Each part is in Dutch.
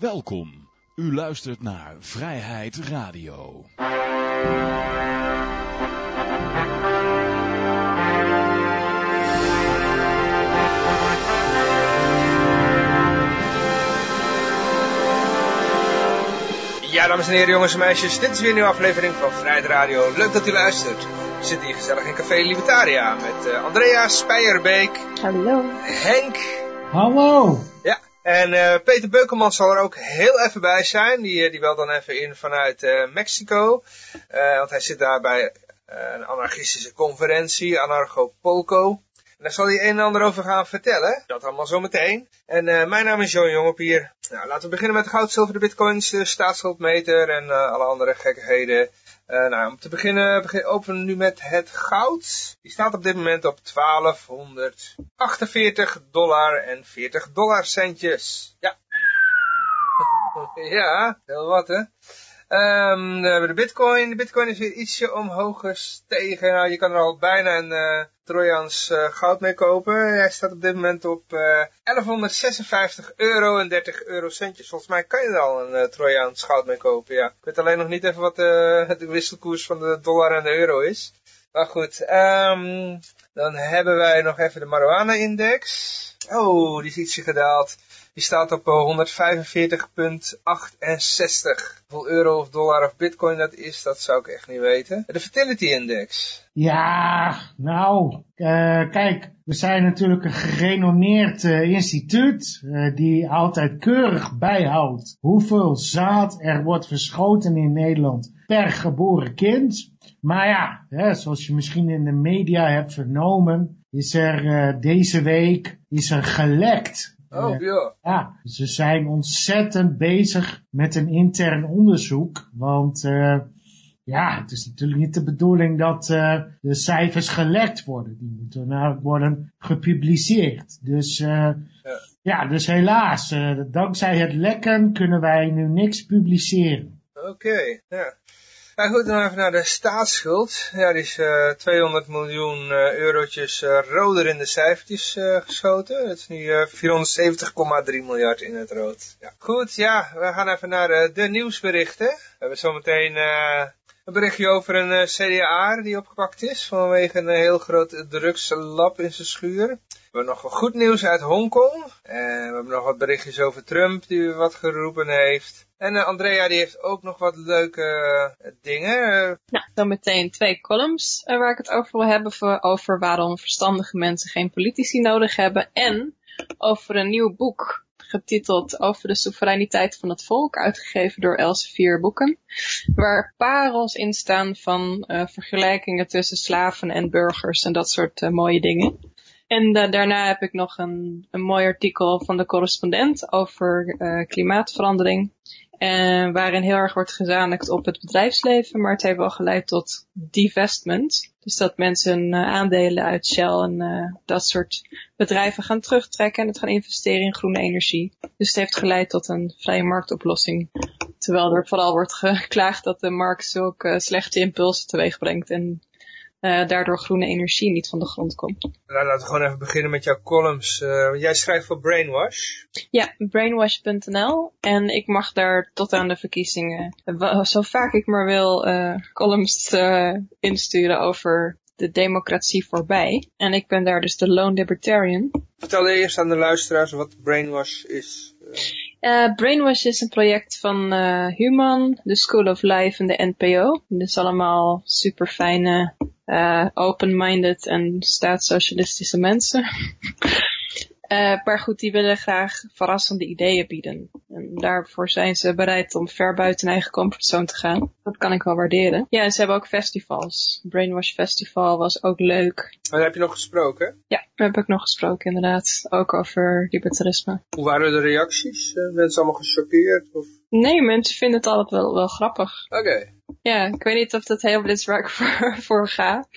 Welkom. U luistert naar Vrijheid Radio. Ja, dames en heren, jongens en meisjes, dit is weer een nieuwe aflevering van Vrijheid Radio. Leuk dat u luistert. We zitten hier gezellig in Café Libertaria met uh, Andrea Speijerbeek. Hallo. Henk. Hallo. Ja, en uh, Peter Beukelman zal er ook heel even bij zijn. Die, uh, die wel dan even in vanuit Mexico. want hij zit daar bij een anarchistische conferentie, Anarcho Polco. En daar zal hij een en ander over gaan vertellen. Dat allemaal zometeen. En mijn naam is Johan Jongepier. Nou, laten we beginnen met goud, zilver, de bitcoins, de staatsschuldmeter en alle andere gekkigheden. Uh, nou, om te beginnen begin, openen we nu met het goud. Die staat op dit moment op 1248 dollar en 40 dollar centjes. Ja. ja, heel wat hè. Um, dan hebben we de bitcoin. De bitcoin is weer ietsje omhoog gestegen. Nou, je kan er al bijna een uh, Trojans uh, goud mee kopen. Hij staat op dit moment op uh, 1156 euro en 30 eurocentjes. Volgens mij kan je er al een uh, Trojans goud mee kopen, ja. Ik weet alleen nog niet even wat de wisselkoers van de dollar en de euro is. Maar goed, um, dan hebben wij nog even de marijuana-index. Oh, die is ietsje gedaald. Die staat op 145,68. Hoeveel euro of dollar of bitcoin dat is, dat zou ik echt niet weten. De Fertility Index. Ja, nou, uh, kijk, we zijn natuurlijk een gerenommeerd uh, instituut die altijd keurig bijhoudt hoeveel zaad er wordt verschoten in Nederland per geboren kind. Maar ja, hè, zoals je misschien in de media hebt vernomen, is er deze week is er gelekt Oh, ja. Ja, ze zijn ontzettend bezig met een intern onderzoek, want uh, ja, het is natuurlijk niet de bedoeling dat uh, de cijfers gelekt worden. Die moeten nou worden gepubliceerd. Dus uh, ja. ja. dus helaas, dankzij het lekken kunnen wij nu niks publiceren. Oké, okay, ja. Ja goed, dan even naar de staatsschuld. Ja, die is uh, 200 miljoen uh, eurotjes uh, roder in de cijfertjes geschoten. Het is nu 470,3 miljard in het rood. Ja. Goed, ja, we gaan even naar de nieuwsberichten. We hebben zometeen een berichtje over een CDA die opgepakt is vanwege een heel groot drugslab in zijn schuur. We hebben nog goed nieuws uit Hongkong. En we hebben nog wat berichtjes over Trump die wat geroepen heeft. En uh, Andrea die heeft ook nog wat leuke dingen. Nou, dan meteen twee columns waar ik het over wil hebben. Voor, over waarom verstandige mensen geen politici nodig hebben. En over een nieuw boek getiteld Over de soevereiniteit van het volk. Uitgegeven door Elsevier Boeken. Waar parels in staan van vergelijkingen tussen slaven en burgers en dat soort mooie dingen. En uh, daarna heb ik nog een, een mooi artikel van de correspondent over klimaatverandering. En waarin heel erg wordt gezamenlijkt op het bedrijfsleven, maar het heeft wel geleid tot divestment. Dus dat mensen uh, aandelen uit Shell en dat soort bedrijven gaan terugtrekken en het gaan investeren in groene energie. Dus het heeft geleid tot een vrije marktoplossing. Terwijl er vooral wordt geklaagd dat de markt zulke slechte impulsen teweeg brengt en uh, daardoor groene energie niet van de grond komt. Nou, laten we gewoon even beginnen met jouw columns. Uh, jij schrijft voor Brainwash. Ja, brainwash.nl. En ik mag daar tot aan de verkiezingen, zo vaak ik maar wil, uh, columns insturen over de democratie voorbij. En ik ben daar dus de lone libertarian. Vertel eerst aan de luisteraars wat Brainwash is. Uh, Brainwash is een project van uh, Human, de School of Life en de NPO. Dus allemaal super fijne, uh, open-minded en staatssocialistische mensen. Uh, maar goed, die willen graag verrassende ideeën bieden. En daarvoor zijn ze bereid om ver buiten eigen comfortzone te gaan. Dat kan ik wel waarderen. Ja, ze hebben ook festivals. Brainwash Festival was ook leuk. Oh, daar heb je nog gesproken? Ja, daar heb ik nog gesproken inderdaad. Ook over libertarisme. Hoe waren de reacties? Uh, mensen allemaal gechoqueerd? Of? Nee, mensen vinden het altijd wel, wel grappig. Oké. Okay. Ja, ik weet niet of dat heel is waar ik voor, voor ga.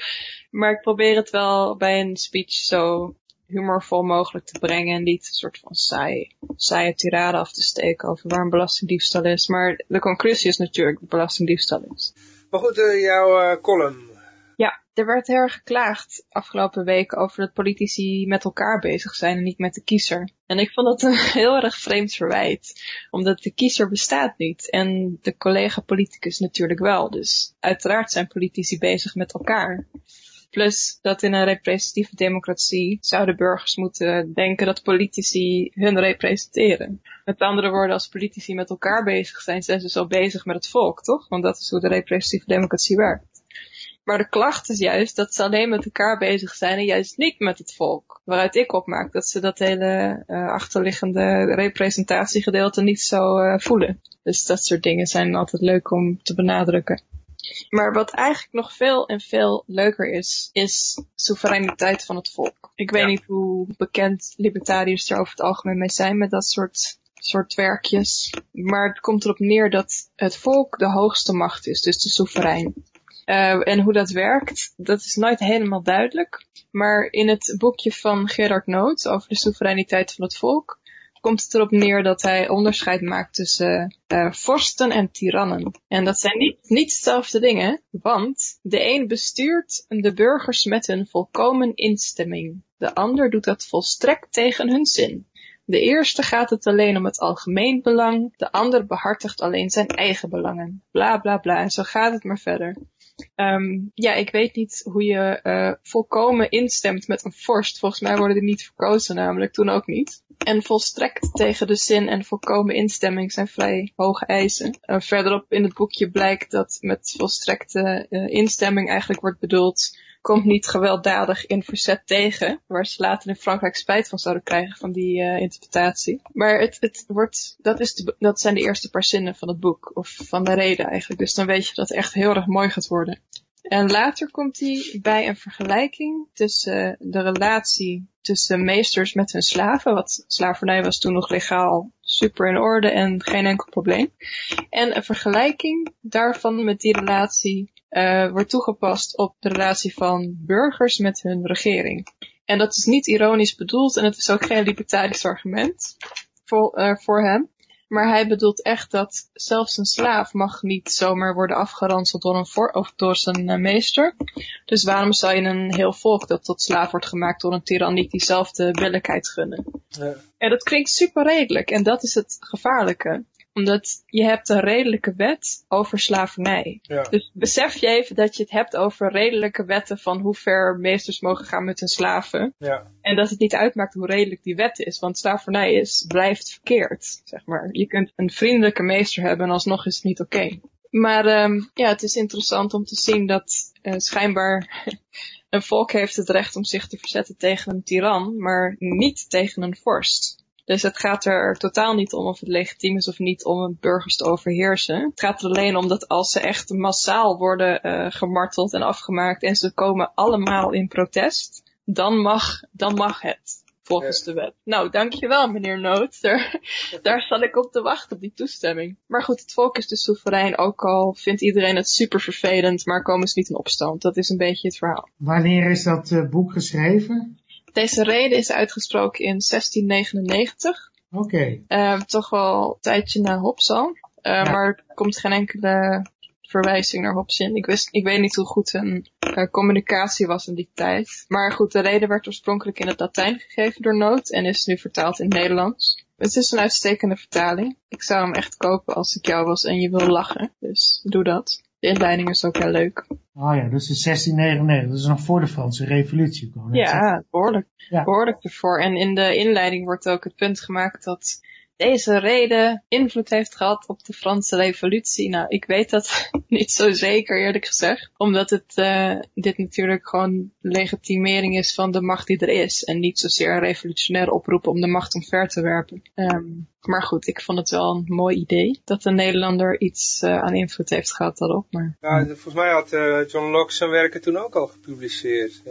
Maar ik probeer het wel bij een speech zo humorvol mogelijk te brengen en niet een soort van saai, saaie tirade af te steken over waar een belastingdiefstal is. Maar de conclusie is natuurlijk dat belastingdiefstal is. Maar goed, uh, jouw uh, column. Ja, er werd heel erg geklaagd afgelopen weken over dat politici met elkaar bezig zijn en niet met de kiezer. En ik vond dat een heel erg vreemd verwijt, omdat de kiezer bestaat niet en de collega-politicus natuurlijk wel. Dus uiteraard zijn politici bezig met elkaar. Plus dat in een representatieve democratie zouden burgers moeten denken dat politici hun representeren. Met andere woorden, als politici met elkaar bezig zijn, zijn ze zo bezig met het volk, toch? Want dat is hoe de representatieve democratie werkt. Maar de klacht is juist dat ze alleen met elkaar bezig zijn en juist niet met het volk. Waaruit ik opmaak dat ze dat hele uh, achterliggende representatiegedeelte niet zo uh, voelen. Dus dat soort dingen zijn altijd leuk om te benadrukken. Maar wat eigenlijk nog veel en veel leuker is, is soevereiniteit van het volk. Ik weet niet hoe bekend libertariërs er over het algemeen mee zijn met dat soort, soort werkjes. Maar het komt erop neer dat het volk de hoogste macht is, dus de soeverein. Uh, en hoe dat werkt, dat is nooit helemaal duidelijk. Maar in het boekje van Gerard Noot over de soevereiniteit van het volk, komt het erop neer dat hij onderscheid maakt tussen uh, vorsten en tirannen. En dat zijn niet, niet dezelfde dingen, want de een bestuurt de burgers met hun volkomen instemming. De ander doet dat volstrekt tegen hun zin. De eerste gaat het alleen om het algemeen belang, de ander behartigt alleen zijn eigen belangen. Bla bla bla, en zo gaat het maar verder. Um, ja, ik weet niet hoe je uh, volkomen instemt met een vorst. Volgens mij worden die niet verkozen namelijk, toen ook niet. En volstrekt tegen de zin en volkomen instemming zijn vrij hoge eisen. Uh, verderop in het boekje blijkt dat met volstrekte uh, instemming eigenlijk wordt bedoeld komt niet gewelddadig in verzet tegen, waar ze later in Frankrijk spijt van zouden krijgen van die uh, interpretatie. Maar het, het wordt, dat, is de, dat zijn de eerste paar zinnen van het boek, of van de reden eigenlijk. Dus dan weet je dat het echt heel erg mooi gaat worden. En later komt hij bij een vergelijking tussen de relatie tussen meesters met hun slaven, wat slavernij was toen nog legaal super in orde en geen enkel probleem. En een vergelijking daarvan met die relatie uh, wordt toegepast op de relatie van burgers met hun regering. En dat is niet ironisch bedoeld en het is ook geen libertarisch argument voor, uh, voor hem. Maar hij bedoelt echt dat zelfs een slaaf mag niet zomaar worden afgeranseld door, een voor, of door zijn uh, meester. Dus waarom zou je een heel volk dat tot slaaf wordt gemaakt door een tiran niet diezelfde billijkheid gunnen? Ja. En dat klinkt super redelijk en dat is het gevaarlijke omdat je hebt een redelijke wet over slavernij. Ja. Dus besef je even dat je het hebt over redelijke wetten van hoe ver meesters mogen gaan met hun slaven. Ja. En dat het niet uitmaakt hoe redelijk die wet is. Want slavernij is, blijft verkeerd, zeg maar. Je kunt een vriendelijke meester hebben en alsnog is het niet oké. Okay. Maar um, ja, het is interessant om te zien dat uh, schijnbaar een volk heeft het recht om zich te verzetten tegen een tiran, maar niet tegen een vorst. Dus het gaat er totaal niet om of het legitiem is of niet om burgers te overheersen. Het gaat er alleen om dat als ze echt massaal worden uh, gemarteld en afgemaakt en ze komen allemaal in protest, dan mag, dan mag het. Volgens de wet. Nou, dankjewel meneer Noot. Daar, daar zal ik op te wachten, op die toestemming. Maar goed, het volk is dus soeverein, ook al vindt iedereen het super vervelend, maar komen ze niet in opstand. Dat is een beetje het verhaal. Wanneer is dat uh, boek geschreven? Deze reden is uitgesproken in 1699. Oké. Okay. Uh, toch wel een tijdje na Hobbes al. Ja. Maar er komt geen enkele verwijzing naar Hobbes in. Ik, wist, ik weet niet hoe goed hun uh, communicatie was in die tijd. Maar goed, de reden werd oorspronkelijk in het Latijn gegeven door Nood en is nu vertaald in het Nederlands. Het is een uitstekende vertaling. Ik zou hem echt kopen als ik jou was en je wil lachen. Dus doe dat. De inleiding is ook heel leuk. Oh ja, dus is 1699. Dat is nog voor de Franse revolutie. Ja, behoorlijk. Ja. Behoorlijk ervoor. En in de inleiding wordt ook het punt gemaakt dat deze reden invloed heeft gehad op de Franse revolutie. Nou, ik weet dat niet zo zeker eerlijk gezegd. Omdat het, uh, dit natuurlijk gewoon legitimering is van de macht die er is. En niet zozeer een revolutionaire oproep om de macht omver te werpen. Um, maar goed, ik vond het wel een mooi idee dat een Nederlander iets uh, aan invloed heeft gehad daarop. Maar... Ja, volgens mij had uh, John Locke zijn werken toen ook al gepubliceerd.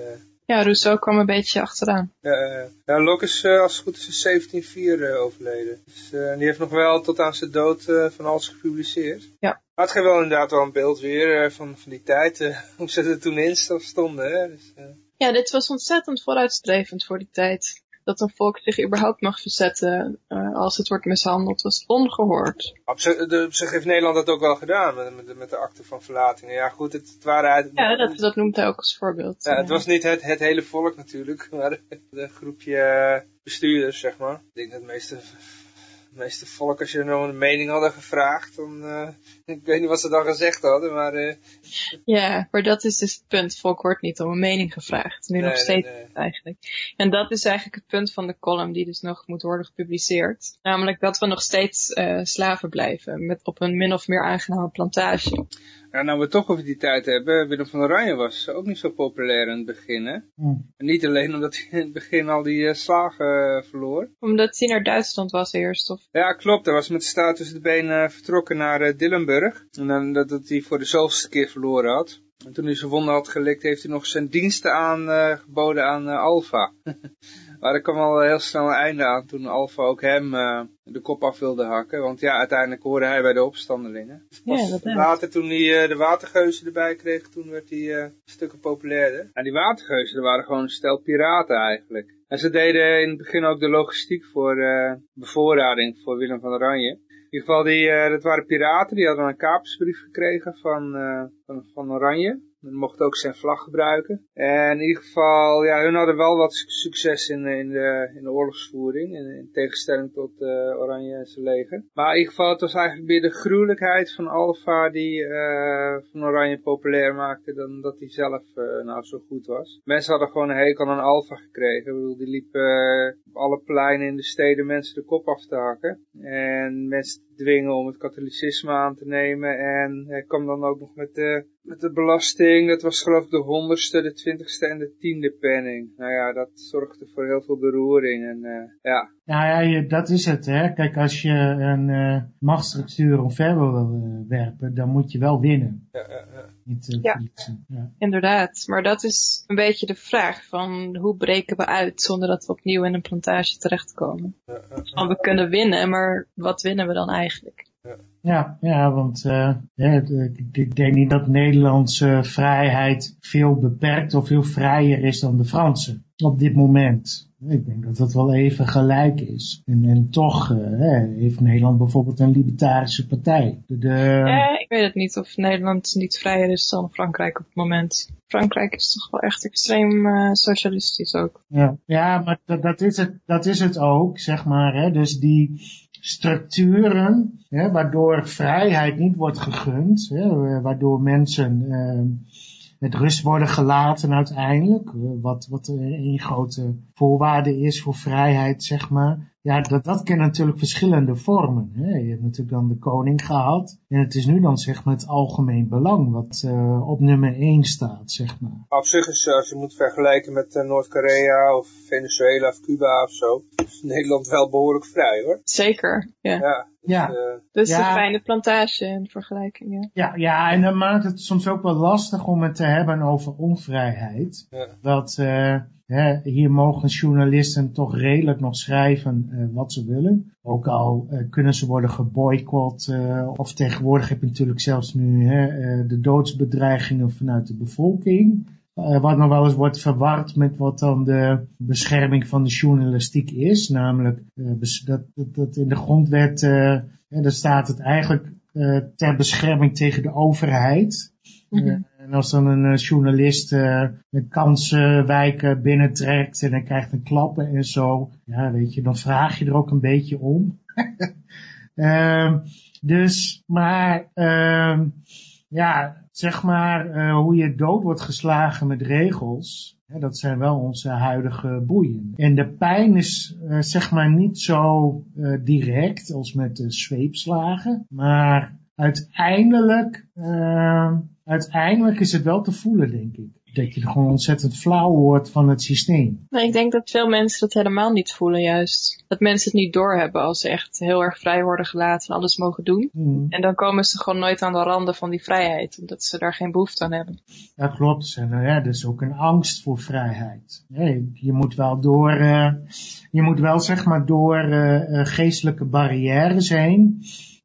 Ja, Rousseau kwam een beetje achteraan. Ja, ja Locke is uh, als het goed is in 1704 uh, overleden. Dus uh, die heeft nog wel tot aan zijn dood van alles gepubliceerd. Ja. Maar het geeft wel inderdaad wel een beeld weer van, van die tijd, hoe ze er toen in stonden. Hè? Dus, ja, dit was ontzettend vooruitstrevend voor die tijd. Dat een volk zich überhaupt mag verzetten uh, als het wordt mishandeld, was ongehoord. Op zich, de, op zich heeft Nederland dat ook wel gedaan, met, met, met de akte van verlatingen. Ja goed, het, het waren... Het, ja, dat, dat noemt hij ook als voorbeeld. Ja, het was niet het, het hele volk natuurlijk, maar een groepje bestuurders, zeg maar. Ik denk dat de meeste de meeste volk, als je nou een mening hadden gevraagd, dan, uh, ik weet niet wat ze dan gezegd hadden, maar... Uh, ja, maar dat is dus het punt. Volk wordt niet om een mening gevraagd. Nu nog steeds eigenlijk. En dat is eigenlijk het punt van de column die dus nog moet worden gepubliceerd. Namelijk dat we nog steeds uh, slaven blijven, met op een min of meer aangename plantage. Ja, nou we toch over die tijd hebben, Willem van Oranje was ook niet zo populair in het begin, hè? Hmm. niet alleen omdat hij in het begin al die uh, slagen verloor. Omdat hij naar Duitsland was eerst, of? Ja, klopt. Hij was met de staat tussen de benen vertrokken naar uh, En dan dat, dat hij voor de zoveelste keer verloren had. En toen hij zijn wonden had gelikt, heeft hij nog zijn diensten aangeboden aan Alfa. Maar er kwam al heel snel een einde aan toen Alfa ook hem uh, de kop af wilde hakken. Want ja, uiteindelijk hoorde hij bij de opstandelingen. ja, later toen hij uh, de watergeuzen erbij kreeg, toen werd hij uh, stukken populairder. En die watergeuzen, waren gewoon een stel piraten eigenlijk. En ze deden in het begin ook de logistiek voor bevoorrading voor Willem van Oranje. In ieder geval, die, dat waren piraten, die hadden een kapersbrief gekregen van, van, van Oranje. Men mocht ook zijn vlag gebruiken. En in ieder geval, ja, hun hadden wel wat succes in, in, de, in de oorlogsvoering. In, in tegenstelling tot uh, Oranje en zijn leger. Maar in ieder geval, het was eigenlijk meer de gruwelijkheid van Alfa die uh, van Oranje populair maakte. Dan dat hij zelf nou zo goed was. Mensen hadden gewoon een hekel aan Alfa gekregen. Ik bedoel, die liepen op alle pleinen in de steden mensen de kop af te hakken. En mensen dwingen om het katholicisme aan te nemen. En hij kwam dan ook nog met de, met de belasting. Dat was geloof ik de honderdste, de twintigste en de tiende penning. Nou ja, dat zorgde voor heel veel beroering. En uh, ja. Nou ja, dat is het. Hè. Kijk, als je een uh, machtsstructuur omver wil uh, werpen, dan moet je wel winnen. Ja, ja, ja. Niet, ja. ja. inderdaad. Maar dat is een beetje de vraag van hoe breken we uit zonder dat we opnieuw in een plantage terechtkomen. Ja, ja, we kunnen winnen, maar wat winnen we dan eigenlijk? Ja, ja want uh, ik denk niet dat Nederlandse vrijheid veel beperkt of veel vrijer is dan de Franse op dit moment. Ik denk dat dat wel even gelijk is. En, en toch uh, heeft Nederland bijvoorbeeld een libertarische partij. De, Ja, ik weet het niet of Nederland niet vrijer is dan Frankrijk op het moment. Frankrijk is toch wel echt extreem uh, socialistisch ook. Ja, ja maar dat, dat, is het, dat is het ook, zeg maar. Hè? Dus die structuren, hè, waardoor vrijheid niet wordt gegund, hè, waardoor mensen uh, met rust worden gelaten uiteindelijk, wat, wat een grote voorwaarde is voor vrijheid, zeg maar. Ja, dat, dat kennen natuurlijk verschillende vormen. Hè. Je hebt natuurlijk dan de koning gehad. En het is nu dan zeg maar het algemeen belang wat uh, op nummer 1 staat, zeg maar. Op zich is, als je moet vergelijken met uh, Noord-Korea of Venezuela of Cuba of zo, is Nederland wel behoorlijk vrij hoor. Zeker, ja. ja. Ja. Uh, dus ja. een fijne plantage in vergelijking, ja. ja. Ja, en dan maakt het soms ook wel lastig om het te hebben over onvrijheid. Ja. Dat, uh, hè, hier mogen journalisten toch redelijk nog schrijven uh, wat ze willen. Ook al uh, kunnen ze worden geboycott, uh, of tegenwoordig heb je natuurlijk zelfs nu hè, de doodsbedreigingen vanuit de bevolking. Wat nog wel eens wordt verward met wat dan de bescherming van de journalistiek is. Namelijk dat, dat, dat, in de grondwet, daar staat het eigenlijk ter bescherming tegen de overheid. Mm -hmm. En als dan een journalist een kansenwijken binnentrekt en hij krijgt een klappen en zo, ja, weet je, dan vraag je er ook een beetje om. uh, dus, maar, uh, ja, zeg maar, uh, hoe je dood wordt geslagen met regels, hè, dat zijn wel onze huidige boeien. En de pijn is, uh, zeg maar, niet zo uh, direct als met de zweepslagen, maar uiteindelijk, uiteindelijk is het wel te voelen, denk ik. Dat je er gewoon ontzettend flauw wordt van het systeem. Maar ik denk dat veel mensen dat helemaal niet voelen juist. Dat mensen het niet doorhebben als ze echt heel erg vrij worden gelaten en alles mogen doen. Mm. En dan komen ze gewoon nooit aan de randen van die vrijheid. Omdat ze daar geen behoefte aan hebben. Ja, klopt. En ja, er is ook een angst voor vrijheid. Nee, je moet wel door, uh, je moet wel zeg maar door uh, geestelijke barrières heen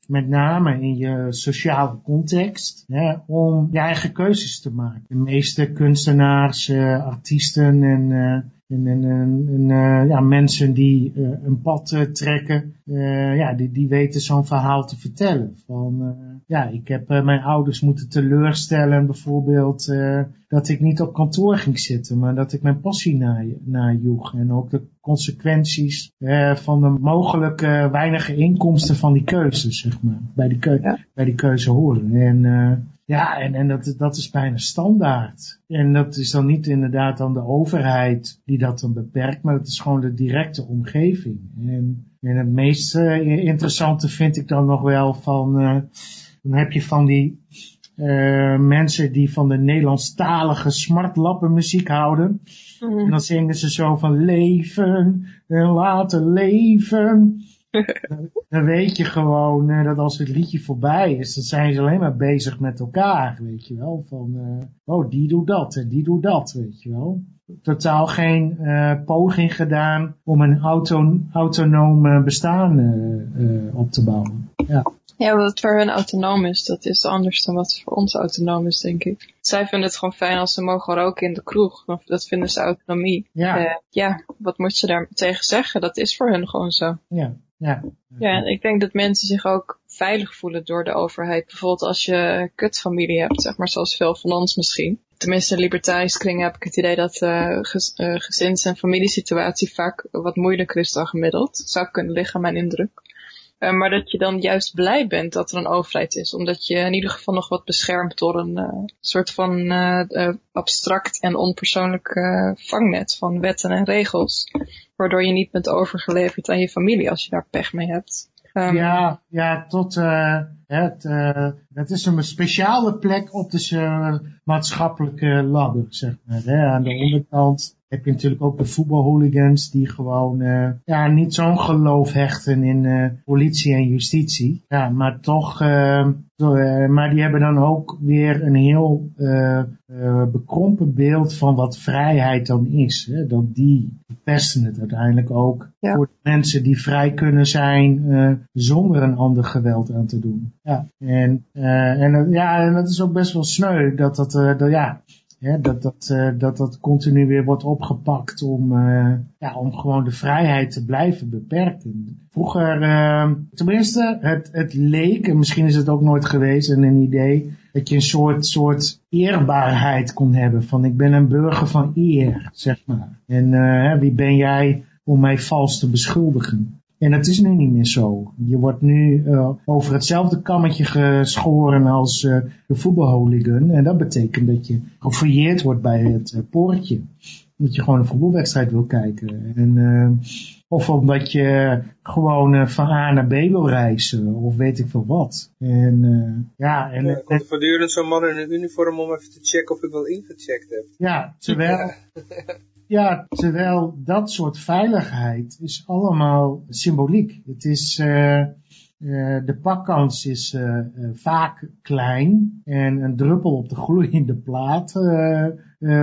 met name in je sociale context, hè, om je eigen keuzes te maken. De meeste kunstenaars, uh, artiesten en uh, en, en, en uh, ja, mensen die uh, een pad uh, trekken, ja, die, die weten zo'n verhaal te vertellen. Van, ja, ik heb mijn ouders moeten teleurstellen bijvoorbeeld dat ik niet op kantoor ging zitten, maar dat ik mijn passie na, najoeg. En ook de consequenties van de mogelijke weinige inkomsten van die keuze, zeg maar. Bij die, keu ja. bij die keuze horen. En ja, en, en dat, dat is bijna standaard. En dat is dan niet inderdaad dan de overheid die dat dan beperkt, maar het is gewoon de directe omgeving. En, en het meest uh, interessante vind ik dan nog wel van, uh, dan heb je van die uh, mensen die van de Nederlandstalige smartlappenmuziek houden. Mm. En dan zingen ze zo van leven en laten leven. dan weet je gewoon uh, dat als het liedje voorbij is, dan zijn ze alleen maar bezig met elkaar, weet je wel. Van, uh, oh, die doet dat en die doet dat, weet je wel. Totaal geen uh, poging gedaan om een auto autonoom bestaan op te bouwen. Ja. Ja, wat voor hun autonoom is, dat is anders dan wat voor ons autonoom is, denk ik. Zij vinden het gewoon fijn als ze mogen roken in de kroeg. Dat vinden ze autonomie. Ja. ja, wat moet je daar tegen zeggen? Dat is voor hun gewoon zo. Ja. Ja. ja, ik denk dat mensen zich ook veilig voelen door de overheid. Bijvoorbeeld als je kutfamilie hebt, zeg maar, zoals veel van ons misschien. Tenminste, in libertarische heb ik het idee dat uh, gezins- en familiesituatie vaak wat moeilijker is dan gemiddeld. Zou kunnen liggen, mijn indruk. Uh, maar dat je dan juist blij bent dat er een overheid is. Omdat je in ieder geval nog wat beschermt door een uh, soort van uh, abstract en onpersoonlijk vangnet van wetten en regels. Waardoor je niet bent overgeleverd aan je familie als je daar pech mee hebt. Um, ja, ja, tot het, het is een speciale plek op de maatschappelijke ladder, zeg maar. Hè. Aan de onderkant heb je natuurlijk ook de voetbalhooligans die gewoon uh, ja, niet zo'n geloof hechten in uh, politie en justitie. Ja, maar toch, uh, maar die hebben dan ook weer een heel bekrompen beeld van wat vrijheid dan is. Hè? Dat die pesten het uiteindelijk ook ja. voor mensen die vrij kunnen zijn zonder een ander geweld aan te doen. Ja, en, en, ja, en dat is ook best wel sneu dat dat, dat ja, ja, dat, dat, uh, dat dat continu weer wordt opgepakt om, uh, ja, om gewoon de vrijheid te blijven beperken. Vroeger, uh, tenminste, het, het leek, en misschien is het ook nooit geweest, een idee, dat je een soort, soort eerbaarheid kon hebben. Van ik ben een burger van eer, zeg maar. En wie ben jij om mij vals te beschuldigen? En dat is nu niet meer zo. Je wordt nu uh, over hetzelfde kammetje geschoren als uh, de voetbalhooligan. En dat betekent dat je gefouilleerd wordt bij het uh, poortje. Dat je gewoon een voetbalwedstrijd wil kijken. En, of omdat je gewoon van A naar B wil reizen. Of weet ik veel wat. En, ja, en, ja, komt voortdurend zo'n man in een uniform om even te checken of ik wel ingecheckt heb. Ja, terwijl... Ja, terwijl dat soort veiligheid is allemaal symboliek. Het is, uh, de pakkans is uh, vaak klein en een druppel op de gloeiende plaat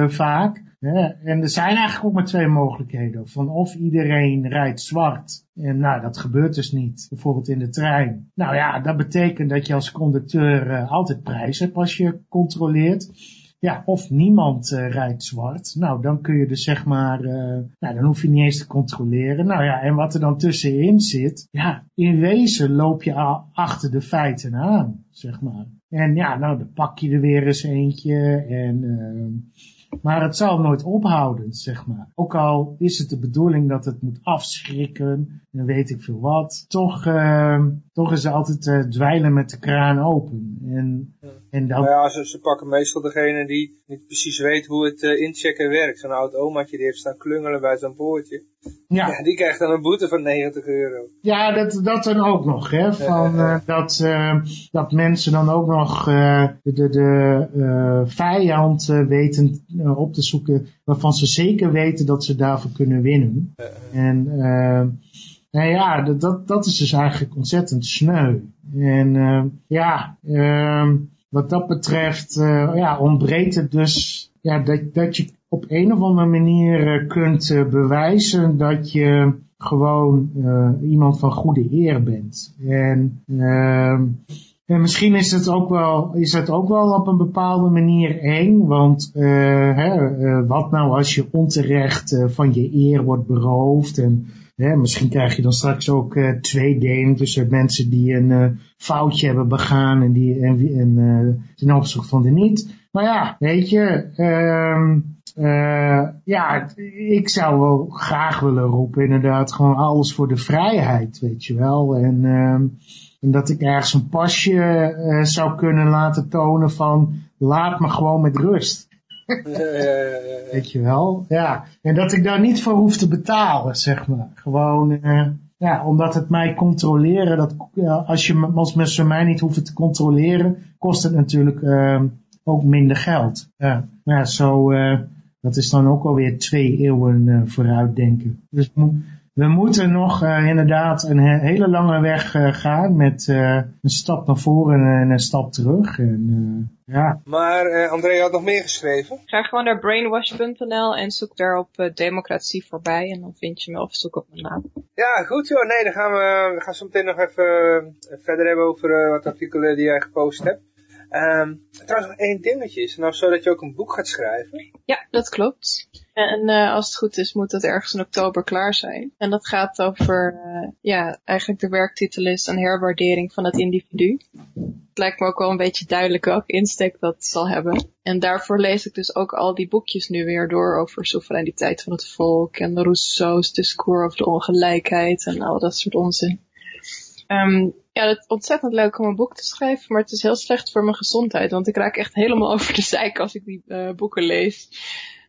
vaak. en er zijn eigenlijk ook maar twee mogelijkheden. Van of iedereen rijdt zwart. En nou, dat gebeurt dus niet. Bijvoorbeeld in de trein. Nou ja, dat betekent dat je als conducteur altijd prijs hebt als je controleert. Ja, of niemand uh, rijdt zwart. Nou, dan kun je dus zeg maar, uh, nou, dan hoef je niet eens te controleren. Nou ja, en wat er dan tussenin zit, ja, in wezen loop je al achter de feiten aan, zeg maar. En ja, nou, dan pak je er weer eens eentje en... Uh, maar het zal nooit ophouden, zeg maar. Ook al is het de bedoeling dat het moet afschrikken en weet ik veel wat. Toch, uh, toch is er altijd uh, dweilen met de kraan open. En, en dan... ja, ze, ze, pakken meestal degene die niet precies weet hoe het uh, inchecken werkt. Zo'n oud omaatje die heeft staan klungelen bij zo'n poortje. Ja. ja. Die krijgt dan een boete van 90 euro. Ja, dat, dat dan ook nog. Hè, van, uh, dat, uh, dat mensen dan ook nog uh, de, de, de vijand weten op te zoeken waarvan ze zeker weten dat ze daarvoor kunnen winnen. En nou ja, dat, dat is dus eigenlijk ontzettend sneu. En ja, ehm, wat dat betreft ja, ontbreekt het dus ja, dat, dat je op een of andere manier eh, kunt eh, bewijzen dat je gewoon uh, iemand van goede eer bent. En uh, En misschien is het ook wel, is het ook wel op een bepaalde manier eng, want uh, hè, uh, wat nou als je onterecht uh, van je eer wordt beroofd en hè, misschien krijg je dan straks ook twee delen tussen mensen die een foutje hebben begaan en die en, en ten opzichte van de niet. Maar ja, weet je, ehm, ja, ik zou wel graag willen roepen inderdaad gewoon alles voor de vrijheid, weet je wel. En ehm, en dat ik ergens een pasje uh, zou kunnen laten tonen van laat me gewoon met rust. Weet je wel? Ja. En dat ik daar niet voor hoef te betalen, zeg maar. Gewoon, uh, ja, omdat het mij controleren, dat, als, je, als mensen mij niet hoeven te controleren, kost het natuurlijk uh, ook minder geld. Ja, ja zo, dat is dan ook alweer twee eeuwen vooruit denken. Dus we moeten nog uh, inderdaad een hele lange weg uh, gaan met uh, een stap naar voren en een stap terug. En, ja. Maar André had nog meer geschreven. Ga gewoon naar brainwash.nl en zoek daar op democratie voorbij en dan vind je me of zoek op mijn naam. Ja, goed joh. Nee, dan gaan we, we gaan zo meteen nog even verder hebben over wat artikelen die jij gepost hebt. Um, trouwens nog één dingetje. Is het nou zo dat je ook een boek gaat schrijven? Ja, dat klopt. En uh, als het goed is moet dat ergens in oktober klaar zijn. En dat gaat over, uh, ja, eigenlijk de werktitel is een herwaardering van het individu. Het lijkt me ook wel een beetje duidelijk welke insteek dat zal hebben. En daarvoor lees ik dus ook al die boekjes nu weer door over soevereiniteit van het volk en Rousseau's discours over de ongelijkheid en al dat soort onzin. Um, ja, het is ontzettend leuk om een boek te schrijven, maar het is heel slecht voor mijn gezondheid, want ik raak echt helemaal over de zeik als ik die uh, boeken lees.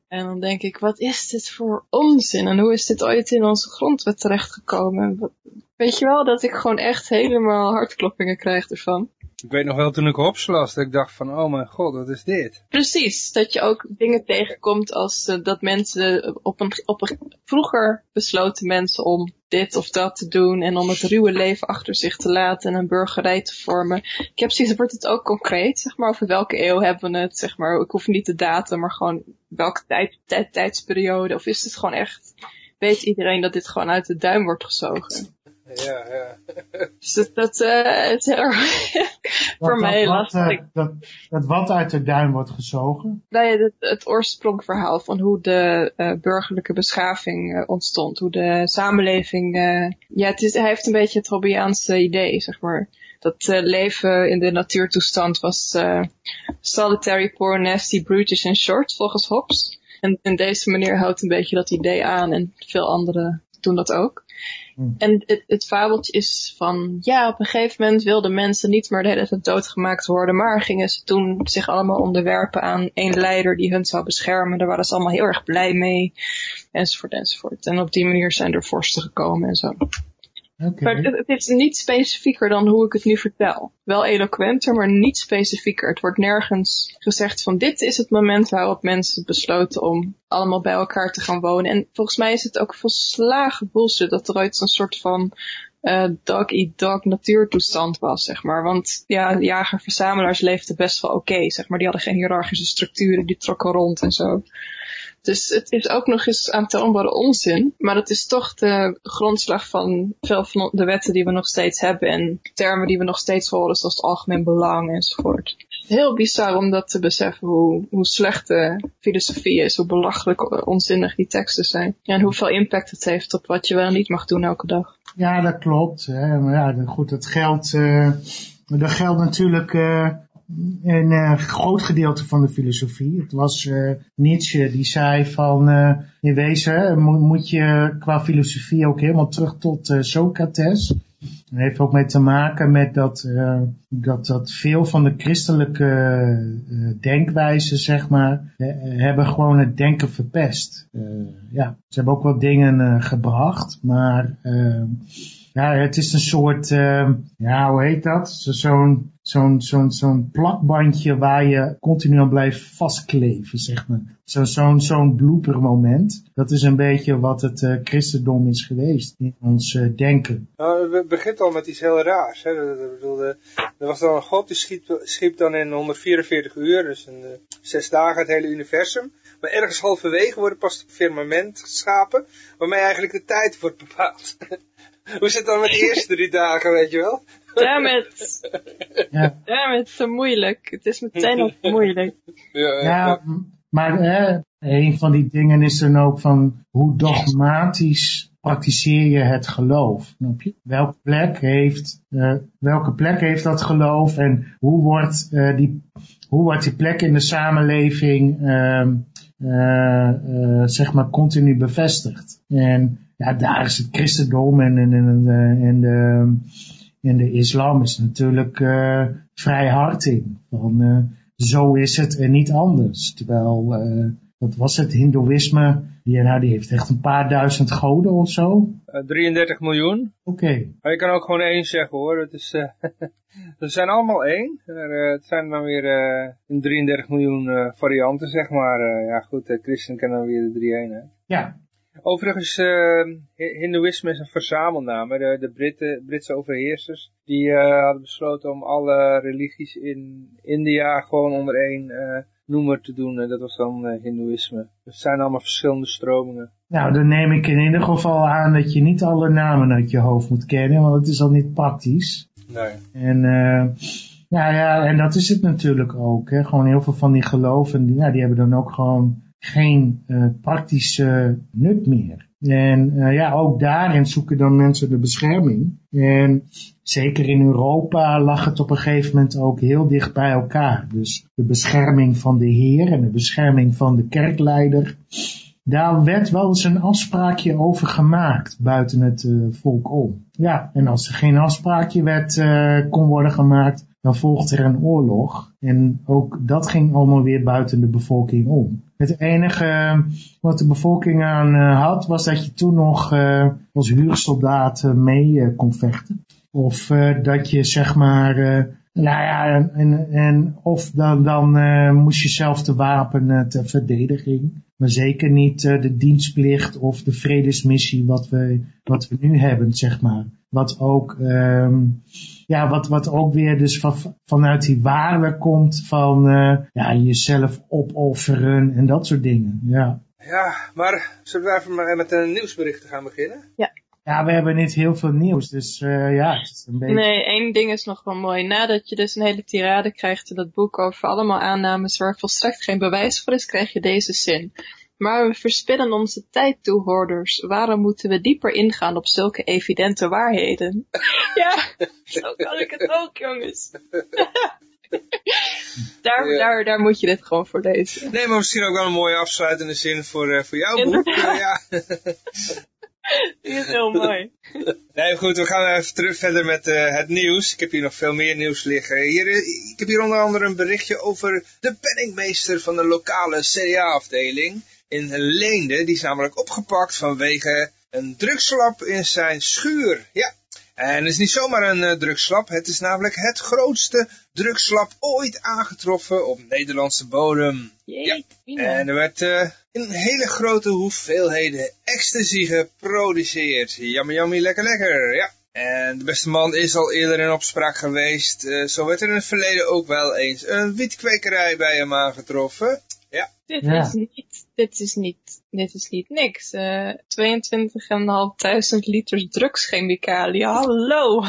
En dan denk ik, wat is dit voor onzin? En hoe is dit ooit in onze grondwet terechtgekomen? Weet je wel, dat ik gewoon echt helemaal hartkloppingen krijg ervan. Ik weet nog wel toen ik Hobbes las, dat ik dacht van, oh mijn god, wat is dit? Precies, dat je ook dingen tegenkomt als uh, dat mensen op een, op een, vroeger besloten mensen om dit of dat te doen en om het ruwe leven achter zich te laten en een burgerij te vormen. Ik heb zoiets, wordt het ook concreet, zeg maar, over welke eeuw hebben we het, zeg maar, ik hoef niet de datum, maar gewoon welke tijd, tijd, tijdsperiode, of is het gewoon echt, weet iedereen dat dit gewoon uit de duim wordt gezogen? Ja, ja. Dus dat, dat uh, is heel erg voor mij lastig. Uh, dat, dat wat uit de duim wordt gezogen? Nou ja, het, het oorsprongverhaal van hoe de uh, burgerlijke beschaving ontstond. Hoe de samenleving... ja, het is, hij heeft een beetje het Hobbiaanse idee, zeg maar. Dat leven in de natuurtoestand was solitary, poor, nasty, brutish en short, volgens Hobbes. En, en deze manier houdt een beetje dat idee aan en veel anderen doen dat ook. Hmm. En het, het, fabeltje is van, ja, op een gegeven moment wilden mensen niet meer de hele tijd doodgemaakt worden, maar gingen ze toen zich allemaal onderwerpen aan één leider die hun zou beschermen. Daar waren ze allemaal heel erg blij mee, enzovoort, enzovoort. En op die manier zijn er vorsten gekomen en zo. Maar het, is niet specifieker dan hoe ik het nu vertel. Wel eloquenter, maar niet specifieker. Het wordt nergens gezegd van dit is het moment waarop mensen besloten om allemaal bij elkaar te gaan wonen. En volgens mij is het ook volslagen bullshit dat er ooit een soort van uh, dog-eat-dog natuurtoestand was, zeg maar. Want ja, jager-verzamelaars leefden best wel oké, zeg maar. Die hadden geen hiërarchische structuren, die trokken rond en zo. Dus het is ook nog eens aantoonbare onzin. Maar het is toch de grondslag van veel van de wetten die we nog steeds hebben. En termen die we nog steeds horen, zoals algemeen belang enzovoort. Heel bizar om dat te beseffen hoe, hoe slecht de filosofie is. Hoe belachelijk onzinnig die teksten zijn. En hoeveel impact het heeft op wat je wel niet mag doen elke dag. Ja, dat klopt. Hè. Maar ja, goed, dat geldt... Uh, dat geldt natuurlijk... Uh een uh, groot gedeelte van de filosofie. Het was uh, Nietzsche die zei van uh, in wezen moet, moet je qua filosofie ook helemaal terug tot Socrates. Dat heeft ook mee te maken met dat, dat, dat veel van de christelijke denkwijzen, zeg maar, hebben gewoon het denken verpest. ja, ze hebben ook wel dingen gebracht, maar ja, het is een soort, ja, hoe heet dat? Zo'n zo'n zo'n zo'n plakbandje waar je continu aan blijft vastkleven, zeg maar. Zo'n zo'n zo'n bloopermoment. Dat is een beetje wat het uh, christendom is geweest in ons uh, denken. Nou, het begint al met iets heel raars. Hè? er was dan een god die schiep, schiep dan in 144 uur, dus in zes dagen het hele universum. Maar ergens halverwege wordt pas het firmament geschapen, waarmee eigenlijk de tijd wordt bepaald. Hoe zit het dan met de eerste drie dagen, weet je wel? Damn it. Ja. Damn it, te moeilijk. Het is meteen al moeilijk. Ja, ja. Maar eh, een van die dingen is dan ook van hoe dogmatisch praktiseer je het geloof. Snap je? Welke plek heeft, eh, welke plek heeft dat geloof en hoe wordt, eh, die, hoe wordt die plek in de samenleving ehm, eh, eh, zeg maar continu bevestigd. En ja, daar is het christendom en, en, en, en, en de, en de islam is natuurlijk eh, vrij hard in. Van, eh, zo is het en niet anders. Terwijl, eh, wat was het, hindoeïsme, die, nou, die heeft echt een paar duizend goden of zo. Eh, 33 miljoen. Oké, Maar je kan ook gewoon één zeggen hoor. Het is, eh ze zijn allemaal één. Eh, het zijn dan weer eh, een 33 miljoen eh, varianten, zeg maar. Eh, ja goed, de christen kennen dan weer de drie eenheid. ja. Overigens, Hi- hindoeïsme is een verzamelnaam. De, de Britten, Britse overheersers, die eh, hadden besloten om alle religies in India gewoon onder één eh, noemer te doen. En dat was dan eh, hindoeïsme. Het zijn allemaal verschillende stromingen. Nou, dan neem ik in ieder geval aan dat je niet alle namen uit je hoofd moet kennen, want het is al niet praktisch. Nee. En, nou ja, en dat is het natuurlijk ook. Hè. Gewoon heel veel van die geloven, die, nou, die hebben dan ook gewoon geen eh, praktische nut meer. En eh, ja, ook daarin zoeken dan mensen de bescherming. En zeker in Europa lag het op een gegeven moment ook heel dicht bij elkaar. Dus de bescherming van de Heer en de bescherming van de kerkleider. Daar werd wel eens een afspraakje over gemaakt buiten het eh, volk om. Ja, en als er geen afspraakje werd, kon worden gemaakt, dan volgde er een oorlog. En ook dat ging allemaal weer buiten de bevolking om. Het enige eh, wat de bevolking aan eh, had, was dat je toen nog eh, als huursoldaat mee kon vechten. Of dat je zeg maar, nou ja, en, en, of dan, dan moest je zelf te wapenen ter verdediging. Maar zeker niet de dienstplicht of de vredesmissie wat we, wat we nu hebben, zeg maar. Wat ook, ehm, ja, wat, wat ook weer dus van, vanuit die waarde komt van eh, ja, jezelf opofferen en dat soort dingen. Ja. Ja, maar zullen we even maar met een nieuwsbericht gaan beginnen? ja, we hebben niet heel veel nieuws, dus eh, ja, het is een beetje... Nee, één ding is nog wel mooi. Nadat je dus een hele tirade krijgt in dat boek over allemaal aannames waar volstrekt geen bewijs voor is, krijg je deze zin. Maar we verspillen onze tijd, toehoorders. Waarom moeten we dieper ingaan op zulke evidente waarheden? ja, zo kan ik het ook, jongens. daar, Ja. daar, daar moet je dit gewoon voor lezen. Nee, maar misschien ook wel een mooie afsluitende zin voor, eh, voor jouw boek. Eh, ja. Die is heel mooi. Nee, goed, we gaan even terug verder met eh, het nieuws. Ik heb hier nog veel meer nieuws liggen. Hier, ik heb hier onder andere een berichtje over de penningmeester van de lokale CDA-afdeling in Leende. Die is namelijk opgepakt vanwege een drugslab in zijn schuur. Ja, en het is niet zomaar een uh, drugslab. Het is namelijk het grootste drugslab ooit aangetroffen op Nederlandse bodem. Jeetje, En er werd uh, in hele grote hoeveelheden ecstasy geproduceerd. Jammer, jammer, lekker, lekker. Ja. En de beste man is al eerder in opspraak geweest. Uh, zo werd er in het verleden ook wel eens een wietkwekerij bij hem aangetroffen. Ja. Dit Ja. is niet, dit is niet, dit is niet niks. Uh, 22.500 liter drugschemicaliën, hallo!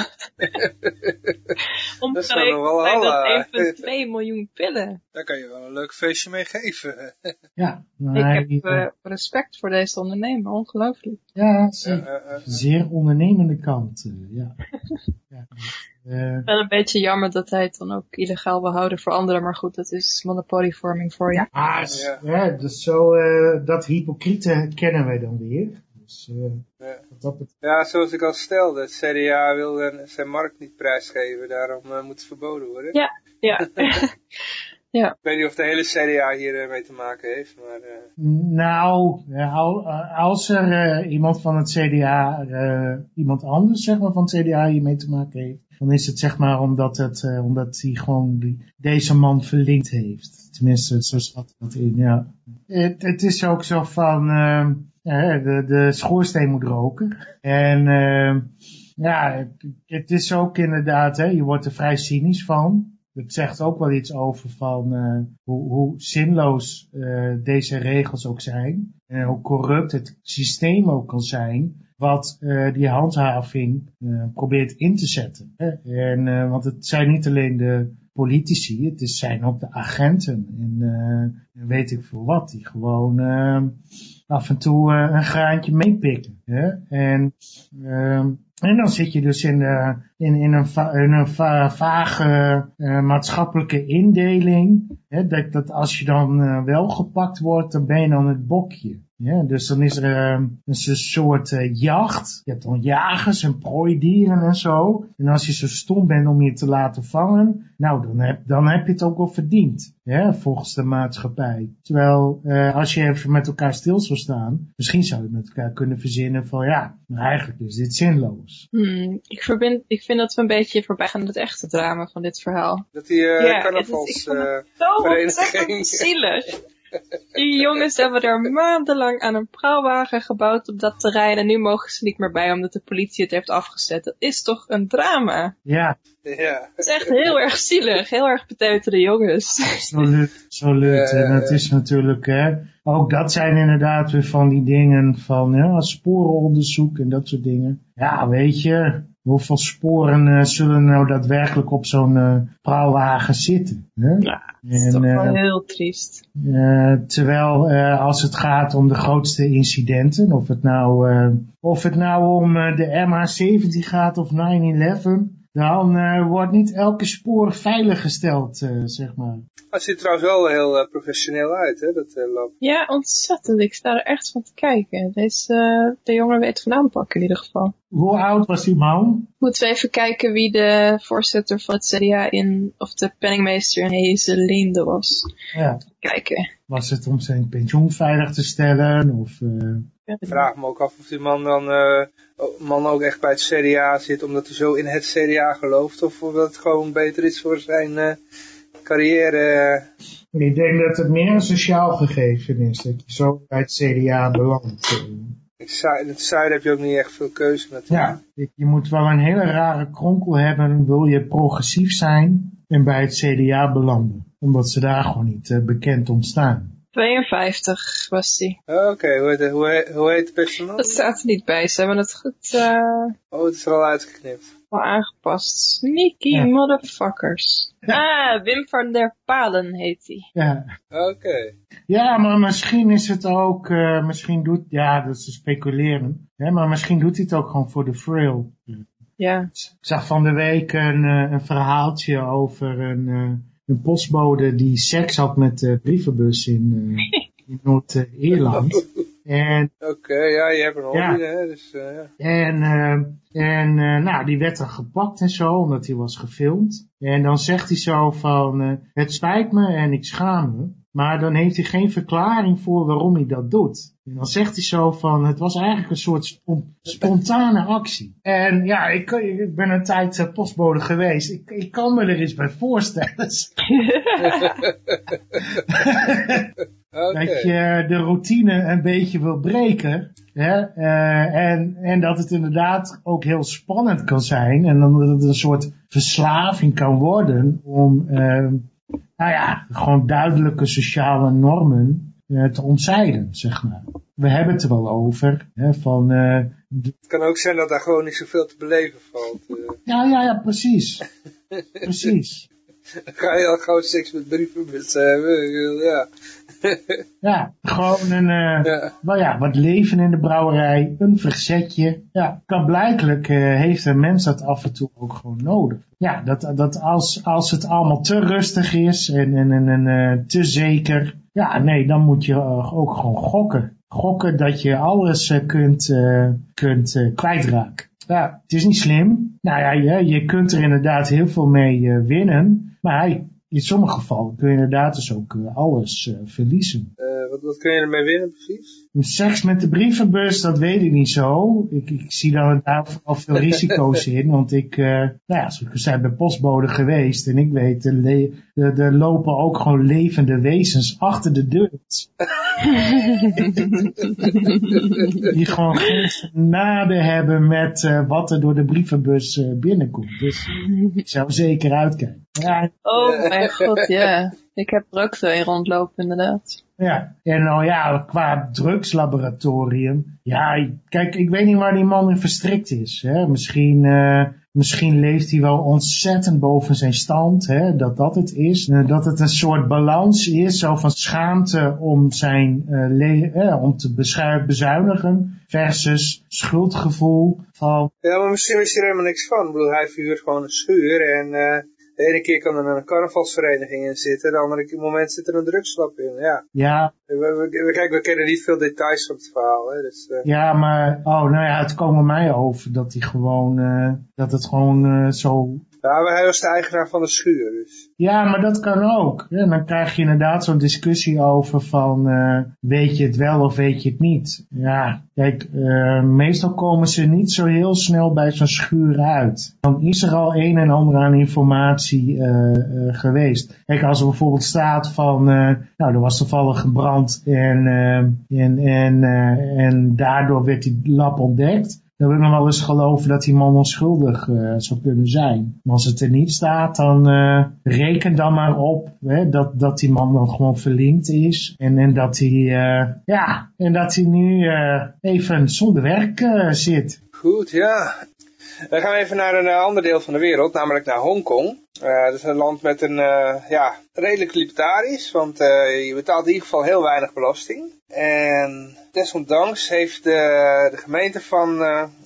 Wel zijn dat 1,2 miljoen pillen. Daar kan je wel een leuk feestje mee geven. Ja, Ik heb uh, respect voor deze ondernemer, ongelooflijk. ja, zeer, Uh, uh, zeer ondernemende kant. eh, ja. ja. Eh, Wel een beetje jammer dat hij het dan ook illegaal wil houden voor anderen, maar goed, dat is monopolievorming voor je. S- ja, dus zo, eh, dat hypocriete kennen wij dan weer. Dus, eh, Ja. wat dat betreft- ja, zoals ik al stelde, het CDA wil uh, zijn markt niet prijsgeven, daarom uh, moet het verboden worden. Ja. Ja. ja. Ik weet niet of de hele CDA hier uh, mee te maken heeft, maar... Uh... Nou, eh, als er eh, iemand van het CDA, eh, iemand anders zeg maar van het CDA hier mee te maken heeft, dan is het zeg maar omdat, het, eh, omdat hij gewoon die, deze man verlinkt heeft. Tenminste, zo staat dat in, ja. Het, het is ook zo van, eh, eh, de, de schoorsteen moet roken. En eh, ja, het, het is ook inderdaad, hè, je wordt er vrij cynisch van. dat zegt ook wel iets over van uh, hoe, hoe, zinloos uh, deze regels ook zijn. En hoe corrupt het systeem ook kan zijn wat uh, die handhaving probeert in te zetten. Hè? En, want het zijn niet alleen de politici, het zijn ook de agenten en weet ik veel wat, die gewoon af en toe een graantje meepikken. Hè? En en dan zit je dus in, uh, in, in een, een va vage uh, maatschappelijke indeling. Hè, dat, dat als je dan uh, wel gepakt wordt, dan ben je dan het bokje. Ja, dus dan is er um, een soort uh, jacht. Je hebt dan jagers en prooidieren en zo. En als je zo stom bent om je te laten vangen, nou, dan heb, dan heb je het ook wel verdiend. Volgens de maatschappij. Terwijl, als je even met elkaar stil zou staan, misschien zou je met elkaar kunnen verzinnen van, ja, maar eigenlijk is dit zinloos. Hmm, ik, verbind, vind dat we een beetje voorbij gaan het echte drama van dit verhaal. Dat die uh, ja, carnavals, uh, zo zielig. Die jongens hebben er maandenlang aan een praalwagen gebouwd op dat terrein en nu mogen ze niet meer bij omdat de politie het heeft afgezet. Dat is toch een drama? Ja. ja. Het is echt heel erg zielig, heel erg beteuterde jongens. Absoluut, absoluut. En het is natuurlijk, hè, ook dat zijn inderdaad weer van die dingen van ja, sporenonderzoek en dat soort dingen. Ja, weet je, Hoeveel sporen uh, zullen nou daadwerkelijk op zo'n uh, praalwagen zitten? Hè? Ja, dat is en, toch wel uh, heel triest. terwijl als het gaat om de grootste incidenten, of het nou, of het nou om de MH17 gaat of 9-11, dan uh, wordt niet elke spoor veilig gesteld, uh, zeg maar. Het ziet trouwens wel heel uh, professioneel uit, hè, dat lab. Ja, ontzettend. Ik sta er echt van te kijken. Deze, de jongen weet van aanpakken in ieder geval. Hoe oud was die man? Moeten we even kijken wie de voorzitter van het CDA in, of de penningmeester in Hezelinde was. Ja. Kijken. Was het om zijn pensioen veilig te stellen, of... Ik vraag me ook af of die man dan uh, man ook echt bij het CDA zit omdat hij zo in het CDA gelooft. Of of dat het gewoon beter is voor zijn uh, carrière. Ik denk dat het meer een sociaal gegeven is. Dat je zo bij het CDA belandt. In het zuiden heb je ook niet echt veel keuze natuurlijk. Ja, je moet wel een hele rare kronkel hebben. Wil je progressief zijn en bij het CDA belanden. Omdat ze daar gewoon niet uh, bekend ontstaan. 52 was die. Oké, okay. hoe, heet, hoe, hoe heet de personage? Dat staat er niet bij. Ze hebben het goed... Uh... Oh, het is er al uitgeknipt. Al aangepast. Sneaky ja. motherfuckers. Ah, Wim van der Palen heet hij. Ja. Oké. Okay. Ja, maar misschien is het ook... Uh, misschien doet... Ja, dat is speculeren. Ja, maar misschien doet hij het ook gewoon voor de thrill. Ja. Ik zag van de week een, een verhaaltje over een een postbode die seks had met de brievenbus in, uh, in Noord-Ierland. En, Oké, okay, ja, je hebt een hobby, ja. hè, dus, uh, ja. En, uh, en uh, nou, die werd dan gepakt en zo, omdat hij was gefilmd. En dan zegt hij zo van, het spijt me en ik schaam me. Maar dan heeft hij geen verklaring voor waarom hij dat doet. En dan zegt hij zo van, het was eigenlijk een soort spontane actie. En ja, ik, ik ben een tijd uh, postbode geweest. Ik, ik kan me er eens bij voorstellen. okay. Dat je de routine een beetje wil breken. Hè? Uh, en, en dat het inderdaad ook heel spannend kan zijn. En dan dat het een soort verslaving kan worden om... Uh, nou ja, gewoon duidelijke sociale normen uh, te ontzijden, zeg maar. We hebben het er wel over, hè, van... Uh, het kan ook zijn dat daar gewoon niet zoveel te beleven valt. Uh. Ja, ja, ja, precies. precies. Dan ga je al gewoon seks met brievenbussen hebben, ja. ja, gewoon een, uh, ja. Nou ja, wat leven in de brouwerij, een verzetje. Ja, kan blijkelijk uh, heeft een mens dat af en toe ook gewoon nodig. Ja, dat, dat als, als het allemaal te rustig is en, en, en, en uh, te zeker, ja, nee, dan moet je ook gewoon gokken. Gokken dat je alles kunt, kunt kwijtraken. Ja, het is niet slim. Nou ja, je, je kunt er inderdaad heel veel mee winnen. Maar in sommige gevallen kun je inderdaad dus ook uh, alles uh, verliezen. Uh, wat, wat kun je ermee winnen precies? Seks met de brievenbus, dat weet ik niet zo. Ik, ik zie daar, daar vooral veel risico's in. Want ik, nou ja, we zijn bij postbode geweest. En ik weet, er, lopen ook gewoon levende wezens achter de deur. Die gewoon geen genade hebben met wat er door de brievenbus binnenkomt. Dus ik zou zeker uitkijken. Ja, Oh mijn god, ja. Ik heb er ook zo een rondlopen, inderdaad. Ja, en nou ja, qua drugslaboratorium. Ja, kijk, ik weet niet waar die man in verstrikt is. Hè? Misschien, uh, misschien leeft hij wel ontzettend boven zijn stand, hè? dat dat het is. Uh, dat het een soort balans is, zo van schaamte om, zijn, uh, om te bezuinigen versus schuldgevoel van... Ja, maar misschien is er helemaal niks van. Ik bedoel, hij vuurt gewoon een schuur en de ene keer kan er een carnavalsvereniging in zitten, de andere moment zit er een drugslab in, ja. Ja. We, we, we, kijk, we kennen niet veel details van het verhaal, hè, dus, uh... Ja, maar, oh, nou ja, het kwam mij over dat hij gewoon, uh, dat het gewoon uh, zo ja, hij was de eigenaar van de schuur. Dus. Ja, maar dat kan ook. Ja, dan krijg je inderdaad zo'n discussie over van uh, weet je het wel of weet je het niet. Ja, kijk, uh, meestal komen ze niet zo heel snel bij zo'n schuur uit. Dan is er al een en ander aan informatie uh, geweest. Kijk, als er bijvoorbeeld staat van, nou, er was toevallig gebrand en, en, en, en daardoor werd die lab ontdekt dan wil ik nog wel eens geloven dat die man onschuldig uh, zou kunnen zijn. Maar als het er niet staat, dan uh, reken dan maar op hè, dat, dat die man dan gewoon verlinkt is. En, en dat hij, uh, ja, en dat hij nu even zonder werk zit. Goed, ja. Dan gaan we even naar een ander deel van de wereld, namelijk naar Hongkong. Uh, dat is een land met een, uh, ja, redelijk libertarisch, want uh, je betaalt in ieder geval heel weinig belasting. En desondanks heeft de, de gemeente van,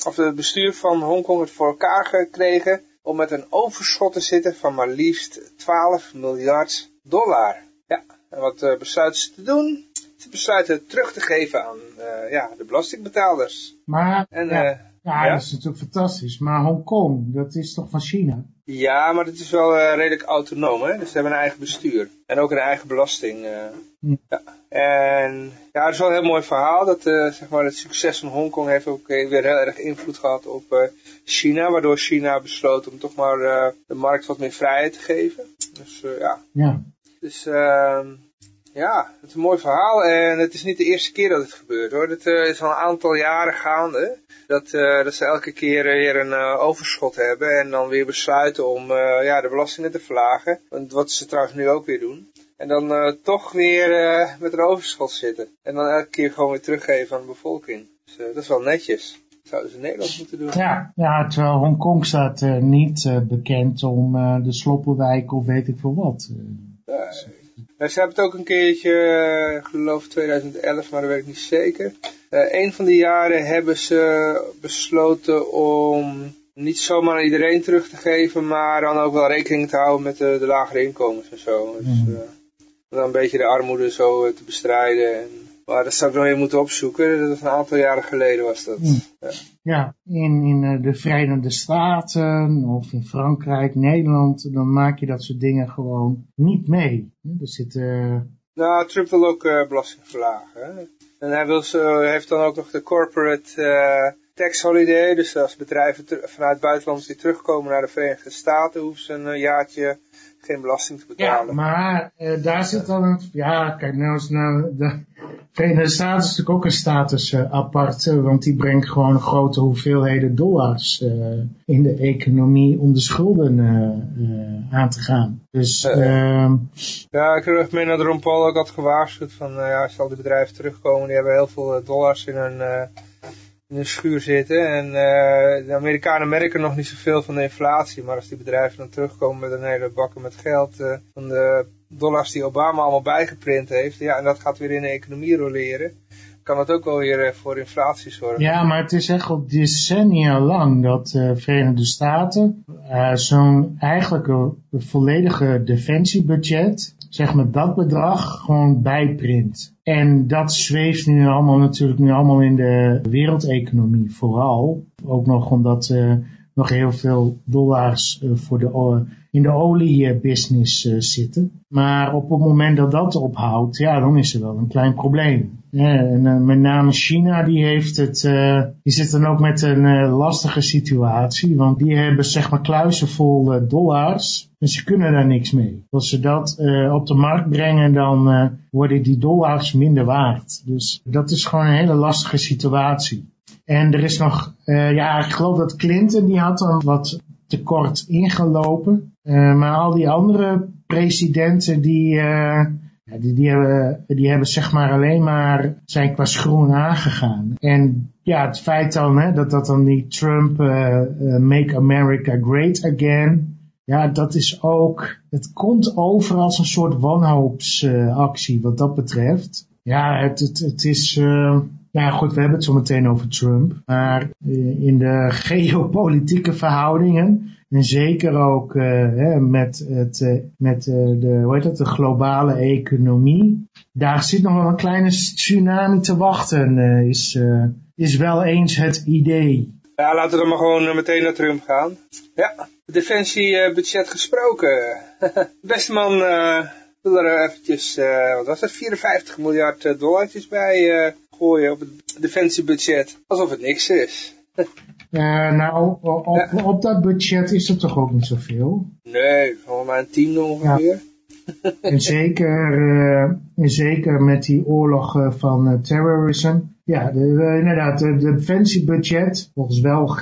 of het bestuur van Hongkong het voor elkaar gekregen om met een overschot te zitten van maar liefst 12 miljard dollar. Ja, en wat besluiten ze te doen? Ze besluiten het terug te geven aan ja, de belastingbetalers. Maar, en, ja. Ja, dat is natuurlijk fantastisch. Maar Hongkong, dat is toch van China? Ja, maar dat is wel uh, redelijk autonoom. Hè? Dus ze hebben een eigen bestuur. En ook een eigen belasting. Uh, hm. ja. En ja, het is wel een heel mooi verhaal. Dat uh, zeg maar, het succes van Hongkong heeft ook weer heel erg invloed gehad op China. Waardoor China besloot om toch maar de markt wat meer vrijheid te geven. Dus ja. ja. Dus... ehm ja, het is een mooi verhaal en het is niet de eerste keer dat het gebeurt hoor. Het uh, is al een aantal jaren gaande dat, uh, dat ze elke keer weer een uh, overschot hebben en dan weer besluiten om ja, de belastingen te verlagen. Want wat ze trouwens nu ook weer doen. En dan toch weer met een overschot zitten. En dan elke keer gewoon weer teruggeven aan de bevolking. Dus dat is wel netjes. Dat zouden ze in Nederland moeten doen. Ja, ja terwijl Hongkong staat niet bekend om de sloppenwijk of weet ik veel wat. Ze hebben het ook een keertje, ik geloof 2011, maar dat weet ik niet zeker. Uh, een van die jaren hebben ze besloten om niet zomaar aan iedereen terug te geven, maar dan ook wel rekening te houden met de, de lagere inkomens en zo. Dus uh, dan een beetje de armoede zo te bestrijden. En, maar dat zou ik nog even moeten opzoeken. Dat is een aantal jaren geleden was dat. Mm. Ja. ja, in, in de Verenigde Staten of in Frankrijk, Nederland, dan maak je dat soort dingen gewoon niet mee. Er zitten... Nou, Trump wil ook belasting verlagen. En hij wil zo, heeft dan ook nog de corporate uh, tax holiday. Dus als bedrijven vanuit het buitenland die terugkomen naar de Verenigde Staten, hoeven ze een jaartje geen belasting te betalen. Ja, maar uh, daar zit dan een... Ja, kijk, nou is nou... De Verenigde Staten is natuurlijk ook een status uh, apart, want die brengt gewoon grote hoeveelheden dollars in de economie om de schulden aan te gaan. Dus, uh, ja, ik heb mee dat Ron Paul ook had gewaarschuwd van, ja, als al die bedrijven terugkomen, die hebben heel veel dollars in hun in een schuur zitten. En uh, de Amerikanen merken nog niet zoveel van de inflatie. Maar als die bedrijven dan terugkomen met een hele bakken met geld uh, van de dollars die Obama allemaal bijgeprint heeft. Ja, en dat gaat weer in de economie roleren. Kan dat ook wel weer uh, voor inflatie zorgen. Ja, maar het is echt al decennia lang dat de Verenigde Staten zo'n eigenlijk een volledige defensiebudget zeg maar dat bedrag gewoon bijprint. En dat zweeft nu allemaal natuurlijk nu allemaal in de wereldeconomie vooral. Ook nog omdat nog heel veel dollars voor de, in de oliebusiness uh, zitten. Maar op het moment dat dat ophoudt, ja, dan is er wel een klein probleem. En uh, met name China, die heeft het, uh, die zit dan ook met een lastige situatie, want die hebben zeg maar kluizen vol dollars en ze kunnen daar niks mee. Als ze dat op de markt brengen, dan worden die dollars minder waard. Dus dat is gewoon een hele lastige situatie. En er is nog, ja, ik geloof dat Clinton, die had dan wat tekort ingelopen. Maar al die andere presidenten die, ja, die, die, hebben, die hebben zeg maar alleen maar zijn qua schroen aangegaan. En ja, het feit dan hè, dat dat dan die Trump Make America Great Again ja, dat is ook, het komt over als een soort wanhoopsactie wat dat betreft. Ja, het, het, het is, uh, ja goed, we hebben het zo meteen over Trump. Maar uh, in de geopolitieke verhoudingen, en zeker ook hè, met, het, met de, hoe heet dat, de globale economie, daar zit nog wel een kleine tsunami te wachten, is, is wel eens het idee. Ja, laten we dan maar gewoon meteen naar Trump gaan. Ja, defensiebudget gesproken. Besteman uh, wil er eventjes, wat was dat, 54 miljard eh, dollartjes bij gooien op het defensiebudget. Alsof het niks is. Ja, nou, op, op, dat budget is er toch ook niet zoveel? Nee, gewoon maar een tien ongeveer. en, zeker, uh, en zeker met die oorlog van uh, terrorism. Ja, de, inderdaad, de, de defensiebudget, volgens wel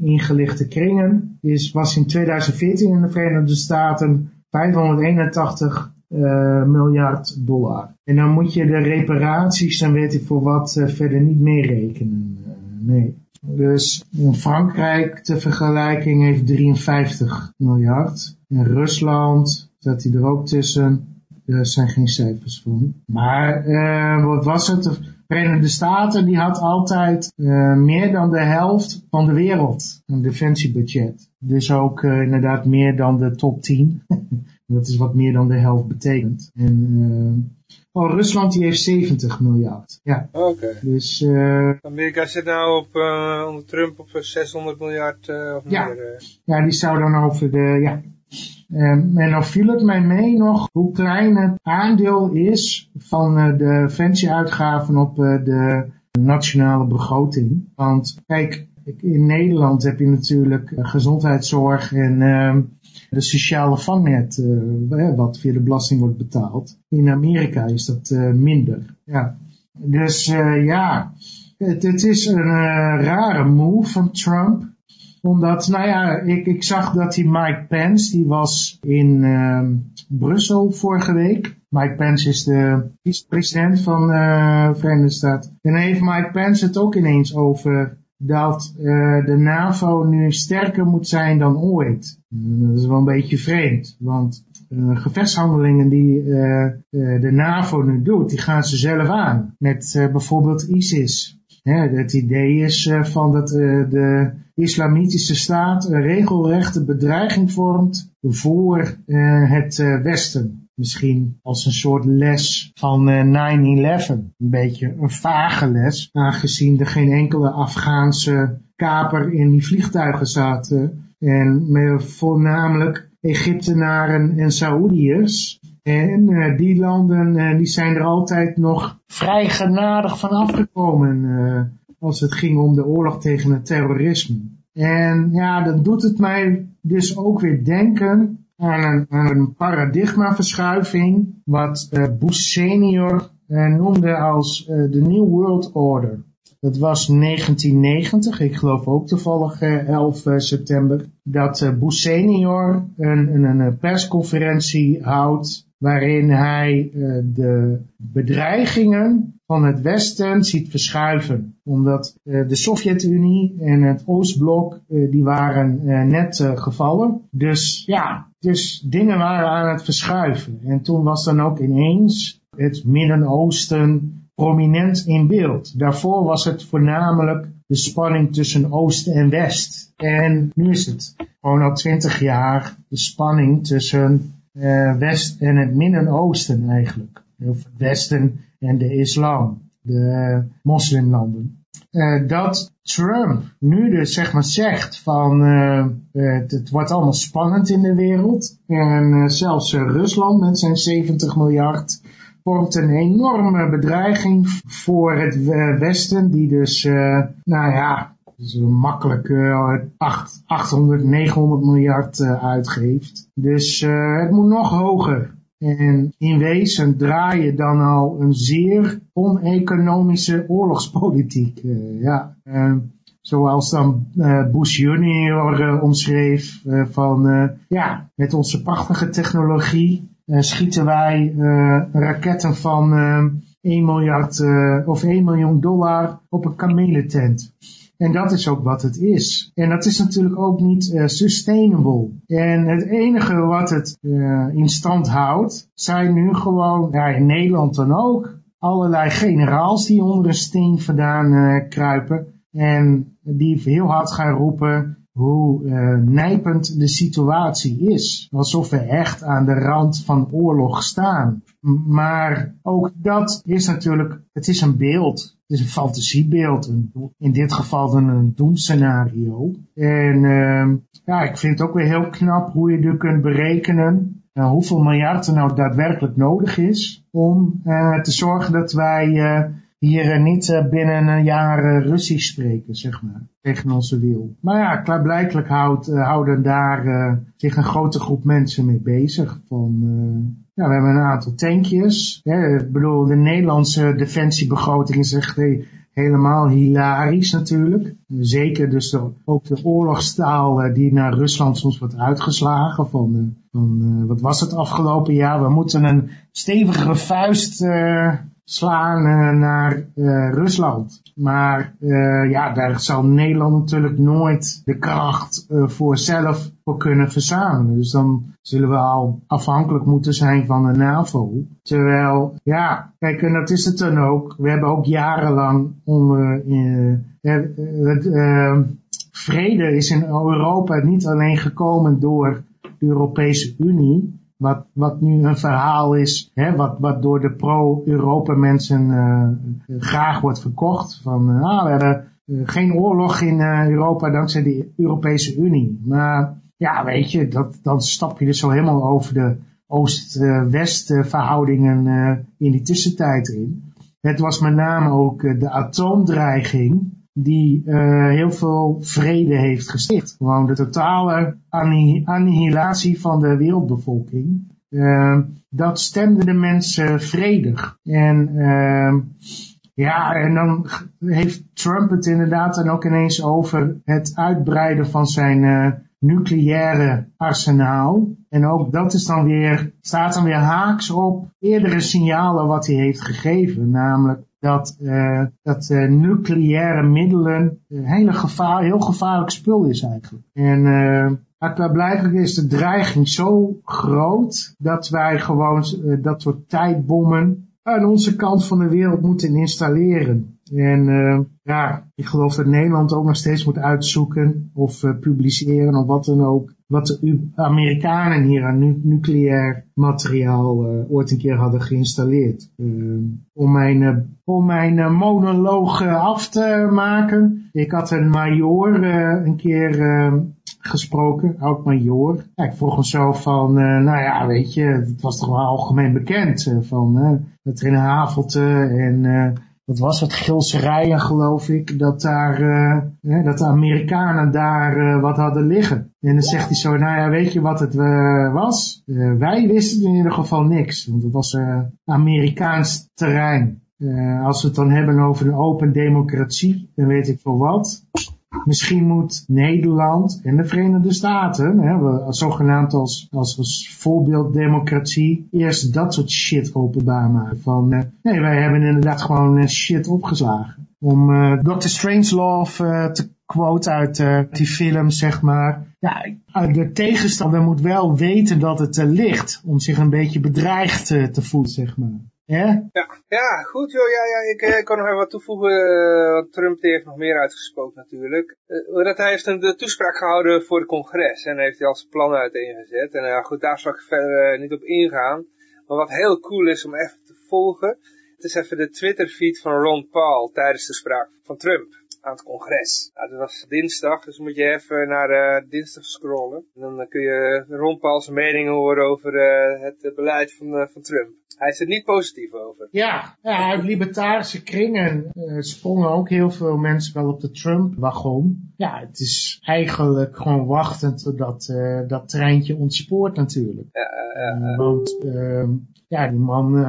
ingelichte kringen, is, was in 2014 in de Verenigde Staten 581 uh, miljard dollar. En dan moet je de reparaties, dan weet ik voor wat, uh, verder niet meerekenen. Uh, nee. Dus in Frankrijk, ter vergelijking, heeft 53 miljard. In Rusland staat hij er ook tussen. Er zijn geen cijfers van. Maar wat was het? Verenigde Staten die had altijd uh, meer dan de helft van de wereld een defensiebudget. Dus ook uh, inderdaad meer dan de top 10. dat is wat meer dan de helft betekent. En uh, oh, Rusland die heeft 70 miljard. Ja. Oké. Okay. Dus, Amerika zit nou op, onder Trump op 600 miljard of ja. meer. Ja, die zou dan over de, ja, en, en dan viel het mij mee nog hoe klein het aandeel is van uh, de defensieuitgaven op uh, de nationale begroting. Want kijk, in Nederland heb je natuurlijk uh, gezondheidszorg en ehm, de sociale vangnet, wat via de belasting wordt betaald. In Amerika is dat minder. Ja. Dus ja, het, is een rare move van Trump omdat, nou ja, ik, ik zag dat die Mike Pence, die was in uh, Brussel vorige week. Mike Pence is de vice-president van uh, Verenigde Staten. En heeft Mike Pence het ook ineens over dat uh, de NAVO nu sterker moet zijn dan ooit. Dat is wel een beetje vreemd, want uh, gevechtshandelingen die de NAVO nu doet, die gaan ze zelf aan. Met bijvoorbeeld ISIS. het idee is van dat de islamitische staat een regelrechte bedreiging vormt voor het Westen. Misschien als een soort les van uh, 9-11. Een beetje een vage les, aangezien er geen enkele Afghaanse kaper in die vliegtuigen zaten. En voornamelijk Egyptenaren en Saoediërs. En uh, die landen uh, die zijn er altijd nog vrij genadig van afgekomen als het ging om de oorlog tegen het terrorisme. En ja, dan doet het mij dus ook weer denken aan een, aan een paradigmaverschuiving, wat uh, Bush senior uh, noemde als uh, de New World Order. Dat was 1990, ik geloof ook toevallig 11 september, dat Bush senior een, een, een persconferentie houdt waarin hij de bedreigingen van het Westen ziet verschuiven. Omdat uh, de Sovjet-Unie en het Oostblok, uh, die waren uh, net gevallen. Dus ja, dus dingen waren aan het verschuiven. En toen was dan ook ineens het Midden-Oosten prominent in beeld. Daarvoor was het voornamelijk de spanning tussen Oost en West. En nu is het gewoon al twintig jaar de spanning tussen West en het Midden-Oosten eigenlijk. Of het Westen en de islam, de moslimlanden. Uh, dat Trump nu dus zeg maar zegt van uh, het, wordt allemaal spannend in de wereld. En zelfs Rusland met zijn 70 miljard vormt een enorme bedreiging voor het Westen. Die dus, nou ja, dus makkelijk 800, 900 miljard uitgeeft. Dus het moet nog hoger. En in wezen draai je dan al een zeer oneconomische oorlogspolitiek. Uh, ja. Uh, Zoals dan uh, Bush junior uh, omschreef van ja, met onze prachtige technologie schieten wij raketten van 1 miljard of 1 miljoen dollar op een kamelentent. En dat is ook wat het is. En dat is natuurlijk ook niet uh, sustainable. En het enige wat het uh, in stand houdt, zijn nu gewoon, ja, in Nederland dan ook, allerlei generaals die onder een steen vandaan uh, kruipen. En die heel hard gaan roepen hoe uh, nijpend de situatie is. Alsof we echt aan de rand van oorlog staan. Maar ook dat is natuurlijk, het is een beeld. Het is een fantasiebeeld. In dit geval dan een doemscenario. En uh, ja, ik vind het ook weer heel knap hoe je er kunt berekenen uh, hoeveel miljard er nou daadwerkelijk nodig is om uh, te zorgen dat wij hier eh, niet eh, binnen een jaar eh, Russisch spreken, zeg maar, tegen onze wil. Maar ja, klaarblijkelijk houdt, houden daar zich een grote groep mensen mee bezig. Van, ja, we hebben een aantal tankjes. Hè, ik bedoel, de Nederlandse defensiebegroting is echt helemaal hilarisch natuurlijk. Zeker dus ook de oorlogstaal die naar Rusland soms wordt uitgeslagen. Van wat was het afgelopen jaar? We moeten een stevigere vuist slaan uh, naar uh, Rusland. Maar uh, ja, daar zal Nederland natuurlijk nooit de kracht voor zelf voor kunnen verzamelen. Dus dan zullen we al afhankelijk moeten zijn van de NAVO. Terwijl, ja, kijk, en dat is het dan ook. We hebben ook jarenlang onder... vrede is in Europa niet alleen gekomen door de Europese Unie, wat, wat nu een verhaal is, hè, wat, wat door de pro-Europa mensen uh, graag wordt verkocht. Van, ah, we hebben uh, geen oorlog in Europa dankzij de Europese Unie. Maar ja, weet je, dat, dan stap je dus zo helemaal over de Oost-West verhoudingen in die tussentijd in. Het was met name ook de atoomdreiging die uh, heel veel vrede heeft gesticht. Gewoon de totale annihilatie van de wereldbevolking. Uh, dat stemde de mensen vredig. En uh, ja, en dan heeft Trump het inderdaad dan ook ineens over het uitbreiden van zijn uh, nucleaire arsenaal. En ook dat is dan weer, staat dan weer haaks op eerdere signalen wat hij heeft gegeven. Namelijk dat, uh, dat uh, nucleaire middelen een hele gevaar, heel gevaarlijk spul is eigenlijk. En uh, blijkbaar is de dreiging zo groot dat wij gewoon dat soort tijdbommen aan onze kant van de wereld moeten installeren. En ja, ik geloof dat Nederland ook nog steeds moet uitzoeken of publiceren of wat dan ook. Wat de Amerikanen hier aan nu nucleair materiaal uh, ooit een keer hadden geïnstalleerd. om mijn, om mijn monoloog af te maken. Ik had een major een keer gesproken, oud-major. Ja, ik vroeg hem zo van, nou ja, weet je, het was toch wel algemeen bekend. van, er in Havelte en wat was het, Gilserijen geloof ik, dat, daar, uh, dat de Amerikanen daar uh, wat hadden liggen. En dan zegt hij zo, nou ja, weet je wat het uh, was? wij wisten in ieder geval niks, want het was Amerikaans terrein. als we het dan hebben over een open democratie, dan weet ik voor wat. Misschien moet Nederland en de Verenigde Staten, hè, zogenaamd als, als, als voorbeeld democratie, eerst dat soort shit openbaar maken. Van, uh, nee, wij hebben inderdaad gewoon uh, shit opgeslagen. Om uh, Dr. Strangelove te quote uit die film, zeg maar. Ja, de tegenstander moet wel weten dat het er ligt, om zich een beetje bedreigd te voelen, zeg maar. Ja? ja? Goed joh. Ja, ja, ik, eh, ik kan nog even wat toevoegen. Uh, want Trump heeft nog meer uitgesproken natuurlijk. Uh, dat hij heeft een toespraak gehouden voor het congres. En heeft hij al zijn plannen uiteengezet. En ja, goed, daar zal ik verder niet op ingaan. Maar wat heel cool is om even te volgen. Het is even de Twitter feed van Ron Paul tijdens de spraak van Trump aan het congres. Nou, dat was dinsdag, dus moet je even naar uh, dinsdag scrollen. En dan kun je Ron Paul's mening horen over uh, het beleid van, van Trump. Hij is er niet positief over. Ja, ja uit libertarische kringen sprongen ook heel veel mensen wel op de Trump-wagon. Ja, het is eigenlijk gewoon wachtend totdat dat treintje ontspoort natuurlijk. Ja, want ehm, ja, die man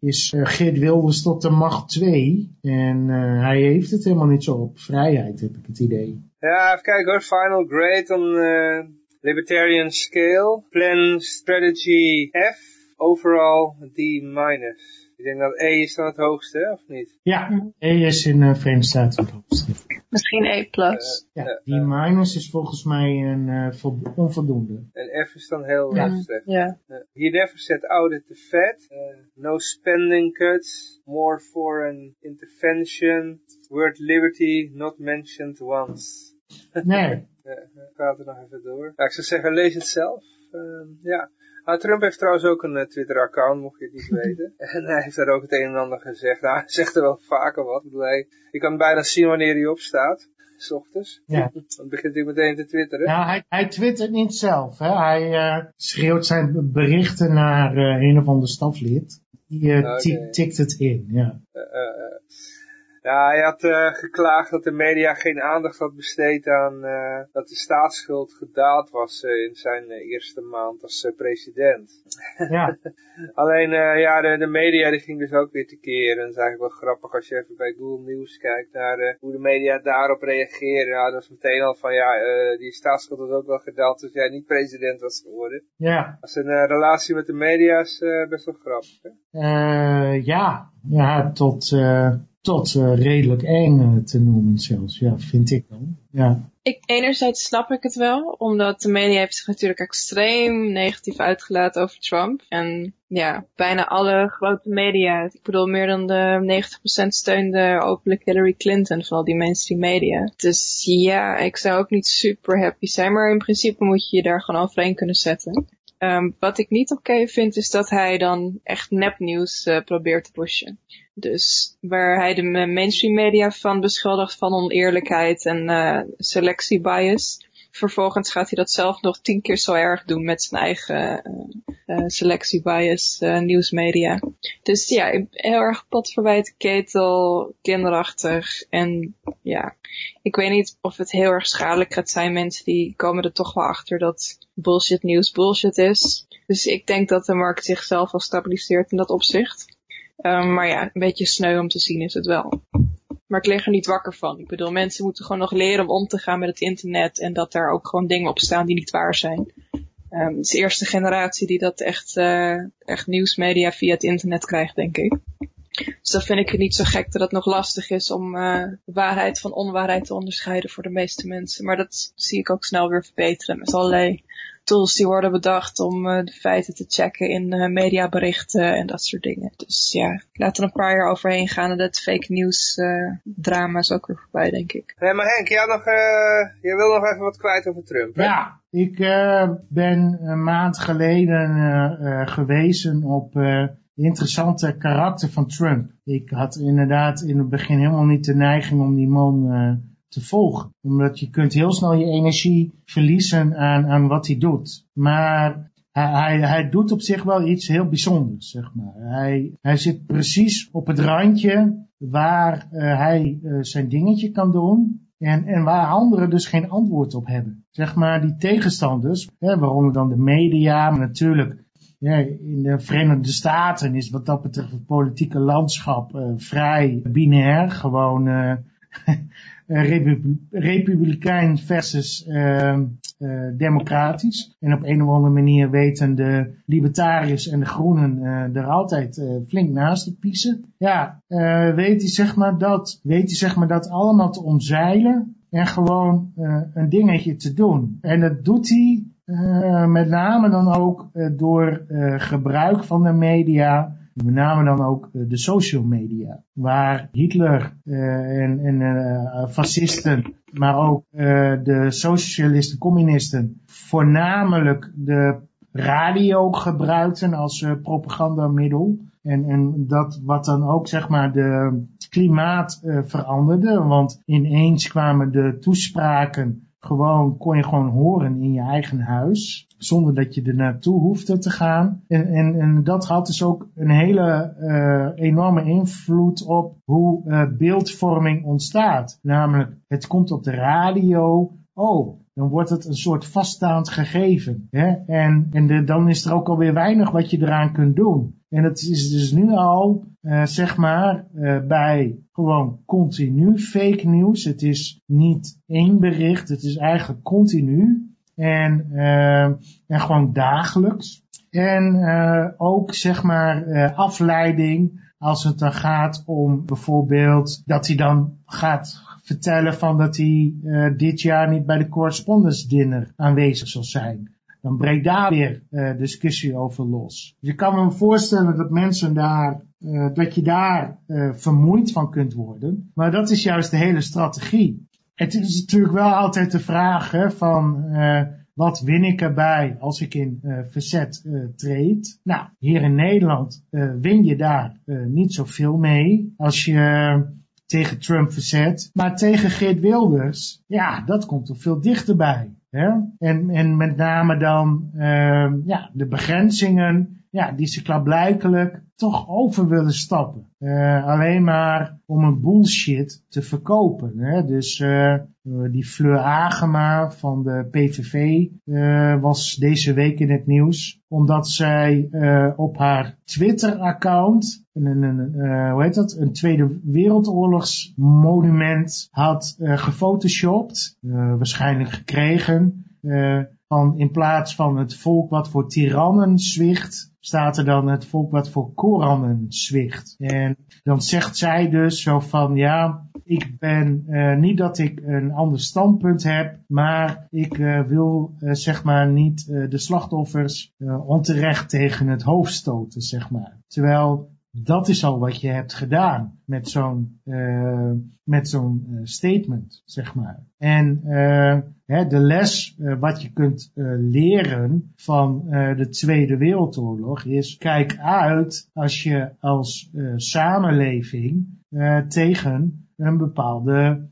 is Geert Wilders tot de macht 2. En uh, hij heeft het helemaal niet zo op vrijheid, heb ik het idee. Ja, even kijken hoor. Final grade on uh, libertarian scale. Plan strategy F. Overall D minus. Ik denk dat E is dan het hoogste, of niet? Ja, E is in uh, Verenigde Staten het hoogste. Misschien E+. Plus. Uh, ja, D minus is volgens mij een uh, onvoldoende. En F is dan heel ja. slecht. Ja. Uh, he never said audit the Fed. no spending cuts. More foreign intervention. Word liberty not mentioned once. Nee. gaat er nog even door. Ja, ik zou zeggen, lees het zelf. Ja. Nou, Trump heeft trouwens ook een uh, Twitter-account, mocht je het niet weten. En hij heeft daar ook het een en ander gezegd. Nou, hij zegt er wel vaker wat. Hij, je kan bijna zien wanneer hij opstaat. S ochtends. Ja. Dan begint hij meteen te twitteren. Ja, hij, hij twittert niet zelf. Hè. Hij uh, schreeuwt zijn berichten naar uh, een of ander staflid. Die okay. tikt het in, ja. Ja, hij had uh, geklaagd dat de media geen aandacht had besteed aan uh, dat de staatsschuld gedaald was uh, in zijn eerste maand als president. Ja. Alleen, ja, de, de, media die ging dus ook weer tekeer. En dat is eigenlijk wel grappig als je even bij Google News kijkt naar hoe de media daarop reageren. Nou, dat is meteen al van, ja, die staatsschuld was ook wel gedaald als jij niet president was geworden. Ja. Als een relatie met de media is best wel grappig. Hè? ja, ja, tot tot uh, redelijk eng te noemen zelfs. Ja, vind ik wel. Ja. Ik, enerzijds snap ik het wel, omdat de media heeft zich natuurlijk extreem negatief uitgelaten over Trump. En ja, bijna alle grote media, ik bedoel meer dan de 90% steunde openlijk Hillary Clinton van al die mainstream media. Dus ja, ik zou ook niet super happy zijn, maar in principe moet je je daar gewoon overheen kunnen zetten. Um, wat ik niet oké vind is dat hij dan echt nepnieuws uh, probeert te pushen. Dus waar hij de mainstream media van beschuldigt van oneerlijkheid en uh, selectiebias. Vervolgens gaat hij dat zelf nog tien keer zo erg doen met zijn eigen uh, selectiebias nieuwsmedia. Dus ja, heel erg potverwijt, ketel, kinderachtig. En ja, ik weet niet of het heel erg schadelijk gaat zijn. Mensen die komen er toch wel achter dat bullshit nieuws bullshit is. Dus ik denk dat de markt zichzelf al stabiliseert in dat opzicht. Um, maar ja, een beetje sneu om te zien is het wel. Maar ik lig er niet wakker van. Ik bedoel, mensen moeten gewoon nog leren om om te gaan met het internet. En dat daar ook gewoon dingen op staan die niet waar zijn. Um, het is de eerste generatie die dat echt, uh, echt nieuwsmedia via het internet krijgt, denk ik. Dus dan vind ik het niet zo gek dat het nog lastig is om uh, waarheid van onwaarheid te onderscheiden voor de meeste mensen. Maar dat zie ik ook snel weer verbeteren met allerlei tools die worden bedacht om uh, de feiten te checken in uh, mediaberichten en dat soort dingen. Dus ja, laten er een paar jaar overheen gaan en dat fake news uh, drama is ook weer voorbij, denk ik. Nee, maar Henk, jij, nog, jij wil nog even wat kwijt over Trump, hè? Ja, ik ben een maand geleden gewezen op interessante karakter van Trump. Ik had inderdaad in het begin helemaal niet de neiging om die man te volgen. Omdat je kunt heel snel je energie verliezen aan, aan wat hij doet. Maar hij, hij, doet op zich wel iets heel bijzonders, zeg maar. Hij, hij zit precies op het randje waar uh, hij uh, zijn dingetje kan doen. En, en waar anderen dus geen antwoord op hebben. Zeg maar die tegenstanders, hè, waaronder dan de media, maar natuurlijk ja, in de Verenigde Staten is wat dat betreft het politieke landschap uh, vrij binair. Gewoon uh, republikein versus uh, uh, democratisch. En op een of andere manier weten de libertariërs en de groenen uh, er altijd flink naast te piezen. Ja, weet hij zeg maar dat, weet hij zeg maar dat allemaal te omzeilen en gewoon een dingetje te doen. En dat doet hij met name dan ook door gebruik van de media met name dan ook de social media, waar Hitler uh, en, en uh, fascisten, maar ook de socialisten, communisten, voornamelijk de radio gebruikten als propagandamiddel. En, en dat wat dan ook zeg maar de klimaat veranderde, want ineens kwamen de toespraken gewoon, kon je gewoon horen in je eigen huis zonder dat je er naartoe hoefde te gaan. En, en, en dat had dus ook een hele uh, enorme invloed op hoe uh, beeldvorming ontstaat. Namelijk, het komt op de radio. Oh, dan wordt het een soort vaststaand gegeven. Hè? En, en dan is er ook alweer weinig wat je eraan kunt doen. En het is dus nu al, uh, zeg maar, uh, bij gewoon continu fake nieuws. Het is niet één bericht, het is eigenlijk continu. En, uh, en gewoon dagelijks. En ook, zeg maar, afleiding als het dan gaat om bijvoorbeeld dat hij dan gaat vertellen van dat hij uh, dit jaar niet bij de correspondence dinner aanwezig zal zijn. Dan breekt daar weer uh, discussie over los. Je kan me voorstellen dat mensen daar, uh, dat je daar vermoeid van kunt worden. Maar dat is juist de hele strategie. Het is natuurlijk wel altijd de vraag hè, van wat win ik erbij als ik in verzet treed? Nou, hier in Nederland win je daar niet zoveel mee als je tegen Trump verzet. Maar tegen Geert Wilders, ja, dat komt er veel dichterbij. Hè? En, en met name dan ja, de begrenzingen ja, die ze klaarblijkelijk toch over willen stappen. Uh, alleen maar om een bullshit te verkopen. Hè? Dus uh, die Fleur Agema van de PVV was deze week in het nieuws. Omdat zij op haar Twitter-account een, een, hoe heet een Tweede Wereldoorlogsmonument had gefotoshopt. waarschijnlijk gekregen. van in plaats van het volk wat voor tirannen zwicht, staat er dan het volk wat voor Korannen zwicht. En dan zegt zij dus zo van, ja, ik ben uh, niet dat ik een ander standpunt heb, maar ik uh, wil uh, zeg maar niet de slachtoffers onterecht tegen het hoofd stoten, zeg maar. Terwijl dat is al wat je hebt gedaan met zo'n uh, met zo'n uh, statement, zeg maar. En uh, hè, de les wat je kunt leren van de Tweede Wereldoorlog is, kijk uit als je als samenleving tegen een bepaalde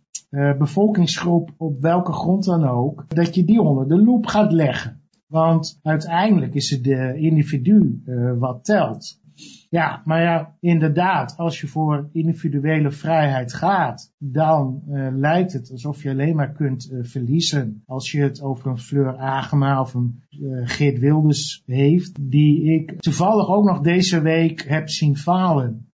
bevolkingsgroep op welke grond dan ook, dat je die onder de loep gaat leggen. Want uiteindelijk is het de individu wat telt. Ja, maar ja, inderdaad, als je voor individuele vrijheid gaat, dan uh, lijkt het alsof je alleen maar kunt uh, verliezen. Als je het over een Fleur Agema of een uh, Geert Wilders heeft, die ik toevallig ook nog deze week heb zien falen.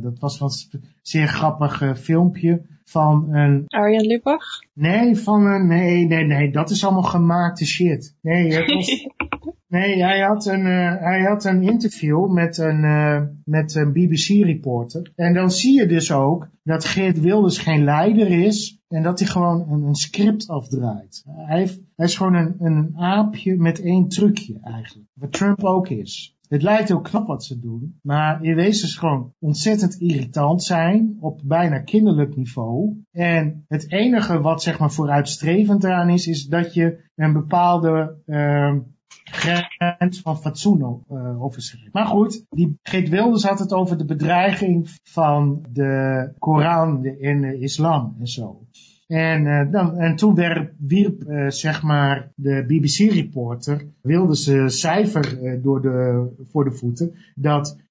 dat was een zeer grappig filmpje van een... Arjen Lubach? Nee, van een... Nee, nee, nee, dat is allemaal gemaakte shit. Nee, het was... Nee, hij had een, uh, hij had een interview met een, uh, met een BBC-reporter. En dan zie je dus ook dat Geert Wilders geen leider is en dat hij gewoon een, een script afdraait. Hij, hij is gewoon een, een aapje met één trucje eigenlijk. Wat Trump ook is. Het lijkt ook knap wat ze doen, maar in wezen is gewoon ontzettend irritant zijn op bijna kinderlijk niveau. En het enige wat zeg maar vooruitstrevend eraan is, is dat je een bepaalde uh, grens van fatsoen uh, overschrijdt. Maar goed, die Geert Wilders had het over de bedreiging van de Koran in de islam en zo. En, uh, dan, en toen werd, wierp uh, zeg maar de BBC-reporter, wilde ze cijfer door de, voor de voeten, dat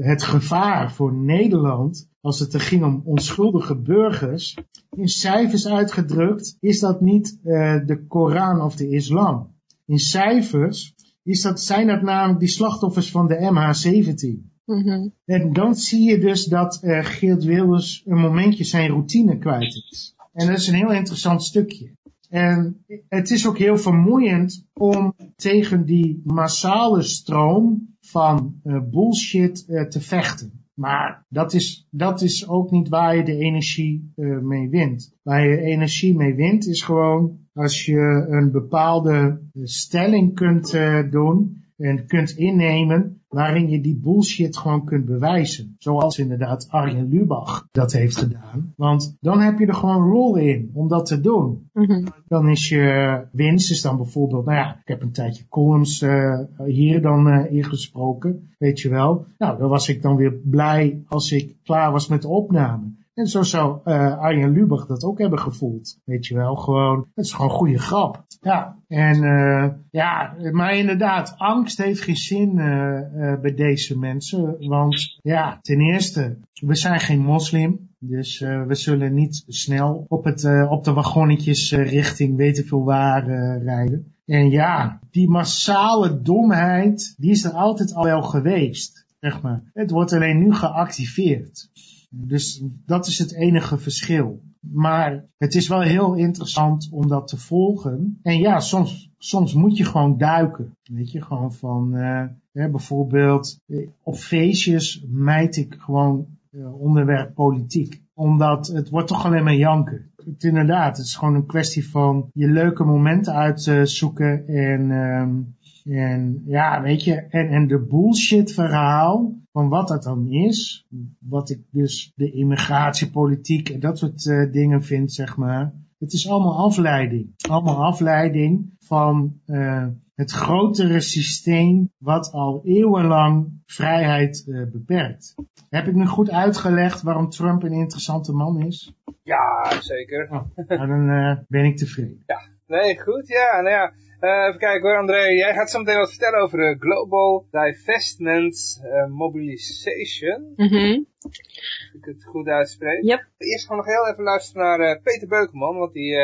het gevaar voor Nederland, als het er ging om onschuldige burgers, in cijfers uitgedrukt, is dat niet de Koran of de islam in cijfers, is dat, zijn dat namelijk die slachtoffers van de MH17. Mm En dan zie je dus dat uh, Geert Wilders een momentje zijn routine kwijt is. En dat is een heel interessant stukje. En het is ook heel vermoeiend om tegen die massale stroom van uh, bullshit uh, te vechten. Maar dat is, dat is ook niet waar je de energie uh, mee wint. Waar je energie mee wint is gewoon als je een bepaalde stelling kunt uh, doen en kunt innemen waarin je die bullshit gewoon kunt bewijzen. Zoals inderdaad Arjen Lubach dat heeft gedaan. Want dan heb je er gewoon rol in om dat te doen. Mm Dan is je winst is dan bijvoorbeeld, nou ja, ik heb een tijdje columns uh, hier dan uh, ingesproken, weet je wel. Nou, dan was ik dan weer blij als ik klaar was met de opname. En zo zou uh, Arjen Lubach dat ook hebben gevoeld. Weet je wel, gewoon, het is gewoon goede grap. Ja, en uh, ja, maar inderdaad, angst heeft geen zin uh, bij deze mensen. Want ja, ten eerste, we zijn geen moslim. Dus we zullen niet snel op, het, op de wagonnetjes richting weet ik veel waar rijden. En ja, die massale domheid, die is er altijd al wel geweest. Zeg maar. Het wordt alleen nu geactiveerd. Dus dat is het enige verschil. Maar het is wel heel interessant om dat te volgen. En ja, soms, soms moet je gewoon duiken. Weet je, gewoon van, uh, bijvoorbeeld op feestjes mijt ik gewoon uh, onderwerp politiek. Omdat het wordt toch alleen maar janken. Het, inderdaad, het is gewoon een kwestie van je leuke momenten uitzoeken en... Um, en ja, weet je, en, en de bullshit verhaal van wat dat dan is, wat ik dus de immigratiepolitiek en dat soort uh, dingen vind, zeg maar. Het is allemaal afleiding. Allemaal afleiding van uh, het grotere systeem wat al eeuwenlang vrijheid uh, beperkt. Heb ik nu goed uitgelegd waarom Trump een interessante man is? Ja, zeker. Oh, nou, dan ben ik tevreden. Ja, nee, goed. Ja, nou ja. Uh, even kijken hoor, André. Jij gaat zo meteen wat vertellen over de Global Divestment uh, Mobilization. Mm -hmm. Als ik het goed uitspreek. Yep. Eerst gaan we nog heel even luisteren naar uh, Peter Beukeman, want die,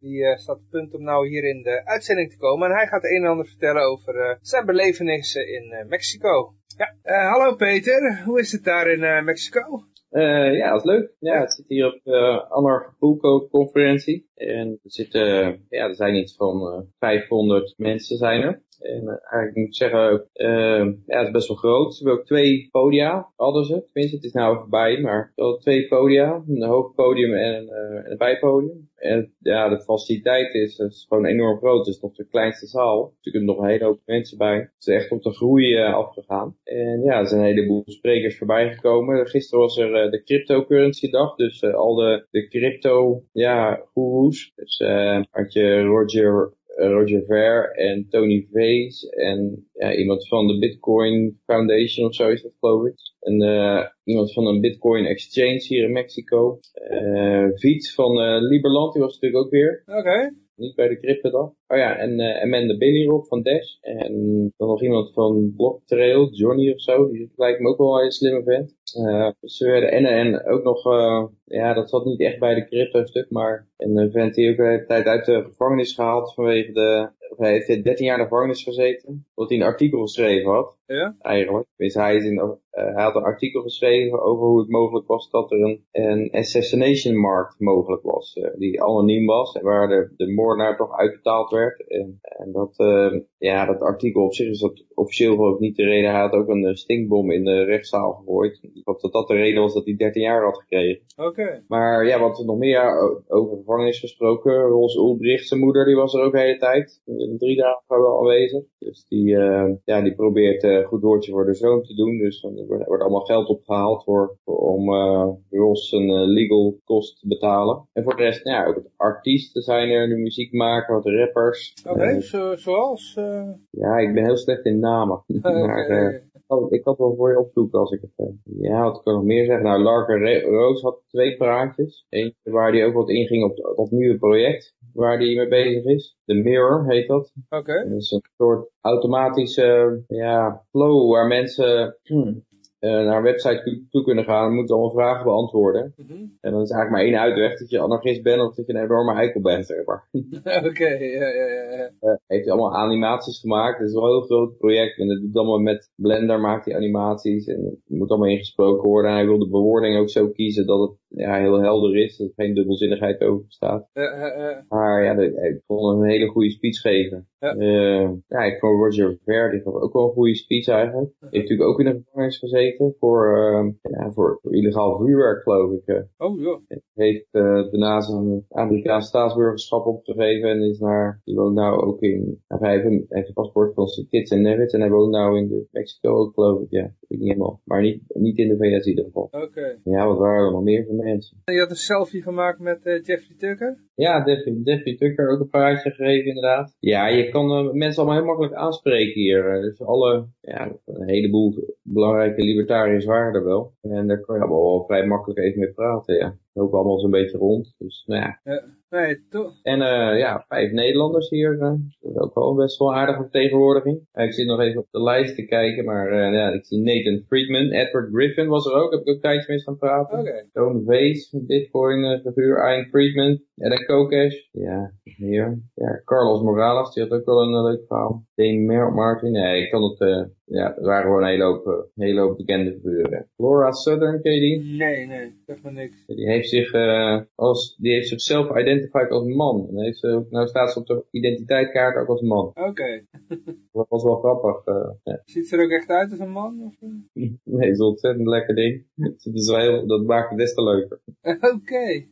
die staat op punt om nou hier in de uitzending te komen. En hij gaat een en ander vertellen over zijn belevenissen in Mexico. Ja, hallo Peter, hoe is het daar in Mexico? Uh, ja, dat is leuk. Ja, het zit hier op de Anarcho conferentie. En er zitten, ja, er zijn iets van uh, 500 mensen zijn er. En uh, eigenlijk moet ik zeggen, uh, ja, het is best wel groot. Ze hebben ook twee podia, hadden ze. Tenminste, het is nou voorbij, maar wel twee podia. Een hoofdpodium en, uh, en een bijpodium. En ja, de faciliteit is, is gewoon enorm groot. Het is nog de kleinste zaal. Er zitten nog een hele hoop mensen bij. Het is echt op de groei afgegaan. En ja, er zijn een heleboel sprekers voorbij gekomen. Gisteren was er de cryptocurrency dag. Dus al de, de crypto, ja, goeroes. Dus had je Roger Roger Ver en Tony Vees en ja, iemand van de Bitcoin Foundation of zo is dat geloof ik. En uh, iemand van een Bitcoin Exchange hier in Mexico. Uh, Viet van uh, Liberland, die was natuurlijk ook weer. Oké. Okay. Niet bij de crypto dag. Oh ja, en uh, Amanda Billyrock van Dash. En dan nog iemand van Blocktrail, Johnny of zo. Die lijkt me ook wel een slimme vent. Uh, ze werden, en, en ook nog, uh, ja, dat zat niet echt bij de crypto stuk, maar een vent die ook een tijd uit de gevangenis gehaald vanwege de, hij heeft 13 jaar in de gevangenis gezeten, omdat hij een artikel geschreven had. Ja? Eigenlijk. Dus hij, is in, hij had een artikel geschreven over hoe het mogelijk was dat er een, een assassination markt mogelijk was. Uh, die anoniem was en waar de, de moordenaar toch uitbetaald werd. En, en dat, uh, ja, dat artikel op zich is dat officieel ik niet de reden. Hij had ook een stinkbom in de rechtszaal gegooid. Ik hoop dat dat de reden was dat hij 13 jaar had gekregen. Oké. Okay. Maar ja, wat er nog meer over gevangenis gesproken. Ros Ulbricht, zijn moeder, die was er ook de hele tijd. Drie dagen wel aanwezig. Dus die, ja, die probeert goed woordje voor de zoon te doen. Dus wordt, wordt allemaal geld opgehaald voor, voor om uh, Ross een uh, legal kost te betalen. En voor de rest, nou ja, ook de artiesten zijn er, de muziekmaker, wat rappers. Oké, okay, uh, zo, zoals? Ja, ik ben heel slecht in namen. maar, ik had wel voor je opzoeken als ik het... ja, wat kan ik nog meer zeggen? Nou, Larker Roos had twee praatjes. Eentje waar hij ook wat inging op dat nieuwe project waar hij mee bezig is. De Mirror heet dat. Oké. Okay. Dat is een soort automatische ja, flow waar mensen hmm, naar een website toe kunnen gaan en moeten allemaal vragen beantwoorden. Mm -hmm. En dan is eigenlijk maar één uitweg dat je anarchist bent of dat je een enorme eikel bent, zeg maar. Oké, okay, ja, ja, ja. Uh, heeft hij allemaal animaties gemaakt. Het is wel een heel groot project. En het doet allemaal met Blender, maakt hij animaties. En het moet allemaal ingesproken worden. En hij wil de bewoording ook zo kiezen dat het ja, heel helder is. Dat er geen dubbelzinnigheid over bestaat. Uh, maar ja, de, ik vond hem een hele goede speech geven. Ja. Uh, ja, ik vond Roger Ver, die gaf ook wel een goede speech eigenlijk. Hij heeft natuurlijk ook in de gevangenis gezeten voor, uh, ja, voor, voor, illegaal vuurwerk, geloof ik. Uh. Oh, ja. Hij heeft daarna zijn Amerikaanse staatsburgerschap opgegeven en is naar, die woont nou ook in, nou, hij heeft een, heeft een paspoort van zijn kids en Nevits en hij woont nou in de Mexico ook, geloof ik, ja. Dat weet ik niet helemaal. Maar niet, niet in de VS in ieder geval. Oké. Okay. Ja, wat waren er nog meer voor mensen? Je had een selfie gemaakt met Jeffrey Tucker? Ja, Jeffrey, Jeffrey Tucker ook een praatje gegeven inderdaad. Ja, je kan uh, mensen allemaal heel makkelijk aanspreken hier. Uh, dus alle, ja, een heleboel belangrijke libertariërs waren er wel. En daar kan je wel vrij makkelijk even mee praten, ja. Lopen allemaal zo'n beetje rond. Dus nou ja. Ja. Nee, toch? En eh, ja, vijf Nederlanders hier. eh, dat is ook wel best wel aardige vertegenwoordiging. Ik zit nog even op de lijst te kijken, maar eh, ja, ik zie Nathan Friedman, Edward Griffin was er ook. Heb ik ook een tijdje mee gaan praten. Oké. Toon Vees, Bitcoin uh, figuur, Ian Friedman, Adam Kokesh. Ja, hier. Ja, Carlos Morales, die had ook wel een leuk verhaal. Dane Martin, nee, ik kan het, ja, er waren gewoon een hele hoop, hele hoop bekende figuren. Laura Southern, ken je die? Nee, nee, zeg maar niks. Die heeft zich eh, als, die heeft zichzelf identified als man. En heeft ze, ook- nou staat ze op de identiteitskaart ook als man. Oké. Dat was wel grappig. eh, ja. Ziet ze er ook echt uit als een man? Of? eh? Nee, het is een ontzettend lekker ding. Het is heel, dat maakt het des te leuker. Oké.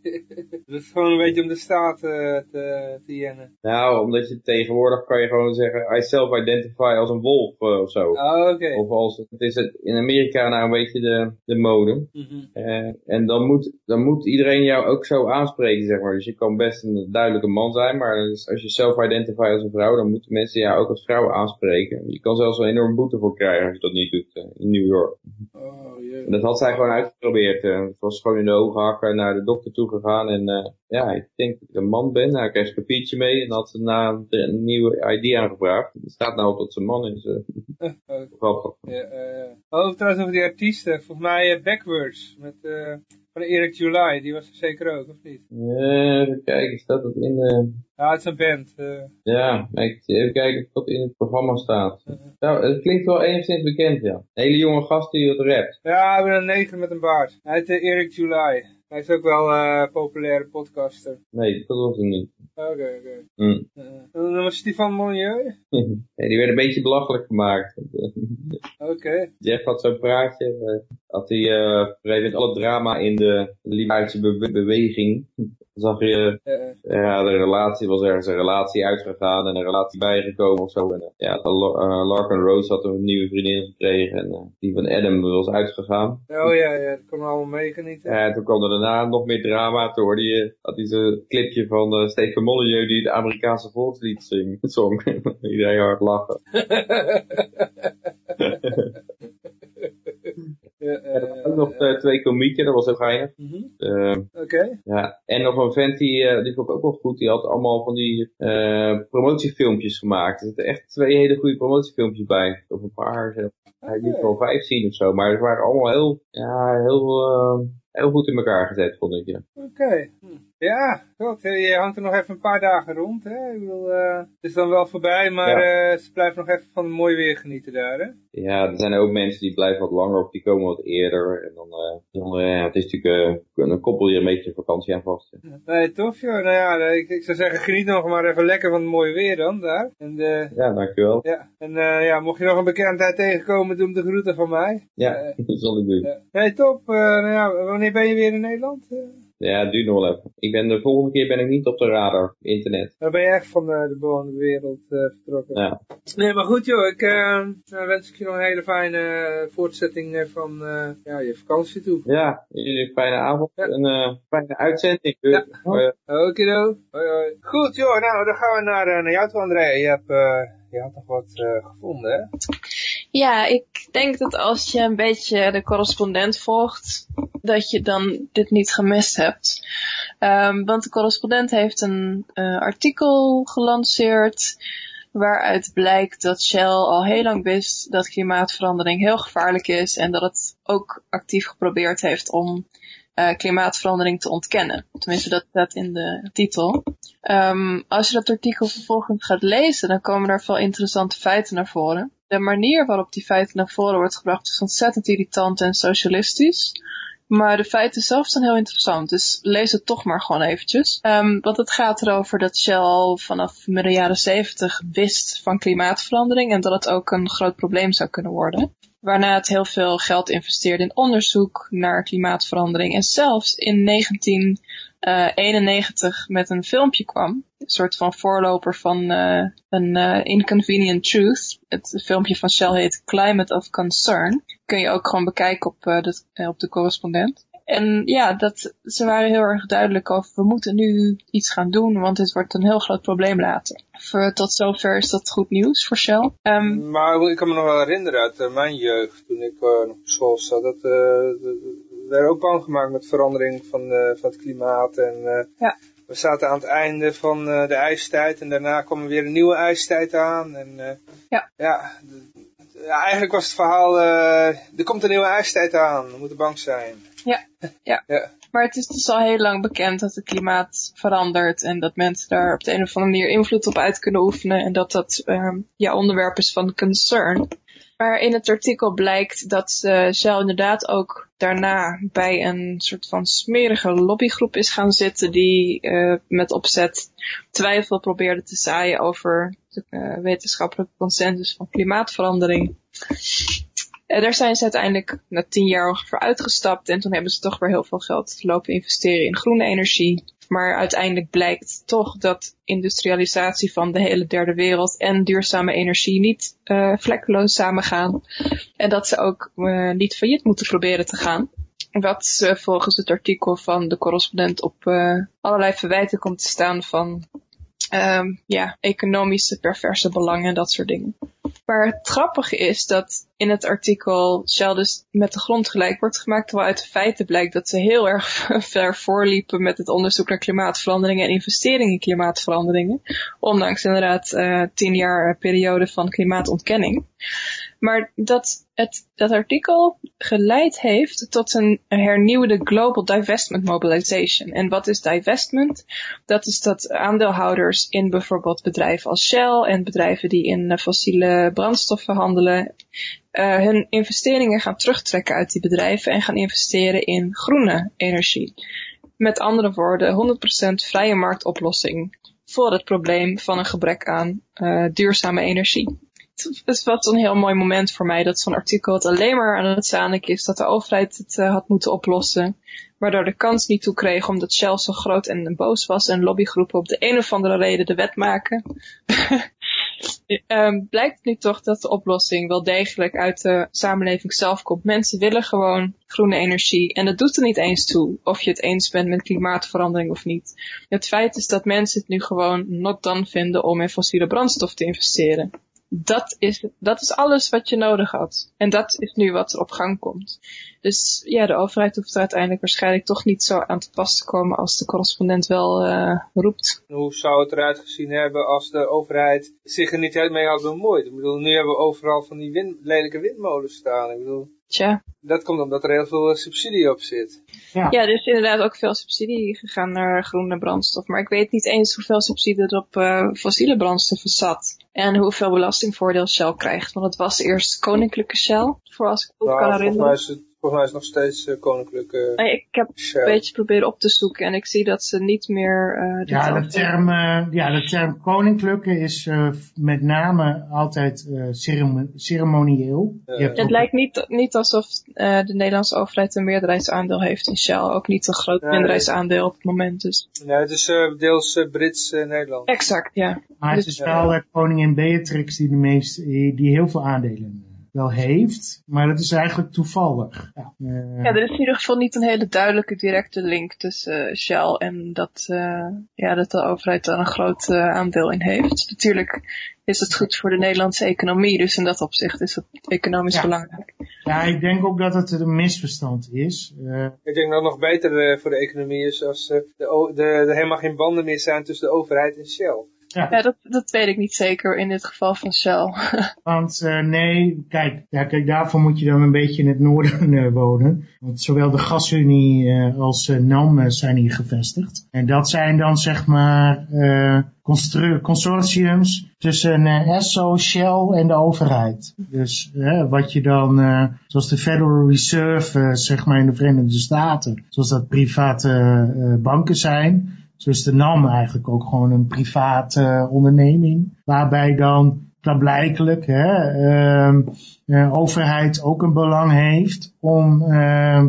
Dat is gewoon een beetje om de staat eh, te, te jennen. Nou, omdat je tegenwoordig kan je gewoon zeggen, I self-identify als een wolf eh, of zo. Oh, oké. Of als, het is het in Amerika nou een beetje de, de mode. Mhm. Eh, en dan moet, dan moet iedereen jou ook zo aanspreken, zeg maar. Dus je kan best een duidelijke man zijn, maar dus als je self-identify als een vrouw, dan moeten mensen jou ook als vrouw aanspreken. Je kan zelfs een enorme boete voor krijgen als je dat niet doet eh, in New York. Oh. En dat had zij gewoon uitgeprobeerd. eh. Het was gewoon in de ogen hakken naar de dokter toe gegaan. En eh, ja, ik denk dat ik een man ben. Nou, ik kreeg een papiertje mee en had ze na een nieuwe ID aangevraagd. Er staat nou op dat ze man is. eh. Grappig. ja, eh. oh, trouwens over die artiesten. Volgens mij eh, Backwards. Met, eh, van Eric July. Die was er zeker ook, of niet? Eh, even kijken, staat dat in de... Ja, het is een band. eh. Ja, even kijken of dat in het programma staat. Nou, het klinkt wel enigszins bekend, ja. Een hele jonge gast die dat rapt. Ja, we hebben een neger met een baard. Hij heet eh, Eric July. Hij is ook wel eh populaire podcaster. Nee, dat was het niet. Oké, oké. Hm. Eh, was Stefan Molyneux. Nee, die werd een beetje belachelijk gemaakt. Oké. Jeff had zo'n praatje, eh, had hij eh met alle drama in de be- beweging. Zag je, Eh, ja, de relatie was ergens een relatie uitgegaan en een relatie bijgekomen of zo. En, eh, ja, eh, Larkin Rose had een nieuwe vriendin gekregen en die van Adam was uitgegaan. Oh ja, ja, dat kon allemaal meegenieten. Ja, en toen kwam er daarna nog meer drama. Toen hoorde je, had hij zo'n clipje van Stefan Molyneux die het Amerikaanse volkslied zong. Iedereen hard lachen. Ja, Er eh, waren ook nog eh, twee komieken, dat was heel geinig. mhm. Eh, Oké. Ja, en nog een vent die, eh, die vond ik ook wel goed. Die had allemaal van die eh, promotiefilmpjes gemaakt. Er zitten echt twee hele goede promotiefilmpjes bij. Of een paar. eh, Hij liet wel vijf zien of zo. Maar ze waren allemaal heel, ja, heel, eh, heel goed in elkaar gezet, vond ik. Ja. Oké. Ja, goed. eh, Je hangt er nog even een paar dagen rond. Hè? Ik bedoel, eh, het is dan wel voorbij, maar eh, ze blijven nog even van het mooi weer genieten daar. Hè? ja, er zijn ook mensen die blijven wat langer of die komen wat eerder. En dan, dan ja, het is natuurlijk, dan koppel je een beetje vakantie aan vast. ja. Nee, tof joh. Nou ja, ik, ik zou zeggen, geniet nog maar even lekker van het mooie weer dan daar. En, Ja, dankjewel. ja. en ja, mocht je nog een bekendheid tegenkomen, doe hem de groeten van mij. Ja, dat zal ik doen. Nee, top. Nou ja, wanneer ben je weer in Nederland? Eh, Ja, het duurt nog wel even. Ik ben, de volgende keer ben ik niet op de radar, internet. dan ben je echt van de, de bewoonde wereld eh, vertrokken. Ja. Nee, maar goed joh, ik eh, wens ik je nog een hele fijne eh, voortzetting eh, van eh, ja, je vakantie toe. Ja, jullie een fijne avond Ja. en eh fijne uitzending. Ja. Eh, Okido. Hoi hoi. Goed joh, nou dan gaan we naar, eh, naar jou toe André. Je hebt, eh, je had nog wat eh, gevonden hè? Ja, ik denk dat als je een beetje de correspondent volgt, dat je dan dit niet gemist hebt. Ehm, want de correspondent heeft een eh, artikel gelanceerd waaruit blijkt dat Shell al heel lang wist dat klimaatverandering heel gevaarlijk is en dat het ook actief geprobeerd heeft om eh, klimaatverandering te ontkennen. Tenminste, dat staat in de titel. Ehm, als je dat artikel vervolgens gaat lezen, dan komen er veel interessante feiten naar voren. De manier waarop die feiten naar voren wordt gebracht is ontzettend irritant en socialistisch. Maar de feiten zelf zijn heel interessant, dus lees het toch maar gewoon eventjes. Ehm, want het gaat erover dat Shell vanaf midden jaren 70 wist van klimaatverandering en dat het ook een groot probleem zou kunnen worden. Waarna het heel veel geld investeerde in onderzoek naar klimaatverandering en zelfs in 1991 met een filmpje kwam. Een soort van voorloper van eh, een eh, Inconvenient Truth. Het filmpje van Shell heet Climate of Concern. Kun je ook gewoon bekijken op, eh, de, eh, op de correspondent. En ja, dat, ze waren heel erg duidelijk over, we moeten nu iets gaan doen, want dit wordt een heel groot probleem later. Voor, tot zover is dat goed nieuws voor Shell. Ehm, Maar ik kan me nog wel herinneren uit eh, mijn jeugd, toen ik eh, nog op school zat, dat We werden ook bang gemaakt met verandering van, van het klimaat. En, ja. We zaten aan het einde van de ijstijd en daarna kwam er weer een nieuwe ijstijd aan. En, ja. Ja, ja, eigenlijk was het verhaal, er komt een nieuwe ijstijd aan, we moeten bang zijn. Ja, ja. ja. Maar het is dus al heel lang bekend dat het klimaat verandert en dat mensen daar op de een of andere manier invloed op uit kunnen oefenen en dat dat um, ja, onderwerp is van concern. Maar in het artikel blijkt dat Shell inderdaad ook daarna bij een soort van smerige lobbygroep is gaan zitten die uh, met opzet twijfel probeerde te zaaien over de uh, wetenschappelijke consensus van klimaatverandering. En daar zijn ze uiteindelijk na tien jaar ongeveer uitgestapt en toen hebben ze toch weer heel veel geld lopen investeren in groene energie. Maar uiteindelijk blijkt toch dat industrialisatie van de hele derde wereld en duurzame energie niet uh, vlekkeloos samengaan. En dat ze ook uh, niet failliet moeten proberen te gaan. Wat volgens het artikel van de correspondent op allerlei verwijten komt te staan van um, ja, economische perverse belangen en dat soort dingen. Maar het grappige is dat in het artikel Shell dus met de grond gelijk wordt gemaakt, terwijl uit de feiten blijkt dat ze heel erg ver voorliepen met het onderzoek naar klimaatveranderingen en investeringen in klimaatveranderingen. Ondanks inderdaad uh, tien jaar periode van klimaatontkenning. Maar dat het, dat artikel geleid heeft tot een hernieuwde Global Divestment Mobilization. En wat is divestment? Dat is dat aandeelhouders in bijvoorbeeld bedrijven als Shell en bedrijven die in fossiele brandstoffen handelen, uh, hun investeringen gaan terugtrekken uit die bedrijven en gaan investeren in groene energie. Met andere woorden, 100% vrije marktoplossing voor het probleem van een gebrek aan uh, duurzame energie het was een heel mooi moment voor mij dat zo'n artikel het alleen maar aan het zanik is dat de overheid het uh, had moeten oplossen. Waardoor de kans niet toe kreeg omdat Shell zo groot en boos was en lobbygroepen op de een of andere reden de wet maken. um, blijkt nu toch dat de oplossing wel degelijk uit de samenleving zelf komt. Mensen willen gewoon groene energie en dat doet er niet eens toe of je het eens bent met klimaatverandering of niet. Het feit is dat mensen het nu gewoon not done vinden om in fossiele brandstof te investeren dat is, dat is alles wat je nodig had. En dat is nu wat er op gang komt. Dus ja, de overheid hoeft er uiteindelijk waarschijnlijk toch niet zo aan te pas te komen als de correspondent wel uh, roept. Hoe zou het eruit gezien hebben als de overheid zich er niet mee had bemoeid? Ik bedoel, nu hebben we overal van die lelijke windmolens staan. Ik bedoel, Tja. Dat komt omdat er heel veel subsidie op zit. Ja. ja, er is inderdaad ook veel subsidie gegaan naar groene brandstof. Maar ik weet niet eens hoeveel subsidie er op uh, fossiele brandstoffen zat. En hoeveel belastingvoordeel Shell krijgt. Want het was eerst koninklijke Shell, voor als ik het nou, kan herinneren. Volgens mij is het nog steeds uh, koninklijke nee, Ik heb een beetje proberen op te zoeken en ik zie dat ze niet meer... Uh, ja, de term, uh, ja, de term koninklijke is met name altijd ceremonieel. het lijkt niet, niet alsof de Nederlandse overheid een meerderheidsaandeel heeft in Shell. Ook niet een groot nee, minderheidsaandeel op het moment. Dus. Nee, het is deels Brits-Nederland. exact, ja. Maar het dus, is wel koningin Beatrix die, de meest, die heel veel aandelen wel heeft, maar dat is eigenlijk toevallig. Ja, uh, ja, er is in ieder geval niet een hele duidelijke directe link tussen uh, Shell en dat, uh, ja, dat de overheid daar een groot aandeel in heeft. Natuurlijk is het goed voor de Nederlandse economie, dus in dat opzicht is het economisch ja. belangrijk. Ja, ik denk ook dat het een misverstand is. ik denk dat het nog beter voor de economie is als de, de, er helemaal geen banden meer zijn tussen de overheid en Shell. Ja, ja dat, dat weet ik niet zeker in dit geval van Shell. Want uh, nee, kijk, ja, kijk, daarvoor moet je dan een beetje in het noorden uh, wonen. Want zowel de Gasunie uh, als NAM zijn hier gevestigd. En dat zijn dan zeg maar consortiums tussen ESSO, Shell en de overheid. Dus wat je dan, zoals de Federal Reserve, zeg maar in de Verenigde Staten, zoals dat private banken zijn dus de NAM eigenlijk ook gewoon een private uh, onderneming. Waarbij dan klaarblijkelijk hè, uh, de overheid ook een belang heeft om, uh,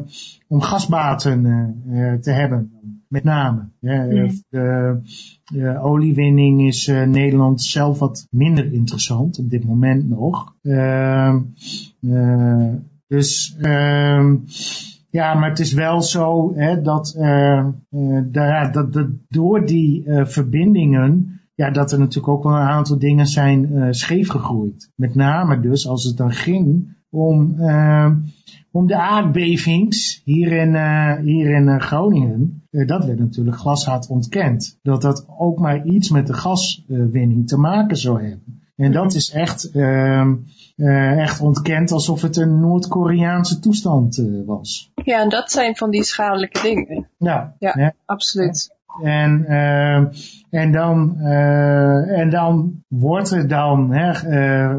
om gasbaten uh, te hebben. Met name. Mm. De, de, oliewinning is Nederland zelf wat minder interessant op dit moment nog. Ehm, dus ja, maar het is wel zo hè, dat, uh, uh, dat, door die uh, verbindingen, ja, dat er natuurlijk ook wel een aantal dingen zijn scheef gegroeid. Met name dus als het dan ging om, uh, om de aardbevings hier in, hier in Groningen. dat werd natuurlijk glashard ontkend. Dat dat ook maar iets met de gaswinning te maken zou hebben. En dat is echt, uh, echt ontkend alsof het een Noord-Koreaanse toestand uh, was. Ja, en dat zijn van die schadelijke dingen. Ja, ja, absoluut. En, uh, en, dan, uh, en dan wordt er dan, hè, uh,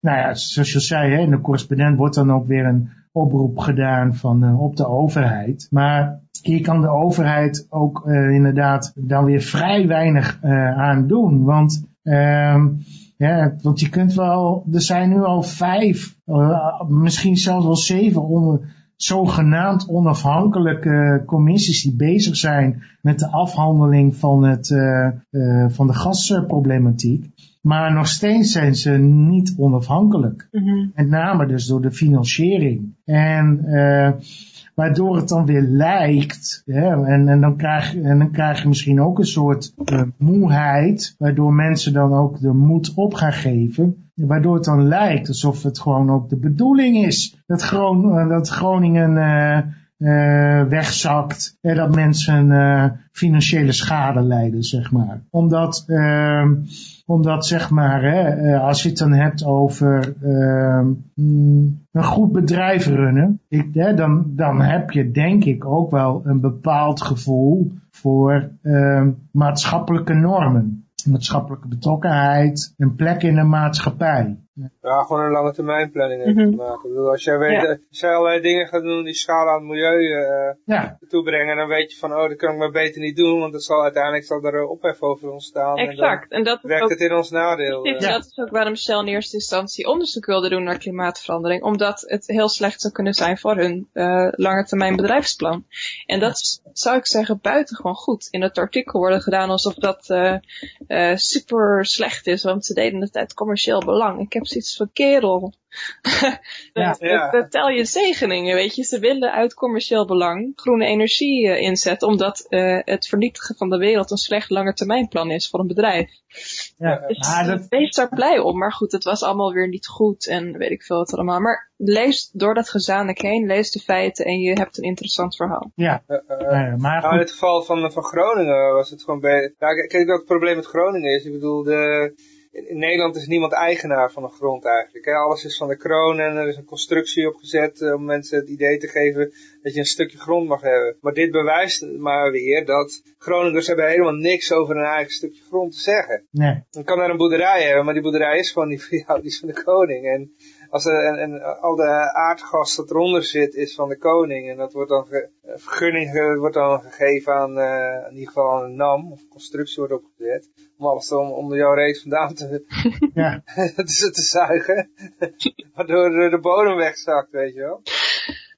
nou ja, zoals je zei, hè, in de correspondent wordt dan ook weer een oproep gedaan van op de overheid. Maar hier kan de overheid ook inderdaad dan weer vrij weinig aan doen. Want uh, ja, want je kunt wel, er zijn nu al vijf, uh, misschien zelfs wel zeven zogenaamd onafhankelijke commissies die bezig zijn met de afhandeling van, het, uh, uh, van de gasproblematiek. Maar nog steeds zijn ze niet onafhankelijk. Mm -hmm. Met name dus door de financiering. En uh, waardoor het dan weer lijkt, hè, en, en, dan krijg, en dan krijg je misschien ook een soort uh, moeheid, waardoor mensen dan ook de moed op gaan geven, waardoor het dan lijkt alsof het gewoon ook de bedoeling is dat, Gron dat Groningen uh, uh, wegzakt en dat mensen uh, financiële schade lijden, zeg maar. Omdat, uh, omdat zeg maar, hè, als je het dan hebt over mm, een goed bedrijf runnen, ik, hè, dan, dan heb je denk ik ook wel een bepaald gevoel voor maatschappelijke normen maatschappelijke betrokkenheid, een plek in de maatschappij. Ja, gewoon een lange termijn planning mm -hmm. maken. Ik bedoel, als jij weet, ja. als jij allerlei dingen gaat doen die schade aan het milieu uh, ja. toebrengen, dan weet je van, oh, dat kan ik maar beter niet doen, want dat zal uiteindelijk zal er ophef over ontstaan. Exact. En, en dat werkt ook, het in ons nadeel. Precies, ja. Dat is ook waarom Shell in eerste instantie onderzoek wilde doen naar klimaatverandering, omdat het heel slecht zou kunnen zijn voor hun uh, lange termijn bedrijfsplan. En dat is, zou ik zeggen, buitengewoon goed. In het artikel worden gedaan alsof dat uh, super slecht is, want ze deden het uit commercieel belang. Ik heb zoiets van kerel. dat, ja. dat, tel je zegeningen, weet je. Ze willen uit commercieel belang groene energie uh, inzetten, omdat uh, het vernietigen van de wereld een slecht langetermijnplan is voor een bedrijf. Ja, dus maar dat... wees daar blij om. Maar goed, het was allemaal weer niet goed en weet ik veel wat allemaal. Maar lees door dat gezamenlijk heen, lees de feiten en je hebt een interessant verhaal. Ja, uh, maar nou, in het geval van, van Groningen was het gewoon bij... Nou, kijk, wat het probleem met Groningen is. Ik bedoel, de in Nederland is niemand eigenaar van een grond eigenlijk. Hè? Alles is van de kroon en er is een constructie opgezet uh, om mensen het idee te geven dat je een stukje grond mag hebben. Maar dit bewijst maar weer dat Groningers hebben helemaal niks over een eigen stukje grond te zeggen. Nee. Je kan daar een boerderij hebben, maar die boerderij is gewoon niet van jou, die is van de koning. En, als er, en, en al de aardgas dat eronder zit is van de koning. En dat wordt dan, ge, vergunning wordt dan gegeven aan uh, in ieder geval aan een NAM, of constructie wordt opgezet om alles om, onder jouw reet vandaan te, ja. te, te zuigen. Waardoor de bodem wegzakt, weet je wel.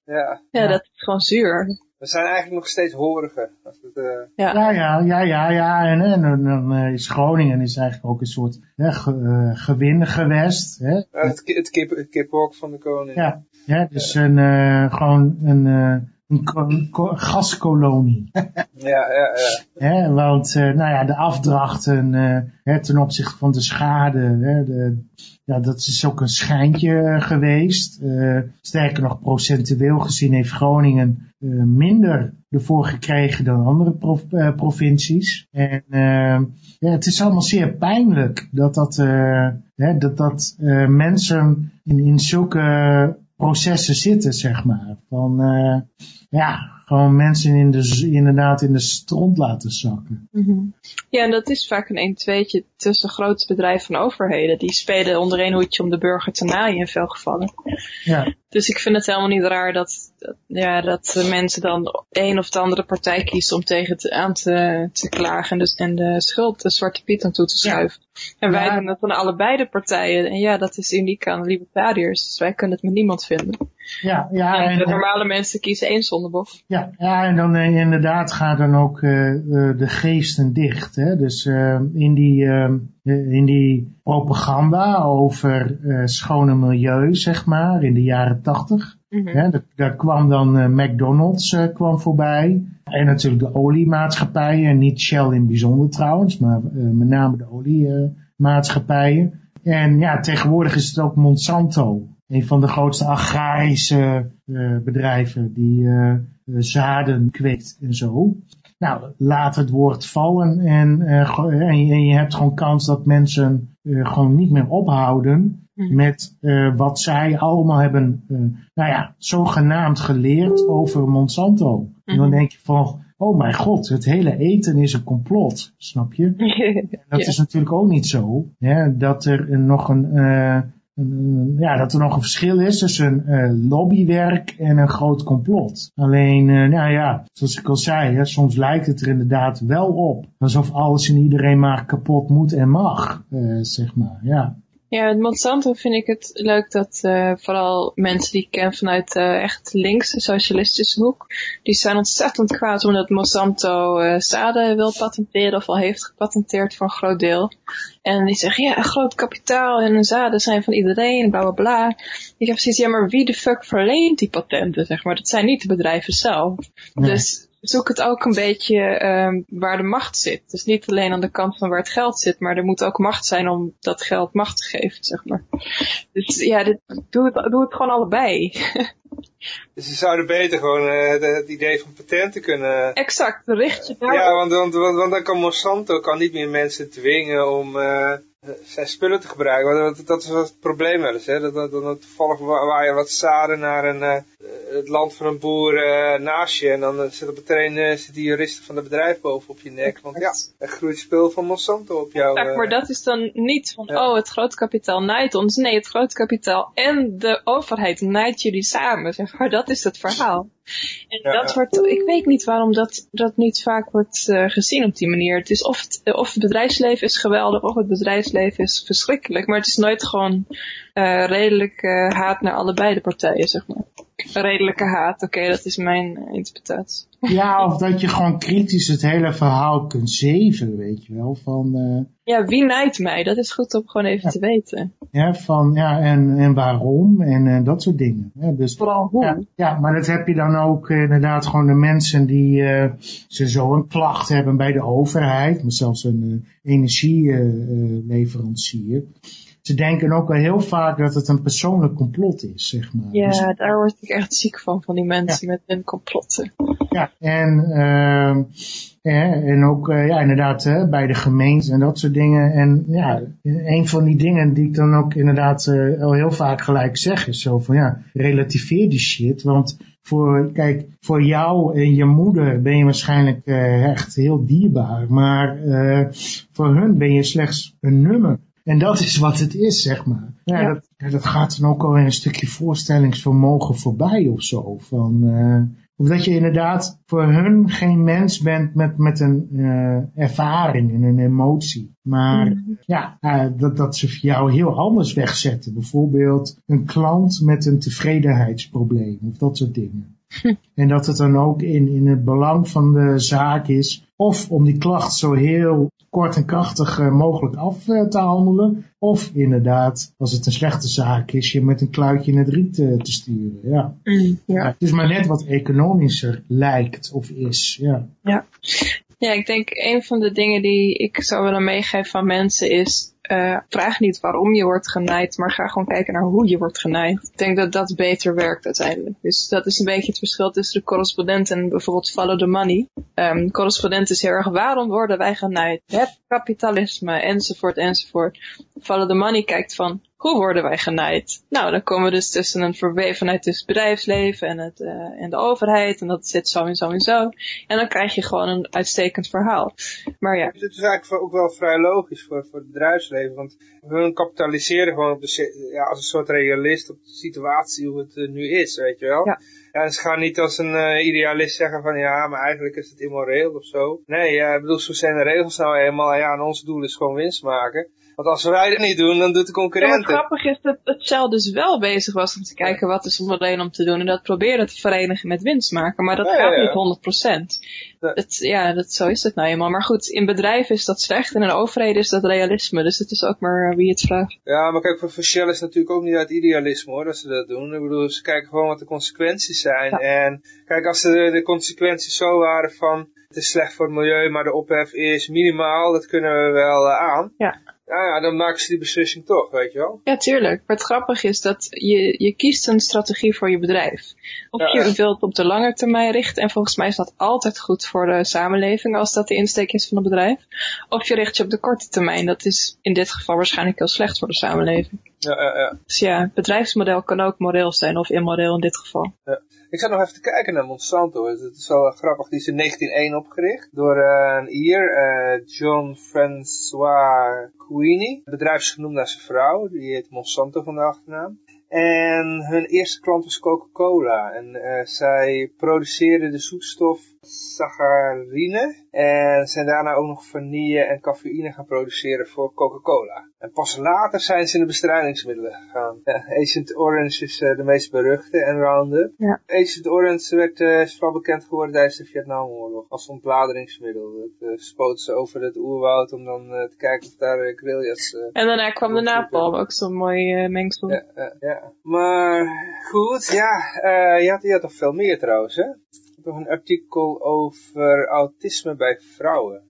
Ja. ja, dat is gewoon zuur. We zijn eigenlijk nog steeds horigen. Als het, uh... ja. ja, ja, ja, ja, ja. En, en, en dan uh, is Groningen is eigenlijk ook een soort hè, ge, uh, gewin gewest. Hè? Ja, het, het, kip, het kiphok van de koning. Ja, ja dus een, gewoon een een gaskolonie. ja, ja, ja. want uh, nou ja, de afdrachten uh, ten opzichte van de schade, hè, de, ja, dat is ook een schijntje geweest. Uh, sterker nog, procentueel gezien heeft Groningen minder ervoor gekregen dan andere prof, provincies. En ja, het is allemaal zeer pijnlijk dat dat, hè, dat, dat mensen in, in zulke processen zitten, zeg maar. Van, uh, ja, gewoon mensen in de, inderdaad in de stront laten zakken. Mm -hmm. Ja, en dat is vaak een 1 2 tussen grote bedrijven en overheden. Die spelen onder één hoedje om de burger te naaien in veel gevallen. Ja. Dus ik vind het helemaal niet raar dat, ja, dat mensen dan een of de andere partij kiezen om tegen het aan te, te klagen en de, en de schuld, de zwarte piet aan toe te schuiven. Ja. En wij ja. doen dat van allebei de partijen. En ja, dat is uniek aan libertariërs. Dus wij kunnen het met niemand vinden. Ja, ja. En, de normale mensen kiezen één zondebof. Ja, ja en dan uh, inderdaad gaat dan ook uh, uh, de geesten dicht. Hè? Dus in, die, in die propaganda over schone milieu, zeg maar, in de jaren tachtig. Mm -hmm. daar, daar, kwam dan McDonald's kwam voorbij. En natuurlijk de oliemaatschappijen, niet Shell in bijzonder trouwens, maar met name de oliemaatschappijen. en ja, tegenwoordig is het ook Monsanto. Een van de grootste agrarische uh, bedrijven die uh, zaden kweekt en zo. Nou, laat het woord vallen en, uh, en, je, en, je, hebt gewoon kans dat mensen gewoon niet meer ophouden hm. met wat zij allemaal hebben, nou ja, zogenaamd geleerd over Monsanto. En dan hm. denk je van, oh mijn god, het hele eten is een complot, snap je? dat is natuurlijk ook niet zo, hè, dat er nog een, een, ja, dat er nog een verschil is tussen uh, lobbywerk en een groot complot. Alleen, uh, nou ja, zoals ik al zei, hè, soms lijkt het er inderdaad wel op. Alsof alles en iedereen maar kapot moet en mag, zeg maar, ja. Ja, met Monsanto vind ik het leuk dat uh, vooral mensen die ik ken vanuit uh, echt linkse socialistische hoek, die zijn ontzettend kwaad omdat Monsanto uh, zaden wil patenteren of al heeft gepatenteerd voor een groot deel. En die zeggen, ja, een groot kapitaal en zaden zijn van iedereen, bla bla bla. Ik heb zoiets, ja, maar wie de fuck verleent die patenten, zeg maar? Dat zijn niet de bedrijven zelf. Dus zoek het ook een beetje um, waar de macht zit. Dus niet alleen aan de kant van waar het geld zit, maar er moet ook macht zijn om dat geld macht te geven, zeg maar. Dus ja, dit, doe, het, doe het gewoon allebei. dus ze zouden beter gewoon uh, het idee van patenten kunnen... Exact, richt je daar. Ja, want, want, want, dan kan Monsanto kan niet meer mensen dwingen om... Uh, zijn spullen te gebruiken. Want dat, is het probleem wel eens. Hè? Dat, dat, dat toevallig waar je wat zaden naar een, uh, het land van een boer uh, naast je. En dan uh, zit op meteen uh, zit die juristen van het bedrijf boven op je nek. Want ja, er groeit spul van Monsanto op jou. Ja, maar dat is dan niet van, oh, het grote kapitaal naait ons. Nee, het grote kapitaal en de overheid naait jullie samen. Zeg maar, dat is het verhaal. En dat wordt, ik weet niet waarom dat, dat niet vaak wordt uh, gezien op die manier. Het is of het, of het bedrijfsleven is geweldig, of het bedrijfsleven is verschrikkelijk. Maar het is nooit gewoon uh, redelijk uh, haat naar allebei de partijen, zeg maar. Redelijke haat, oké, dat is mijn interpretatie. Ja, of dat je gewoon kritisch het hele verhaal kunt zeven, weet je wel. Van, uh, ja, wie nijdt mij? Dat is goed om gewoon even te weten. Ja, van, ja en, en waarom en, en dat soort dingen. Ja, dus, Vooral hoe. Ja, ja, maar dat heb je dan ook uh, inderdaad gewoon de mensen die uh, ze zo een klacht hebben bij de overheid, maar zelfs een energieleverancier ze denken ook wel heel vaak dat het een persoonlijk complot is, zeg maar. Ja, dus, daar word ik echt ziek van, van die mensen met hun complotten. Ja, en, uh, en ook uh, ja, inderdaad bij de gemeente en dat soort dingen. En ja, een van die dingen die ik dan ook inderdaad uh, al heel vaak gelijk zeg is zo van ja, relativeer die shit. Want voor, kijk, voor jou en je moeder ben je waarschijnlijk uh, echt heel dierbaar. Maar uh, voor hun ben je slechts een nummer. En dat is wat het is, zeg maar. Ja, ja. Dat, dat, gaat dan ook al in een stukje voorstellingsvermogen voorbij of zo. Van, uh, of dat je inderdaad voor hun geen mens bent met, met een uh, ervaring en een emotie. Maar mm. ja, uh, dat, dat ze jou heel anders wegzetten. Bijvoorbeeld een klant met een tevredenheidsprobleem of dat soort dingen. En dat het dan ook in, in het belang van de zaak is, of om die klacht zo heel kort en krachtig uh, mogelijk af uh, te handelen. Of inderdaad, als het een slechte zaak is, je met een kluitje in het riet uh, te sturen. Ja. Mm, ja. Het is maar net wat economischer lijkt of is. Ja. Ja. ja, ik denk een van de dingen die ik zou willen meegeven aan mensen is uh, vraag niet waarom je wordt genaaid, maar ga gewoon kijken naar hoe je wordt genaaid. Ik denk dat dat beter werkt uiteindelijk. Dus dat is een beetje het verschil tussen de correspondent en bijvoorbeeld follow the money. Um, correspondent is heel erg waarom worden wij genaaid? Het kapitalisme enzovoort enzovoort. Follow the money kijkt van hoe worden wij genaaid? Nou, dan komen we dus tussen een verwevenheid tussen het bedrijfsleven en, het, uh, en de overheid. En dat zit zo en zo en zo. En dan krijg je gewoon een uitstekend verhaal. Maar ja. Het is eigenlijk ook wel vrij logisch voor, voor het bedrijfsleven. Want hun kapitaliseren gewoon op de, ja, als een soort realist op de situatie hoe het uh, nu is, weet je wel. Ja. Ja, ze gaan niet als een uh, idealist zeggen van ja, maar eigenlijk is het immoreel of zo. Nee, ja, ik bedoel, zo zijn de regels nou eenmaal. Ja, en ons doel is gewoon winst maken. Want als wij dat niet doen, dan doet de concurrent ja, grappig is dat het Shell dus wel bezig was om te kijken wat is om alleen om te doen. En dat probeerde te verenigen met winst maken. Maar dat ja, gaat ja. niet 100%. Het, ja, dat, zo is het nou eenmaal. Maar goed, in bedrijven is dat slecht en in overheden is dat realisme. Dus het is ook maar wie het vraagt. Ja, maar kijk, voor Shell is het natuurlijk ook niet uit idealisme hoor, dat ze dat doen. Ik bedoel, ze kijken gewoon wat de consequenties zijn. En kijk, als de, de consequenties zo waren van het is slecht voor het milieu, maar de ophef is minimaal, dat kunnen we wel uh, aan. Ja. Ja, ja, dan maken ze die beslissing toch, weet je wel. Ja, tuurlijk. Maar het grappige is dat je, je kiest een strategie voor je bedrijf. Of Ja, je wilt op de lange termijn richten. En volgens mij is dat altijd goed voor de samenleving als dat de insteek is van het bedrijf. Of je richt je op de korte termijn. Dat is in dit geval waarschijnlijk heel slecht voor de samenleving. Ja, ja, ja. Dus ja, het bedrijfsmodel kan ook moreel zijn of immoreel in dit geval. Ik zat nog even te kijken naar Monsanto. Het is wel grappig. Die is in 1901 opgericht door eh, een Ier, eh, John Francois Queenie. Het bedrijf is genoemd naar zijn vrouw. Die heet Monsanto van de achternaam. En hun eerste klant was Coca-Cola. En eh, zij produceerden de zoetstof saccharine. En zijn daarna ook nog vanille en cafeïne gaan produceren voor Coca-Cola. En pas later zijn ze in de bestrijdingsmiddelen gegaan. Ja, Agent Orange is eh, de meest beruchte en Roundup. Ja. Agent Orange werd eh, is vooral bekend geworden tijdens de Vietnamoorlog. Als ontbladeringsmiddel. Dat uh, spoot ze over het oerwoud om dan eh, te kijken of daar uh, guerrillas... eh, En daarna kwam de napalm, ook zo'n mooi eh, mengsel. ja, ja, ja. Maar goed, ja, eh, je, had, je had toch veel meer trouwens, hè? Nog een artikel over autisme bij vrouwen.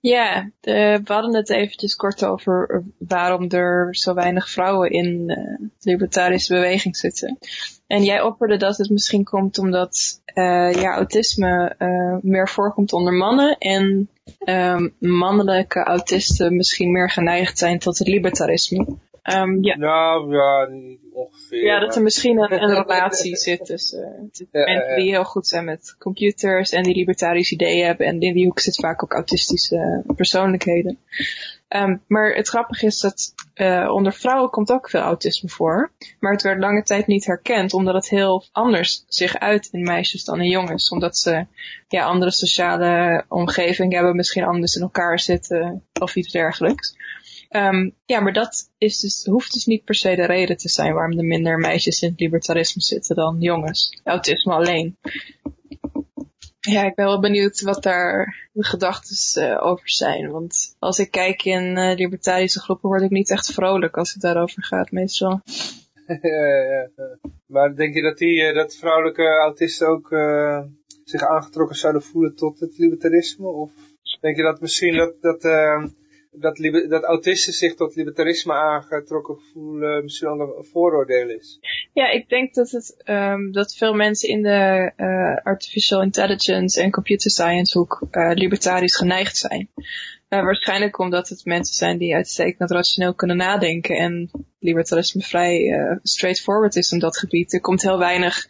Ja, we hadden het eventjes kort over waarom er zo weinig vrouwen in eh, de libertarische beweging zitten. En jij opperde dat het misschien komt omdat eh, ja, autisme eh, meer voorkomt onder mannen en ehm, mannelijke autisten misschien meer geneigd zijn tot het libertarisme. Ehm, ja, Nou, ja, ongeveer. ja, dat er misschien een, een relatie zit tussen uh, Ja, mensen die heel goed zijn met computers en die libertarische ideeën hebben. En in die hoek zit vaak ook autistische persoonlijkheden. Um, maar het grappige is dat uh, onder vrouwen komt ook veel autisme voor. Maar het werd lange tijd niet herkend, omdat het heel anders zich uit in meisjes dan in jongens. Omdat ze ja, andere sociale omgeving hebben, misschien anders in elkaar zitten of iets dergelijks. Um, ja, maar dat is dus, hoeft dus niet per se de reden te zijn waarom er minder meisjes in het libertarisme zitten dan jongens. Autisme alleen. Ja, ik ben wel benieuwd wat daar de gedachten uh, over zijn. Want als ik kijk in uh, libertarische groepen word ik niet echt vrolijk als het daarover gaat meestal. Maar denk je dat, die, uh, dat vrouwelijke autisten ook zich aangetrokken zouden voelen tot het libertarisme? Of denk je dat misschien dat, dat, uh, dat, dat autisten zich tot libertarisme aangetrokken voelen misschien al een vooroordeel is? Ja, ik denk dat, het, um, dat veel mensen in de uh, artificial intelligence en computer science hoek uh, libertarisch geneigd zijn. Uh, waarschijnlijk omdat het mensen zijn die uitstekend rationeel kunnen nadenken en libertarisme vrij uh, straightforward is in dat gebied. Er komt heel weinig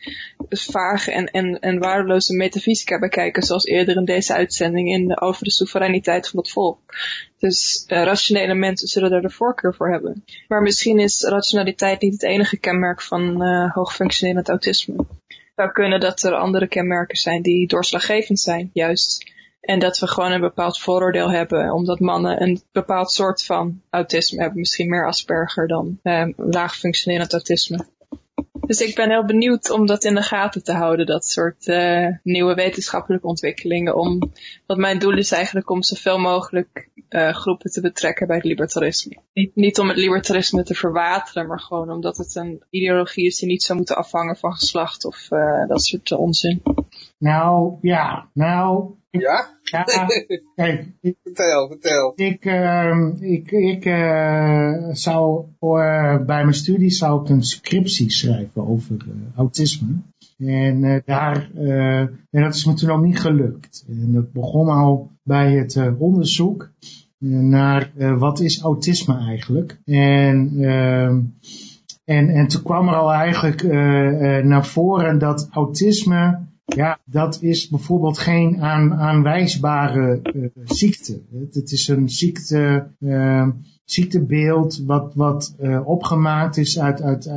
vage en, en, en waardeloze metafysica bij kijken, zoals eerder in deze uitzending in over de soevereiniteit van het volk. Dus uh, rationele mensen zullen daar de voorkeur voor hebben. Maar misschien is rationaliteit niet het enige kenmerk van hoogfunctionerend autisme. Het zou kunnen dat er andere kenmerken zijn die doorslaggevend zijn, juist. En dat we gewoon een bepaald vooroordeel hebben, omdat mannen een bepaald soort van autisme hebben. Misschien meer Asperger dan uh, laag functionerend autisme. Dus ik ben heel benieuwd om dat in de gaten te houden, dat soort uh, nieuwe wetenschappelijke ontwikkelingen. Om, wat mijn doel is eigenlijk om zoveel mogelijk uh, groepen te betrekken bij het libertarisme. Niet, niet om het libertarisme te verwateren, maar gewoon omdat het een ideologie is die niet zou moeten afhangen van geslacht of uh, dat soort onzin. Nou, ja, nou... Ja? Ja, kijk. Ik, vertel, vertel. Ik, uh, ik, ik uh, zou, uh, bij mijn studie zou ik een scriptie schrijven over autisme. En daar, en dat is me toen ook niet gelukt. En dat begon al bij het onderzoek naar wat is autisme eigenlijk. En, ehm, en, en toen kwam er al eigenlijk naar voren dat autisme ja, dat is bijvoorbeeld geen aan, aanwijsbare uh, ziekte. Het, het, is een ziekte, uh, ziektebeeld wat, wat uh, opgemaakt is uit, uit,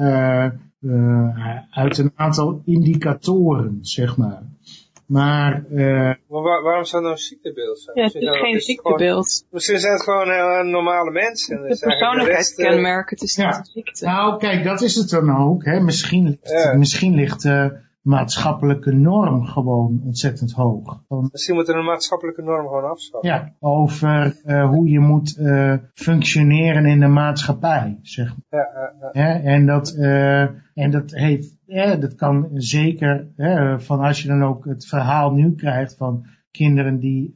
uit een aantal indicatoren, zeg maar. Maar, maar waar, waarom zou dat nou een ziektebeeld zijn? Ja, het is geen ziektebeeld. Gewoon, misschien zijn het gewoon heel normale mensen. Het persoonlijkheidskenmerk, het is niet ja. een ziekte. Nou, kijk, dat is het dan ook. Hè. Misschien ligt, ja. misschien ligt maatschappelijke norm gewoon ontzettend hoog. Misschien moet er een maatschappelijke norm gewoon afschaffen. Ja, over uh, hoe je moet uh, functioneren in de maatschappij, zeg maar. Ja, ja, ja. En, dat, uh, en dat heeft, dat kan zeker, van als je dan ook het verhaal nu krijgt van kinderen die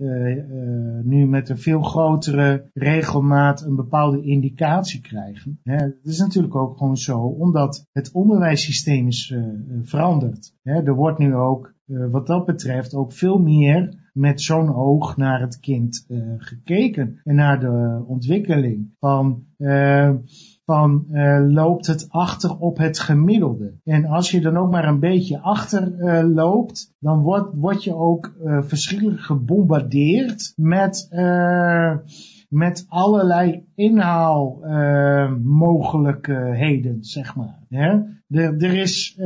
nu met een veel grotere regelmaat een bepaalde indicatie krijgen. Het is natuurlijk ook gewoon zo, omdat het onderwijssysteem is veranderd. er wordt nu ook wat dat betreft ook veel meer met zo'n oog naar het kind gekeken en naar de ontwikkeling van van uh, loopt het achter op het gemiddelde. En als je dan ook maar een beetje achter uh, loopt, dan wordt word je ook uh, verschrikkelijk gebombardeerd met, met allerlei inhaalmogelijkheden, zeg maar. Hè? Er, is,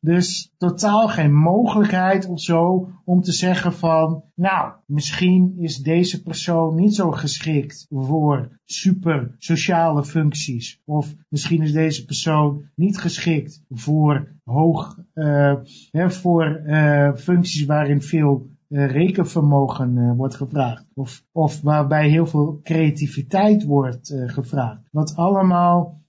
dus totaal geen mogelijkheid of zo om te zeggen van, nou, misschien is deze persoon niet zo geschikt voor super sociale functies. Of misschien is deze persoon niet geschikt voor hoog, uh, hè, voor uh, functies waarin veel rekenvermogen wordt gevraagd. Of, of waarbij heel veel creativiteit wordt gevraagd. Wat allemaal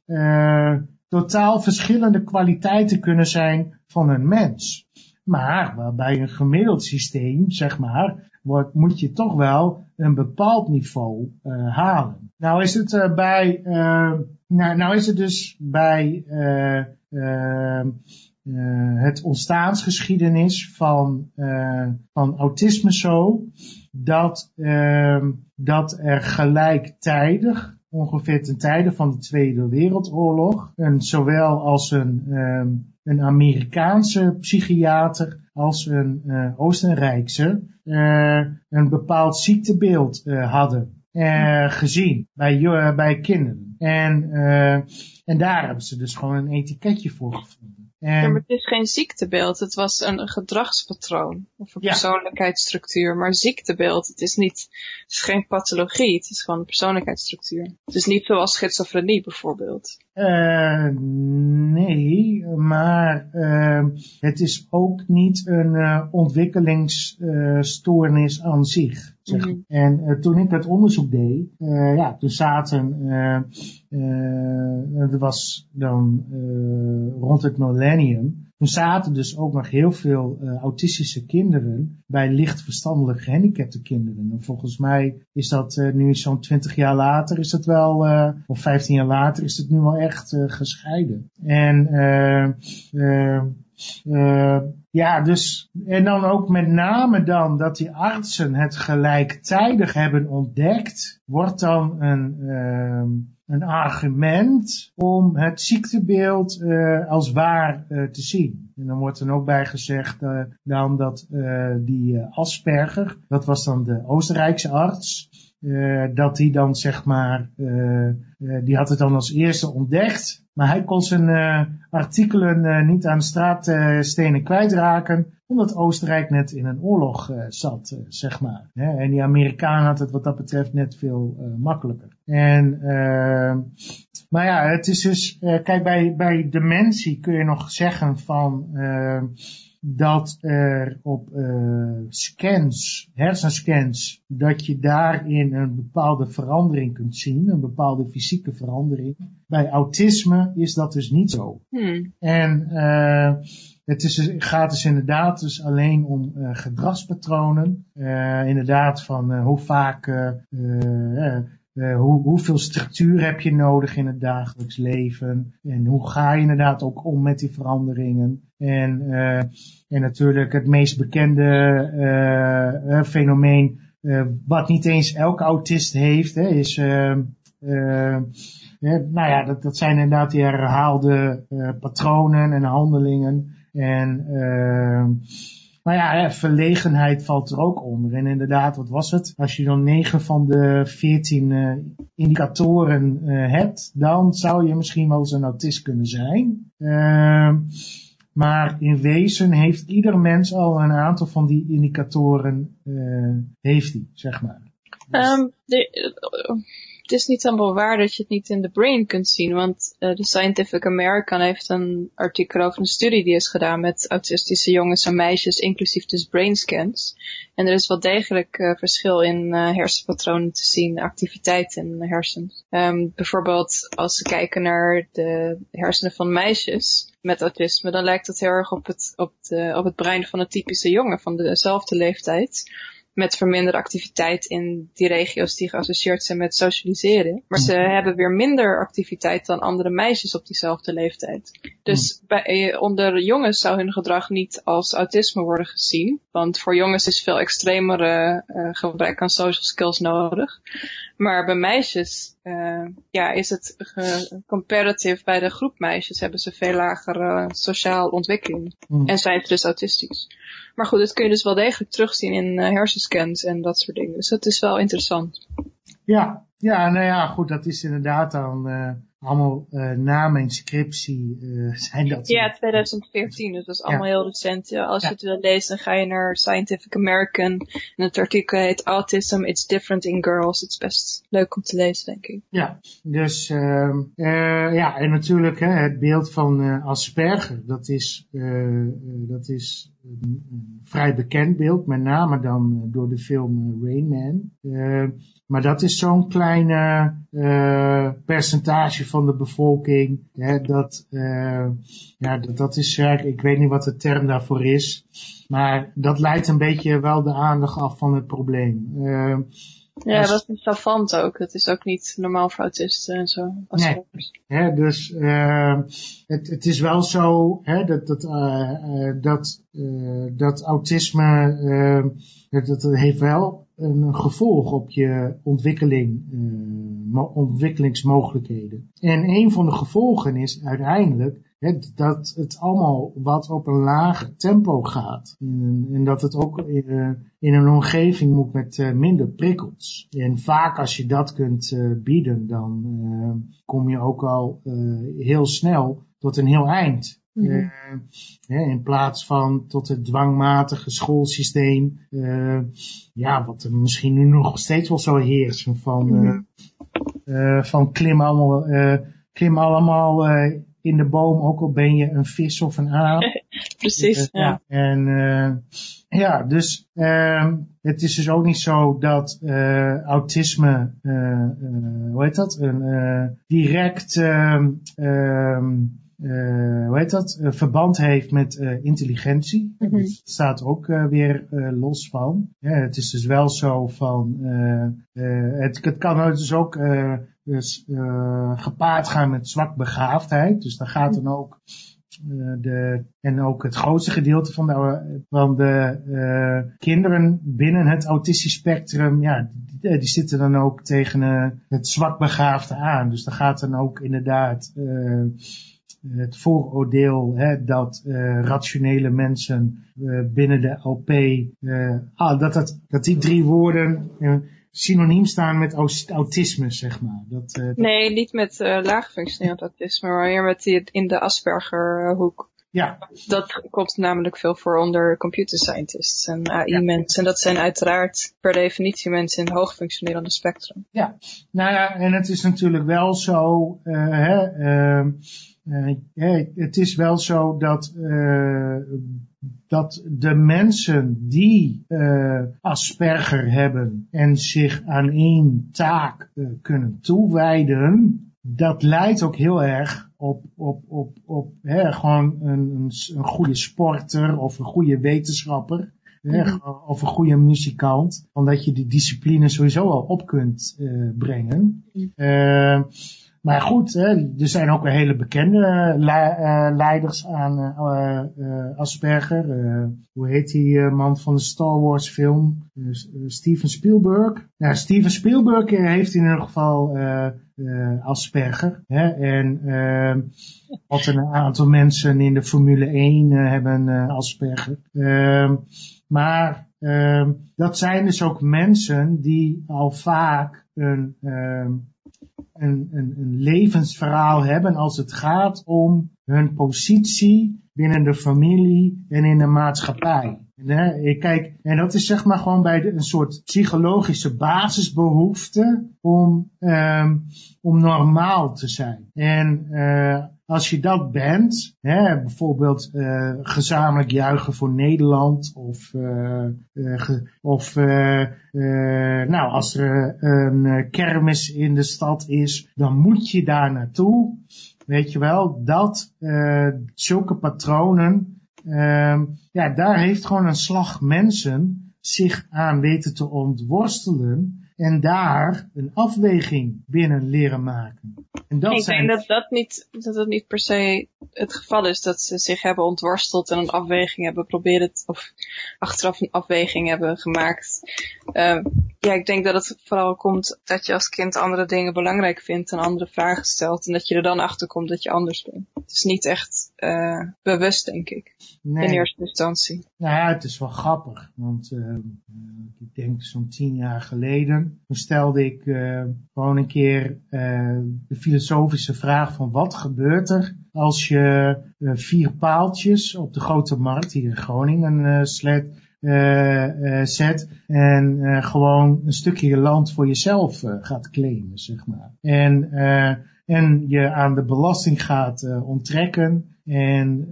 totaal verschillende kwaliteiten kunnen zijn van een mens. Maar bij een gemiddeld systeem, zeg maar, moet je toch wel een bepaald niveau uh, halen. Nou is het uh, bij, uh, nou, nou, is het dus bij het ontstaansgeschiedenis van, van autisme zo, dat, dat er gelijktijdig ongeveer ten tijde van de Tweede Wereldoorlog. En zowel als een, um, een Amerikaanse psychiater als een uh, Oostenrijkse uh, een bepaald ziektebeeld uh, hadden. gezien bij, bij kinderen. En, en daar hebben ze dus gewoon een etiketje voor gevonden. En... Ja, maar het is geen ziektebeeld. Het was een, gedragspatroon. Of een persoonlijkheidsstructuur. Maar ziektebeeld, het is niet, het is geen pathologie. Het is gewoon een persoonlijkheidsstructuur. Het is niet zoals schizofrenie bijvoorbeeld. Uh, nee, maar uh, het is ook niet een uh, ontwikkelingsstoornis aan zich. Zeg. Mm -hmm. En toen ik dat onderzoek deed, ja, toen zaten, dat was dan rond het millennium, toen zaten dus ook nog heel veel uh, autistische kinderen bij licht verstandelijk gehandicapte kinderen. En volgens mij is dat uh, nu zo'n 20 jaar later is het wel, uh, of 15 jaar later is het nu wel echt gescheiden. En ja, dus, en dan ook met name dan dat die artsen het gelijktijdig hebben ontdekt, wordt dan een, een argument om het ziektebeeld uh, als waar uh, te zien. En dan wordt er ook bij gezegd dan dat die Asperger, dat was dan de Oostenrijkse arts, dat die dan zeg maar, die had het dan als eerste ontdekt, maar hij kon zijn artikelen niet aan straatstenen kwijtraken, omdat Oostenrijk net in een oorlog zat, zeg maar. Hè? En die Amerikanen had het wat dat betreft net veel makkelijker. En, maar ja, het is dus, kijk, bij, bij dementie kun je nog zeggen van dat er op scans, hersenscans, dat je daarin een bepaalde verandering kunt zien, een bepaalde fysieke verandering. Bij autisme is dat dus niet zo. Hmm. En het is, gaat dus inderdaad dus alleen om uh, gedragspatronen. Uh, inderdaad van uh, hoe vaak, hoe, hoeveel structuur heb je nodig in het dagelijks leven. En hoe ga je inderdaad ook om met die veranderingen. En, en natuurlijk het meest bekende fenomeen, wat niet eens elke autist heeft, hè, is... nou ja, dat, dat zijn inderdaad die herhaalde patronen en handelingen. En nou ja, verlegenheid valt er ook onder. En inderdaad, wat was het? Als je dan 9 van de 14 uh, indicatoren uh, hebt, dan zou je misschien wel eens een autist kunnen zijn. Uh, maar in wezen heeft ieder mens al een aantal van die indicatoren, heeft hij, zeg maar. Dus... De, het is niet helemaal waar dat je het niet in de brain kunt zien. Want uh, de Scientific American heeft een artikel over een studie die is gedaan met autistische jongens en meisjes, inclusief dus brainscans. En er is wel degelijk uh, verschil in uh, hersenpatronen te zien, activiteit in de hersens. Um, bijvoorbeeld als ze kijken naar de hersenen van meisjes met autisme, dan lijkt het heel erg op het, op, de, op het brein van een typische jongen van dezelfde leeftijd. Met verminderde activiteit in die regio's die geassocieerd zijn met socialiseren. Maar ze hebben weer minder activiteit dan andere meisjes op diezelfde leeftijd. Dus bij, eh, onder jongens zou hun gedrag niet als autisme worden gezien. Want voor jongens is veel extremere uh, gebrek aan social skills nodig. Maar bij meisjes uh, ja, is het comparative bij de groep meisjes hebben ze veel lagere sociaal ontwikkeling. Hmm. En zijn ze dus autistisch. Maar goed, dat kun je dus wel degelijk terugzien in uh, hersenscans en dat soort dingen. Dus dat is wel interessant. Ja, ja, nou ja, goed, dat is inderdaad dan uh, allemaal uh, na mijn scriptie uh, zijn dat. Ja, 2014, dus dat is allemaal ja. heel recent. Ja, als ja. je het wil lezen, dan ga je naar Scientific American. En het artikel heet Autism, It's Different in Girls. Het is best leuk om te lezen, denk ik. Ja, dus uh, ja, en natuurlijk hè, het beeld van Asperger, dat is, dat is een, vrij bekend beeld, met name dan door de film Rain Man. maar dat is zo'n kleine percentage van de bevolking. Hè, dat, uh, ja, dat, is, ik weet niet wat de term daarvoor is. Maar dat leidt een beetje wel de aandacht af van het probleem. Uh, ja, dat is savant ook. Dat is ook niet normaal voor autisten en zo. Nee. Hè, dus uh, het, het is wel zo hè, dat, dat, uh, uh, dat, dat autisme, dat, dat heeft wel een gevolg op je ontwikkeling, ontwikkelingsmogelijkheden. En een van de gevolgen is uiteindelijk He, dat het allemaal wat op een laag tempo gaat. En, en dat het ook uh, in een omgeving moet met uh, minder prikkels. En vaak als je dat kunt uh, bieden, dan kom je ook al heel snel tot een heel eind. Mm -hmm. in plaats van tot het dwangmatige schoolsysteem, ja, wat er misschien nu nog steeds wel zo heerst, van, mm -hmm. van klim allemaal, klim allemaal in de boom, ook al ben je een vis of een aap. Precies, ja. En uh, ja, dus uh, het is dus ook niet zo dat uh, autisme, hoe heet dat, een direct, hoe heet dat, verband heeft met intelligentie. Mm -hmm. Dat staat ook weer los van. Ja, het is dus wel zo van, het, het kan dus ook dus uh, gepaard gaan met zwakbegaafdheid. Dus dan gaat dan ook uh, de, en ook het grootste gedeelte van de, van de uh, kinderen binnen het autistisch spectrum, ja, die, die zitten dan ook tegen het zwakbegaafde aan. Dus dan gaat dan ook inderdaad het vooroordeel hè, dat rationele mensen binnen de LP, ah, dat, dat, dat die drie woorden synoniem staan met autisme, zeg maar. Dat, uh, dat... Nee, niet met uh, laag functionerend autisme, maar meer met die in de Asperger hoek. Ja. Dat komt namelijk veel voor onder computer scientists en AI-mensen. En dat zijn uiteraard per definitie mensen in het hoogfunctionerende spectrum. Ja, nou ja, en het is natuurlijk wel zo, uh, hè, uh, het is wel zo dat dat de mensen die uh, Asperger hebben en zich aan één taak uh, kunnen toewijden, dat leidt ook heel erg op, op, op, op hè, gewoon een, een, goede sporter of een goede wetenschapper. Mm -hmm. Of een goede muzikant, omdat je die discipline sowieso al op kunt uh, brengen. -hmm. Maar goed, er zijn ook hele bekende le uh, leiders aan uh, Asperger. hoe heet die man van de Star Wars film? Steven Spielberg. Ja, Steven Spielberg heeft in ieder geval Asperger. Hè, en wat een aantal mensen in de Formule 1 hebben Asperger. Ehm, maar ehm, dat zijn dus ook mensen die al vaak een ehm, een, een, levensverhaal hebben als het gaat om hun positie binnen de familie en in de maatschappij. Hè, kijk, en dat is zeg maar gewoon bij een soort psychologische basisbehoefte om, um, om normaal te zijn. En uh, als je dat bent, hè, bijvoorbeeld uh, gezamenlijk juichen voor Nederland of, uh, uh, of nou, als er een kermis in de stad is, dan moet je daar naartoe. Weet je wel, dat zulke patronen, ja, daar heeft gewoon een slag mensen zich aan weten te ontworstelen en daar een afweging binnen leren maken. En dat ik zijn... denk dat dat, niet, dat dat niet per se het geval is. Dat ze zich hebben ontworsteld en een afweging hebben proberen, of achteraf een afweging hebben gemaakt. Uh, ja, ik denk dat het vooral komt dat je als kind andere dingen belangrijk vindt en andere vragen stelt. En dat je er dan achter komt dat je anders bent. Het is niet echt uh, bewust, denk ik. Nee. In eerste instantie. Nou ja, het is wel grappig. Want uh, ik denk zo'n tien jaar geleden, toen stelde ik uh, gewoon een keer de filosofische vraag van wat gebeurt er als je vier paaltjes op de grote markt hier in Groningen slet, zet en gewoon een stukje land voor jezelf gaat claimen, zeg maar. En, en je aan de belasting gaat onttrekken en,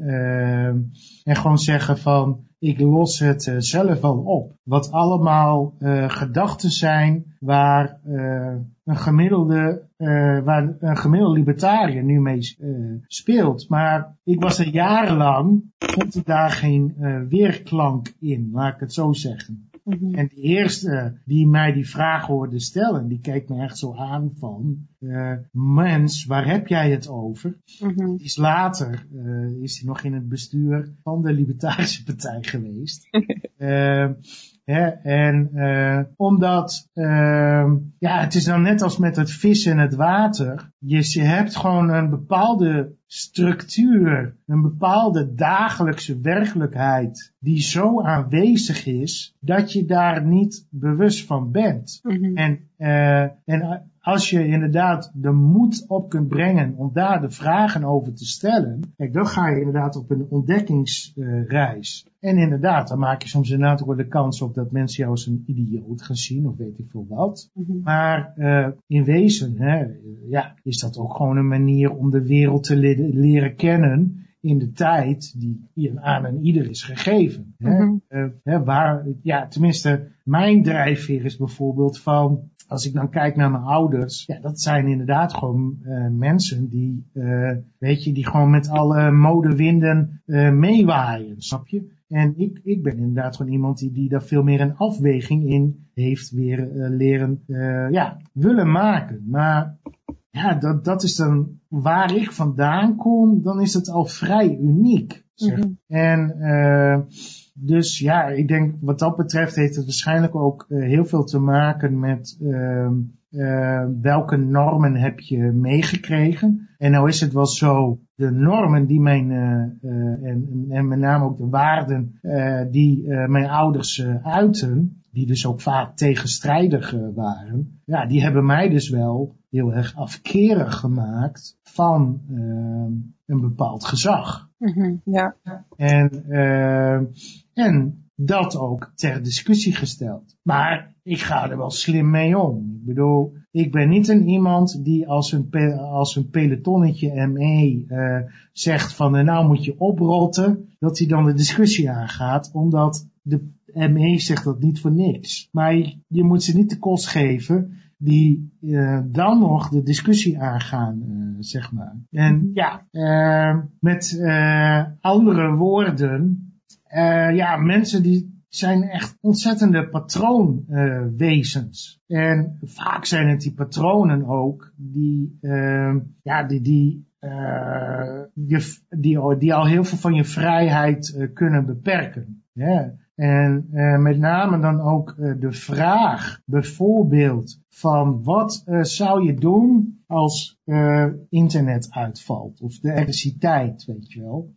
en gewoon zeggen van ik los het zelf wel op. Wat allemaal gedachten zijn waar een gemiddelde, uh, waar een gemiddelde libertariër nu mee speelt. Maar ik was er jarenlang, vond ik daar geen weerklank in, laat ik het zo zeggen. Mm -hmm. En de eerste die mij die vraag hoorde stellen, die keek me echt zo aan van, mens, waar heb jij het over? Mm -hmm. Is later, is hij nog in het bestuur van de Libertarische Partij geweest. Hè, en uh, omdat, uh, ja, het is dan net als met het vis in het water. Je, je hebt gewoon een bepaalde structuur, een bepaalde dagelijkse werkelijkheid die zo aanwezig is dat je daar niet bewust van bent. Mm -hmm. En, uh, en als je inderdaad de moed op kunt brengen om daar de vragen over te stellen, kijk, dan ga je inderdaad op een ontdekkingsreis. Uh, en inderdaad, dan maak je soms inderdaad ook de kans op dat mensen jou als een idioot gaan zien of weet ik veel wat. Mm -hmm. Maar uh, in wezen, hè, ja, is dat ook gewoon een manier om de wereld te le leren kennen in de tijd die aan en ieder is gegeven. Mm -hmm. hè? Uh, hè, waar, ja, tenminste, mijn drijfveer is bijvoorbeeld van, als ik dan kijk naar mijn ouders, ja, dat zijn inderdaad gewoon uh, mensen die, uh, weet je, die gewoon met alle modewinden meewaaien, snap je? En ik, ik ben inderdaad gewoon iemand die, die daar veel meer een afweging in heeft weer leren, ja, willen maken. Maar ja, dat, dat is dan waar ik vandaan kom, dan is het al vrij uniek. Mm -hmm. En uh, dus ja, ik denk wat dat betreft heeft het waarschijnlijk ook uh, heel veel te maken met uh, uh, welke normen heb je meegekregen. En nou is het wel zo, de normen die mijn, en, en met name ook de waarden die mijn ouders uiten, die dus ook vaak tegenstrijdig waren, ja, die hebben mij dus wel heel erg afkerig gemaakt van uh, een bepaald gezag. Mm -hmm, ja. En, uh, en dat ook ter discussie gesteld. Maar ik ga er wel slim mee om. Ik bedoel, ik ben niet een iemand die als een, als een pelotonnetje ME uh, zegt van nou moet je oprotten, dat hij dan de discussie aangaat, omdat de ME zegt dat niet voor niks. Maar je, je moet ze niet de kost geven die uh, dan nog de discussie aangaan, uh, zeg maar. En ja, uh, met andere woorden, ja, mensen die zijn echt ontzettende patroonwezens. en vaak zijn het die patronen ook die, ja, die, die je, die, die al heel veel van je vrijheid uh, kunnen beperken. Yeah. En uh, met name dan ook uh, de vraag bijvoorbeeld van wat uh, zou je doen als internet uitvalt of de elektriciteit, weet je wel.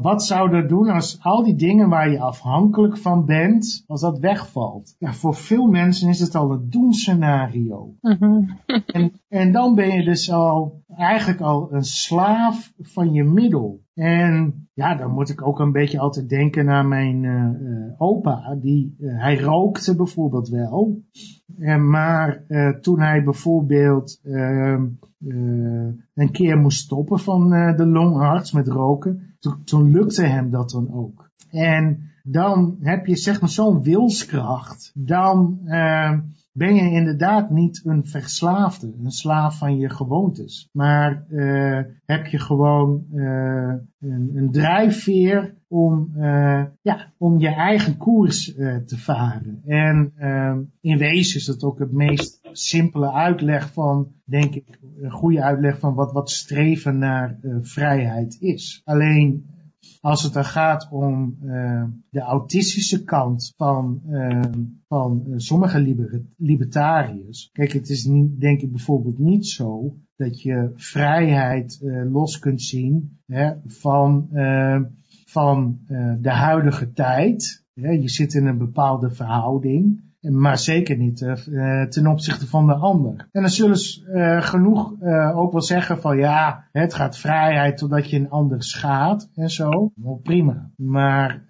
wat zou dat doen als al die dingen waar je afhankelijk van bent, als dat wegvalt? Ja, voor veel mensen is het al het doemscenario. Mm -hmm. en, en dan ben je dus al eigenlijk al een slaaf van je middel. En ja, dan moet ik ook een beetje altijd denken aan mijn uh, uh, opa. Die, uh, hij rookte bijvoorbeeld wel. maar toen hij bijvoorbeeld ehm, een keer moest stoppen van de longarts met roken, toen, lukte hem dat dan ook. En dan heb je zeg maar zo'n wilskracht. Dan ben je inderdaad niet een verslaafde, een slaaf van je gewoontes. Maar uh, heb je gewoon uh, een, een drijfveer om, uh, ja, om je eigen koers te varen. En in wezen is dat ook het meest simpele uitleg van, denk ik, een goede uitleg van wat, wat streven naar vrijheid is. Alleen als het dan gaat om uh, de autistische kant van, uh, van uh, sommige liber libertariërs. Kijk, het is niet, denk ik bijvoorbeeld niet zo dat je vrijheid los kunt zien hè, van, van de huidige tijd. je zit in een bepaalde verhouding. Maar zeker niet uh, ten opzichte van de ander. En dan zullen ze uh, genoeg ook wel zeggen van ja, het gaat vrijheid totdat je een ander schaadt en zo. Wel prima. Maar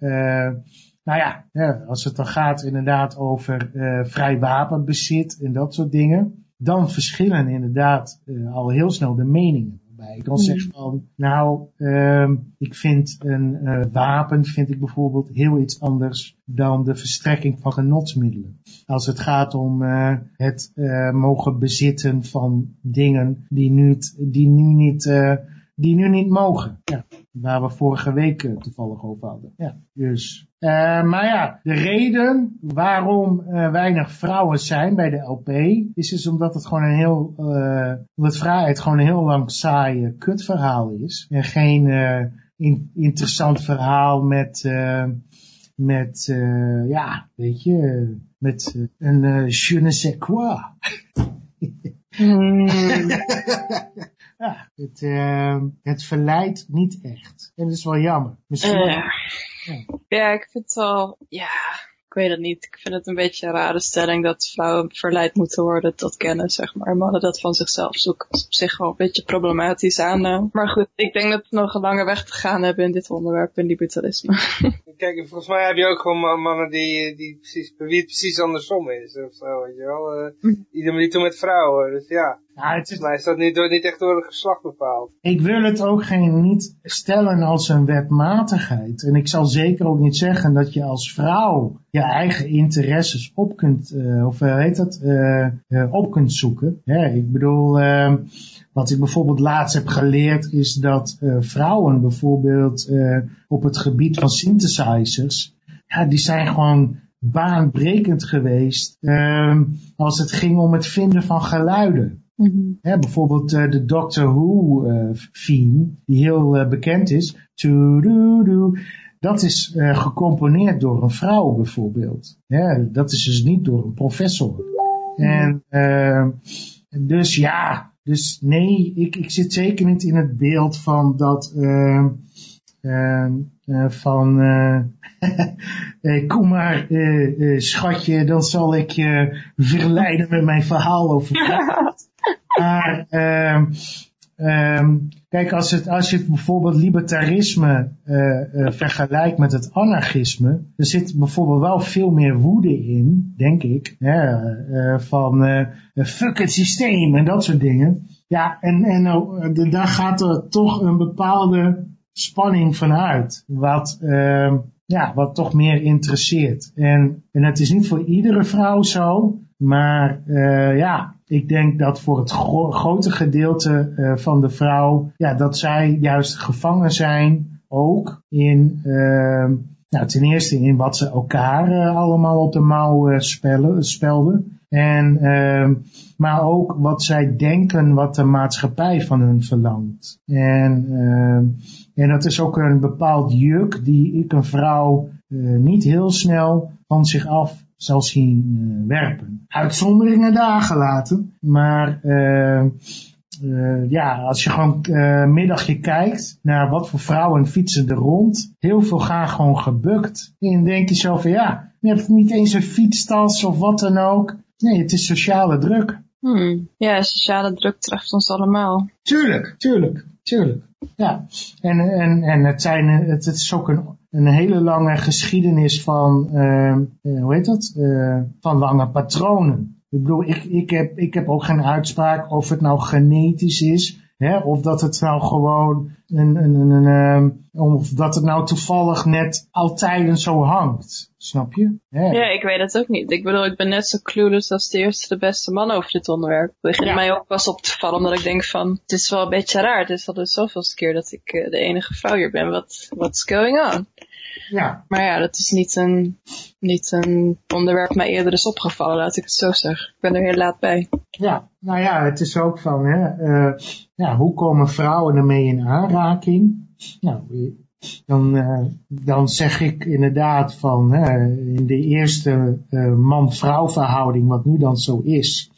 nou ja, als het dan gaat inderdaad over vrij wapenbezit en dat soort dingen. Dan verschillen inderdaad al heel snel de meningen bij. Ik kan zeggen van, nou, uh, ik vind een uh, wapen, vind ik bijvoorbeeld heel iets anders dan de verstrekking van genotsmiddelen. Als het gaat om uh, het uh, mogen bezitten van dingen die nu, die nu niet, die nu niet mogen. Ja. Waar we vorige week uh, toevallig over hadden. Ja, dus. Uh, maar ja, de reden waarom uh, weinig vrouwen zijn bij de LP, is dus omdat het gewoon een heel, omdat vrijheid gewoon een heel lang saaie kutverhaal is. En geen in, interessant verhaal met, met, ja, weet je, met een je ne sais quoi. Mm. ja, het, uh, het verleidt niet echt. En dat is wel jammer. Misschien... Uh, ja. ja, ik vind het wel, ja, ik weet het niet. Ik vind het een beetje een rare stelling dat vrouwen verleid moeten worden tot kennis, zeg maar. Mannen dat van zichzelf zoeken. Dat is op zich wel een beetje problematisch aan. Uh. Maar goed, ik denk dat we nog een lange weg te gaan hebben in dit onderwerp, in libertarisme. Kijk, volgens mij heb je ook gewoon mannen die, die precies, wie het precies andersom is, of zo, weet je wel. Uh, ieder niet met vrouwen, dus ja. Ja, het is... Maar is dat niet, door, niet echt door het geslacht bepaald? Ik wil het ook geen, niet stellen als een wetmatigheid. En ik zal zeker ook niet zeggen dat je als vrouw je eigen interesses op kunt, uh, of uh, heet dat, uh, op kunt zoeken. Ja, ik bedoel, ehm, wat ik bijvoorbeeld laatst heb geleerd is dat vrouwen bijvoorbeeld op het gebied van synthesizers, ja, die zijn gewoon baanbrekend geweest ehm, als het ging om het vinden van geluiden. Mm bijvoorbeeld uh, de Doctor Who uh, theme, die heel uh, bekend is. Dat is gecomponeerd door een vrouw bijvoorbeeld. Ja, dat is dus niet door een professor. En dus ja, dus nee, ik, ik zit zeker niet in het beeld van dat... van kom maar schatje, dan zal ik je verleiden met mijn verhaal over Maar uh, um, kijk, als, het, als je bijvoorbeeld libertarisme uh, uh, vergelijkt met het anarchisme, er zit bijvoorbeeld wel veel meer woede in, denk ik, hè, uh, van fuck het systeem en dat soort dingen. Ja, en, en daar gaat er toch een bepaalde spanning vanuit, wat, ehm, ja, wat toch meer interesseert. En, en het is niet voor iedere vrouw zo, maar ja, ik denk dat voor het grote gedeelte uh, van de vrouw, ja, dat zij juist gevangen zijn ook in, uh, nou, ten eerste in wat ze elkaar uh, allemaal op de mouw spelden. En, maar ook wat zij denken wat de maatschappij van hun verlangt. En, en dat is ook een bepaald juk die ik een vrouw niet heel snel van zich af zal zien uh, werpen. Uitzonderingen daar gelaten, maar uh, uh, ja, als je gewoon uh, middagje kijkt naar wat voor vrouwen fietsen er rond, heel veel gaan gewoon gebukt. En dan denk je zo van ja, je hebt niet eens een fietstas of wat dan ook. Nee, het is sociale druk. Hmm. Ja, sociale druk treft ons allemaal. Tuurlijk, tuurlijk, tuurlijk. Ja, en, en, en het, zijn, het, het is ook een een hele lange geschiedenis van, uh, hoe heet dat, uh, van lange patronen. Ik bedoel, ik, ik, heb, ik heb ook geen uitspraak of het nou genetisch is. Hè? Of dat het nou gewoon een, een, een, een, ehm, of dat het nou toevallig net altijd zo hangt. Snap je? Hè? Ja, ik weet het ook niet. Ik bedoel, ik ben net zo clueless als de eerste de beste man over dit onderwerp. Het begint Ja. mij ook pas op te vallen, omdat ik denk van, het is wel een beetje raar. Het is al de zoveelste keer dat ik eh, de enige vrouw hier ben. Wat what's going on? Ja. Maar ja, dat is niet een, niet een onderwerp mij eerder is opgevallen, laat ik het zo zeggen. Ik ben er heel laat bij. Ja, nou ja, het is ook van, hè, eh, ja, hoe komen vrouwen ermee in aanraking? Nou, dan, eh, dan zeg ik inderdaad van, hè, in de eerste eh, man-vrouw verhouding, wat nu dan zo is,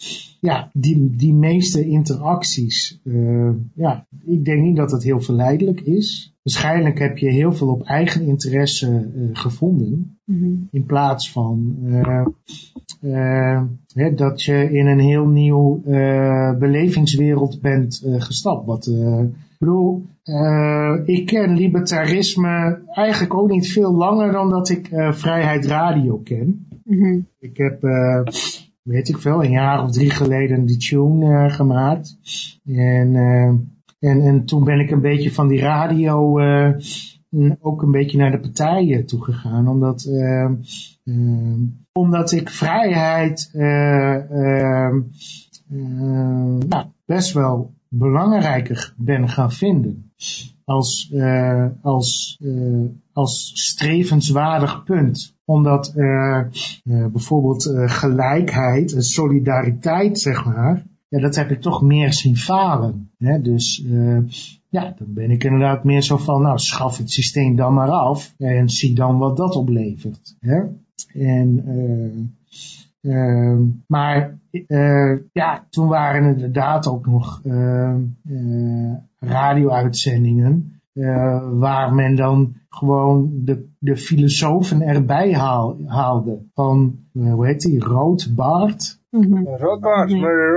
ja, die, die meeste interacties, eh, ja, ik denk niet dat het heel verleidelijk is. Waarschijnlijk heb je heel veel op eigen interesse eh, gevonden. In plaats van eh, hè, dat je in een heel nieuw belevingswereld bent gestapt. Wat, ik bedoel, ik ken libertarisme eigenlijk ook niet veel langer dan dat ik Vrijheid Radio ken. Ik heb, weet ik veel, een jaar of drie geleden die tune eh, gemaakt. En, eh, en, en toen ben ik een beetje van die radio eh, mm, ook een beetje naar de partijen toe gegaan. Omdat, omdat ik vrijheid nou, best wel belangrijker ben gaan vinden. Als, eh, als, eh, als strevenswaardig punt. Omdat eh, bijvoorbeeld gelijkheid en solidariteit, zeg maar, ja, dat heb ik toch meer zien falen. Hè? Dus ja, dan ben ik inderdaad meer zo van, nou, schaf het systeem dan maar af en zie dan wat dat oplevert. Hè? En, eh, eh, maar eh, ja, toen waren er inderdaad ook nog eh, radio-uitzendingen eh, waar men dan gewoon de, de filosofen erbij haal, haalde. Van, hoe heet die, Roodbaard Mhm. maar de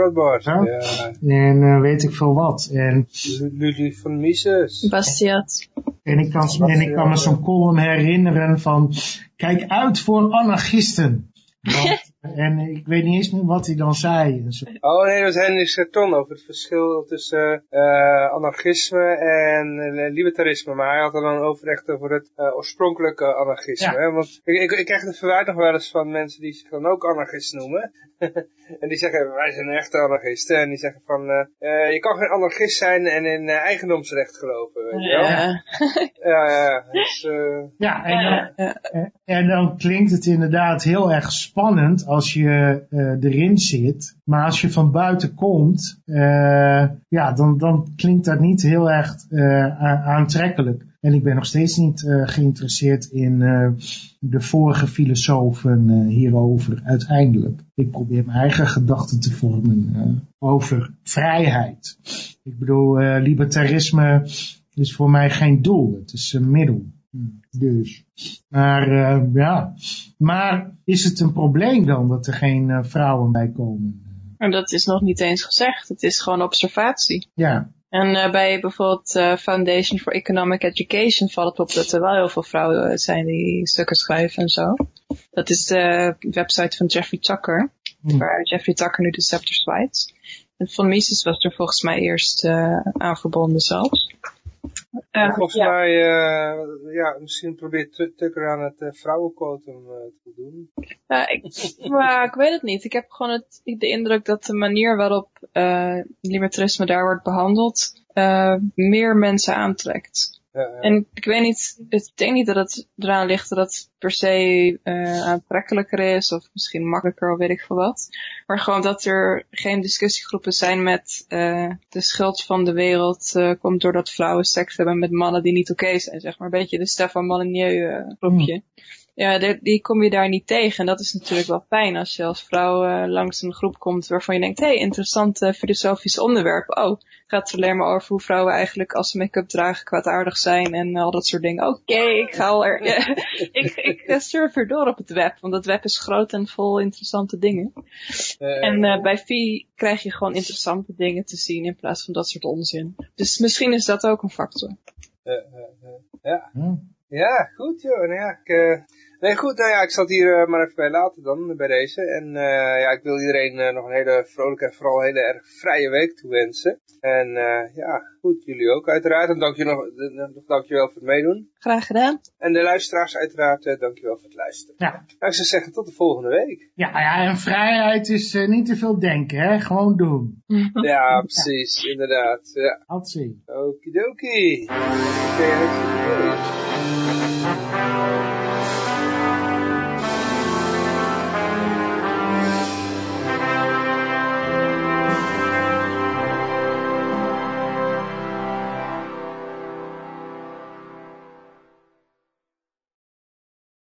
Roodbaars. Ja. Ja. en weet ik veel wat. En Lu- Ludwig van Mises. Bastiat. En ik kan, en ik kan me zo'n column herinneren van, kijk uit voor anarchisten. Want- en ik weet niet eens meer wat hij dan zei. Zo. Oh nee, dat was Henry Serton over het verschil tussen eh, anarchisme en eh, libertarisme. Maar hij had het dan over echt over het eh, oorspronkelijke anarchisme. Ja. Hè? Want ik, ik, ik krijg het verwijt nog wel eens van mensen die zich dan ook anarchist noemen. en die zeggen, wij zijn echte anarchisten. En die zeggen van, eh, eh, je kan geen anarchist zijn en in eh, eigendomsrecht geloven. Weet je wel? Ja. Ja, ja. Dus, eh, Ja, en dan, Ja. en dan klinkt het inderdaad heel erg spannend als je eh, erin zit. Maar als je van buiten komt, eh, ja, dan, dan klinkt dat niet heel erg eh, aantrekkelijk. En ik ben nog steeds niet eh, geïnteresseerd in eh, de vorige filosofen eh, hierover uiteindelijk. Ik probeer mijn eigen gedachten te vormen over vrijheid. Ik bedoel, libertarisme is voor mij geen doel, het is een middel. Dus. Maar ja, maar is het een probleem dan dat er geen vrouwen bij komen? En dat is nog niet eens gezegd. Het is gewoon observatie. Ja, En eh, bij bijvoorbeeld eh, Foundation for Economic Education valt het op dat er wel heel veel vrouwen zijn die stukken schrijven en zo. Dat is de website van Jeffrey Tucker, Hm. waar Jeffrey Tucker nu de scepter zwaait. En Von Mises was er volgens mij eerst eh, aan verbonden zelfs. Eh, volgens ja. mij, eh, ja, misschien probeert Tu- Tucker aan het uh, vrouwenquotum te doen. Ja, ik, maar ik weet het niet. Ik heb gewoon het, de indruk dat de manier waarop libertarisme daar wordt behandeld, eh, meer mensen aantrekt. En ik weet niet, ik denk niet dat het eraan ligt dat het per se eh, aantrekkelijker is, of misschien makkelijker, of weet ik veel wat. Maar gewoon dat er geen discussiegroepen zijn met eh, de schuld van de wereld eh, komt doordat vrouwen seks hebben met mannen die niet oké zijn, zeg maar. Een beetje de Stefan Molyneux eh, groepje. Ja, die, die kom je daar niet tegen. En dat is natuurlijk wel fijn als je als vrouw eh, langs een groep komt waarvan je denkt, hé, hey, interessant eh, filosofisch onderwerp. Oh, het gaat er alleen maar over hoe vrouwen eigenlijk als ze make-up dragen kwaadaardig zijn en al dat soort dingen. Oké, ik ga al er, ja, ik, ik eh, surf er door op het web, want het web is groot en vol interessante dingen. En eh, bij Vie krijg je gewoon interessante dingen te zien in plaats van dat soort onzin. Dus misschien is dat ook een factor. eh, eh, eh, ja. ja. ja, goed joh. Nou ja, ik, eh, Nee, goed, nou ja, ik zal het hier uh, maar even bij laten dan, bij deze. En uh, ja, ik wil iedereen uh, nog een hele vrolijke en vooral heel erg vrije week toewensen. En ja, goed, jullie ook uiteraard. En dank je nog, dank je wel voor het meedoen. Graag gedaan. En de luisteraars uiteraard, dank je wel voor het luisteren. Ja. Nou, ik zou zeggen, tot de volgende week. Ja, ja en vrijheid is niet te veel denken, hè. Gewoon doen. ja, precies, ja. inderdaad. Ja. Had zien. Okidoki. Oké, okay,